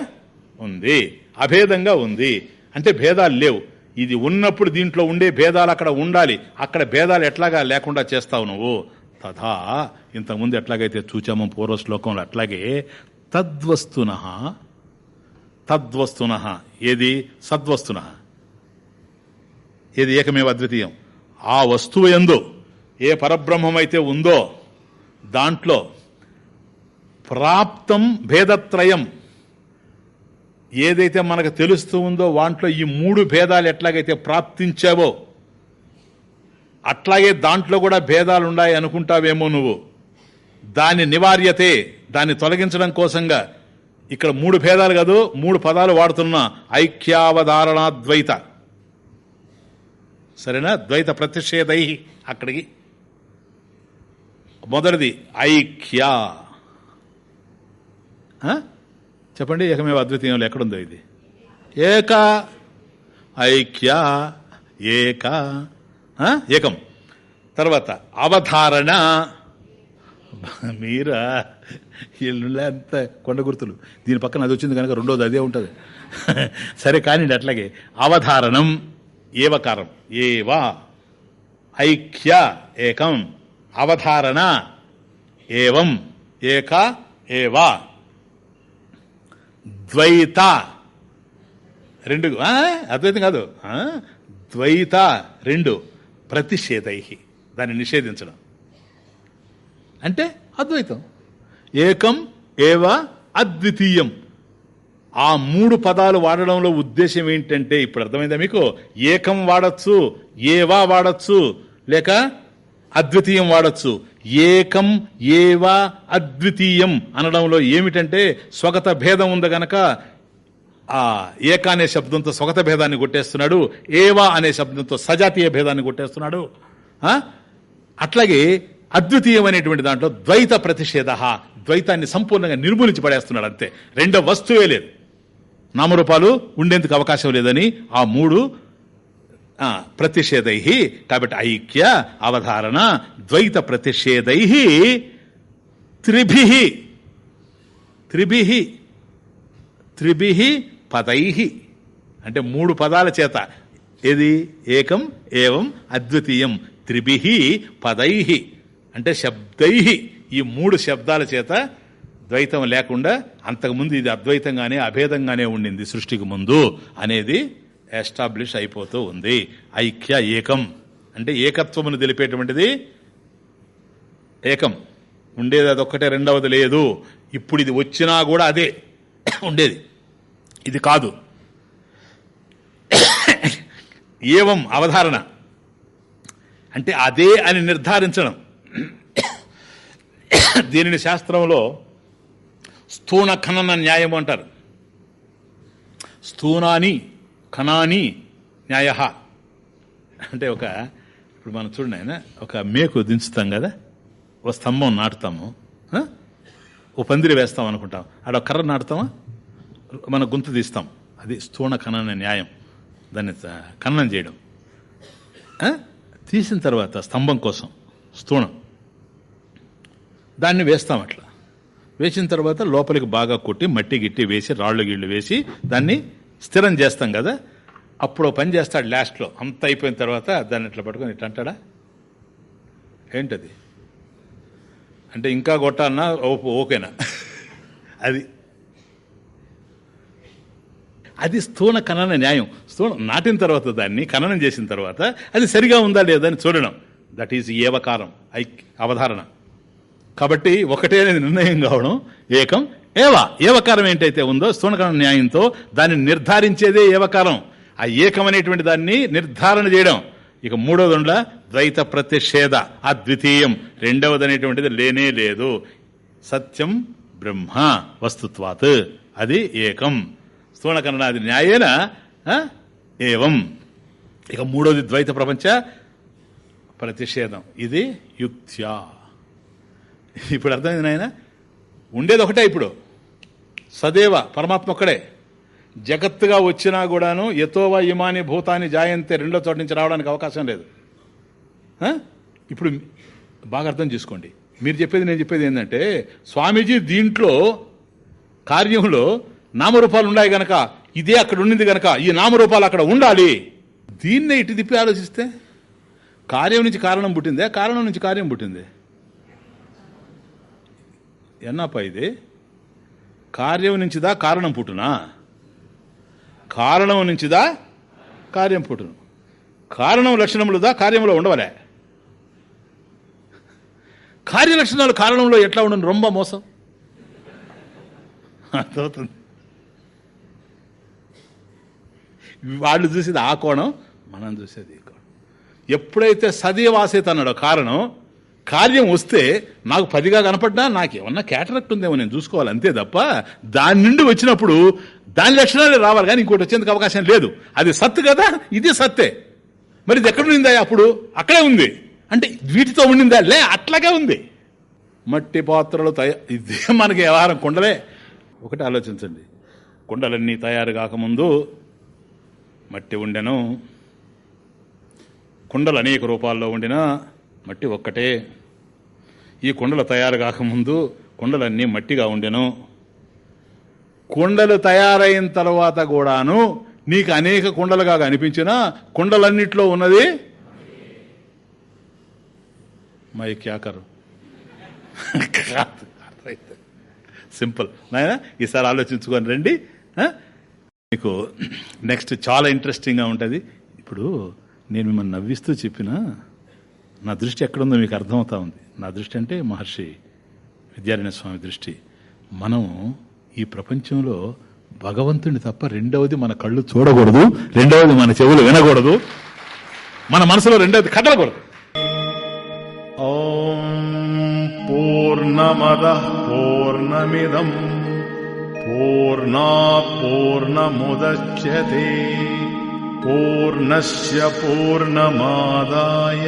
ఉంది అభేదంగా ఉంది. అంటే భేదాలు లేవు. ఇది ఉన్నప్పుడు దీంట్లో ఉండే భేదాలు అక్కడ ఉండాలి. అక్కడ భేదాలు ఎట్లాగా లేకుండా చేస్తావు నువ్వు? తథా ఇంతకుముందు ఎట్లాగైతే చూచామో పూర్వ శ్లోకంలో అట్లాగే తద్వస్తున తద్వస్తున. ఏది? సద్వస్తున. ఏది? ఏకమేవ అద్వితీయం? ఆ వస్తువు ఎందు ఏ పరబ్రహ్మమైతే ఉందో దాంట్లో ప్రాప్తం భేదత్రయం ఏదైతే మనకు తెలుస్తూ ఉందో వాంట్లో ఈ మూడు భేదాలు ఎట్లాగైతే ప్రాప్తించావో అట్లాగే దాంట్లో కూడా భేదాలు ఉన్నాయి అనుకుంటావేమో నువ్వు. దాని నివార్యతే దాన్ని తొలగించడం కోసంగా ఇక్కడ మూడు భేదాలు కాదు మూడు పదాలు వాడుతున్నా. ఐక్యావధారణాద్వైత సరేనా? ద్వైత ప్రతిషేధై అక్కడికి. మొదటిది ఐక్య. చెప్పండి ఏకమేవ అద్వితీయంలో ఎక్కడుందో ఇది? ఏక ఐక్య ఏక ఏకం. తర్వాత అవధారణ మీరా? ఇల్లు అంత కొండ గుర్తులు. దీని పక్కన అది వచ్చింది కనుక రెండోది అదే ఉంటుంది. సరే కానివ్వండి అట్లాగే. అవధారణం ఏవకారం. ఏవా ఐక్య ఏకం. అవధారణ ఏవం. ఏక ఏవా. ద్వైత. రెండు అద్వైతం కాదు. ద్వైత రెండు ప్రతిషేధై. దాన్ని నిషేధించడం. అంటే అద్వైతం. ఏకం ఏవ అద్వితీయం. ఆ మూడు పదాలు వాడడంలో ఉద్దేశం ఏంటంటే ఇప్పుడు అర్థమైందా మీకు? ఏకం వాడచ్చు ఏవా వాడచ్చు లేక అద్వితీయం వాడచ్చు. ఏకం ఏవా అద్వితీయం అనడంలో ఏమిటంటే స్వగత భేదం ఉంది గనక ఆ ఏక అనే శబ్దంతో స్వగత భేదాన్ని కొట్టేస్తున్నాడు ఏవా అనే శబ్దంతో సజాతీయ భేదాన్ని కొట్టేస్తున్నాడు. అట్లాగే అద్వితీయమైనటువంటి దాంట్లో ద్వైత ప్రతిషేధ ద్వైతాన్ని సంపూర్ణంగా నిర్మూలించి పడేస్తున్నాడు అంతే. రెండో వస్తువే లేదు. నామరూపాలు ఉండేందుకు అవకాశం లేదని ఆ మూడు ప్రతిషేధై కాబట్టి ఐక్య అవధారణ ద్వైత ప్రతిషేధై త్రిభి. త్రిభి. త్రిభి పదై. అంటే మూడు పదాల చేత. ఏది? ఏకం ఏవం అద్వితీయం. త్రిభి పదై. అంటే శబ్దై. ఈ మూడు శబ్దాల చేత ద్వైతం లేకుండా అంతకుముందు ఇది అద్వైతంగానే అభేదంగానే ఉండింది సృష్టికి ముందు. అనేది ఎస్టాబ్లిష్ అయిపోతూ ఉంది. ఐక్య ఏకం. అంటే ఏకత్వమును తెలిపేటువంటిది ఏకం. ఉండేది అదొక్కటే రెండవది లేదు. ఇప్పుడు ఇది వచ్చినా కూడా అదే ఉండేది. ఇది కాదు. ఏవం అవధారణ. అంటే అదే అని నిర్ధారించడం. దీనిని శాస్త్రంలో స్థూణ ఖనన న్యాయం అంటారు. స్థూనాని ఖనాని న్యాయ. అంటే ఒక ఇప్పుడు మనం చూడండి ఆయన ఒక మేకు దించుతాం కదా ఓ స్తంభం నాటుతాము ఓ పందిరి వేస్తాం అనుకుంటాం. ఆడ కర్ర నాటుతామా? మన గుంత తీస్తాం. అది స్థూణ ఖనన న్యాయం. దాన్ని ఖననం చేయడం. తీసిన తర్వాత స్తంభం కోసం స్థూణం. దాన్ని వేస్తాం అట్లా. వేసిన తర్వాత లోపలికి బాగా కొట్టి మట్టి గిట్టి వేసి రాళ్ళు గిళ్ళు వేసి దాన్ని స్థిరం చేస్తాం కదా? అప్పుడు పని చేస్తాడు లాస్ట్లో. అంత అయిపోయిన తర్వాత దాన్ని ఇట్లా పట్టుకొని ఇట్లా అంటాడా? ఏంటది? అంటే ఇంకా కొట్టాలన్నా ఓ- ఓకేనా? అది. అది స్థూల ఖనన న్యాయం. స్థూల నాటిన తర్వాత దాన్ని ఖననం చేసిన తర్వాత అది సరిగా ఉందా లేదా అని చూడడం. దట్ ఈజ్ ఏవకారం ఐ అవధారణ. కాబట్టి ఒకటే అనేది నిర్ణయం కావడం ఏకం ఏవ ఏవకారం ఏంటైతే ఉందో స్థూనకరణ న్యాయంతో దాన్ని నిర్ధారించేదే ఏవకారం. ఆ ఏకమనేటువంటి దాన్ని నిర్ధారణ చేయడం. ఇక మూడవది ఉండ ద్వైత ప్రతిషేధ అద్వితీయం రెండవది అనేటువంటిది లేనే లేదు. సత్యం బ్రహ్మ వస్తుత్వాత్. అది ఏకం. స్థూణకరణాది న్యాయేన ఏవం. ఇక మూడోది ద్వైత ప్రపంచ ప్రతిషేధం. ఇది యుక్త్యా. ఇప్పుడు అర్థమైంది నాయన? ఉండేది ఒకటే ఇప్పుడు. సదేవ పరమాత్మ ఒక్కడే జగత్తుగా వచ్చినా కూడాను ఎతోవ ఇమాని భూతాన్ని జాయంతే రెండో చోట నుంచి రావడానికి అవకాశం లేదు. ఇప్పుడు బాగా అర్థం చేసుకోండి. మీరు చెప్పేది నేను చెప్పేది ఏంటంటే స్వామీజీ దీంట్లో కార్యంలో నామరూపాలు ఉన్నాయి గనక ఇదే అక్కడ ఉండింది గనక ఈ నామరూపాలు అక్కడ ఉండాలి. దీన్నే ఇటు తిప్పి ఆలోచిస్తే కార్యం నుంచి కారణం పుట్టిందే కారణం నుంచి కార్యం పుట్టింది. ఎన్నప్ప ఇది? కార్యం నుంచిదా కారణం పుట్టునా? కారణం నుంచిదా కార్యం పుట్టును. కారణం లక్షణములుదా కార్యంలో ఉండవలే? కార్యలక్షణాలు కారణంలో ఎట్లా ఉండను? రొంబ మోసం. అర్థమవుతుంది. వాళ్ళు చూసేది ఆ కోణం మనం చూసేది ఈ కోణం. ఎప్పుడైతే సదీవాసేత అన్నాడో కారణం కార్యం వస్తే నాకు పదిగా కనపడ్డా నాకేమన్నా క్యాటరక్ట్ ఉందేమో నేను చూసుకోవాలి అంతే తప్ప దాని నుండి వచ్చినప్పుడు దాని లక్షణాలే రావాలి కానీ ఇంకోటి వచ్చేందుకు అవకాశం లేదు. అది సత్తు కదా ఇది సత్తే. మరి ఇది ఎక్కడ ఉండిందా అప్పుడు? అక్కడే ఉంది. అంటే వీటితో ఉండిందా? లే అట్లాగే ఉంది. మట్టి పాత్రలు తయ ఇదే మనకి వ్యవహారం కుండలే. ఒకటి ఆలోచించండి. కుండలన్నీ తయారు కాకముందు మట్టి ఉండెను. కుండలు అనేక రూపాల్లో ఉండినా మట్టి ఒక్కటే. ఈ కుండలు తయారు కాకముందు కుండలన్నీ మట్టిగా ఉండెను. కుండలు తయారైన తర్వాత కూడాను నీకు అనేక కుండలుగా కనిపించిన కుండలన్నిట్లో ఉన్నది? మై క్యాకరు సింపుల్. నాయన ఈసారి ఆలోచించుకొని రండి. మీకు నెక్స్ట్ చాలా ఇంట్రెస్టింగ్గా ఉంటుంది. ఇప్పుడు నేను మిమ్మల్ని నవ్విస్తూ చెప్పిన నా దృష్టి ఎక్కడుందో మీకు అర్థమవుతా ఉంది. నా దృష్టి అంటే మహర్షి విద్యారాయణ స్వామి దృష్టి. మనం ఈ ప్రపంచంలో భగవంతుని తప్ప రెండవది మన కళ్ళు చూడకూడదు రెండవది మన చెవులు వినకూడదు మన మనసులో రెండవది కదలకూడదు. ఓం పూర్ణమద పూర్ణమిదం పూర్ణా పూర్ణముద్యతే పూర్ణశ్య పూర్ణమాదాయ.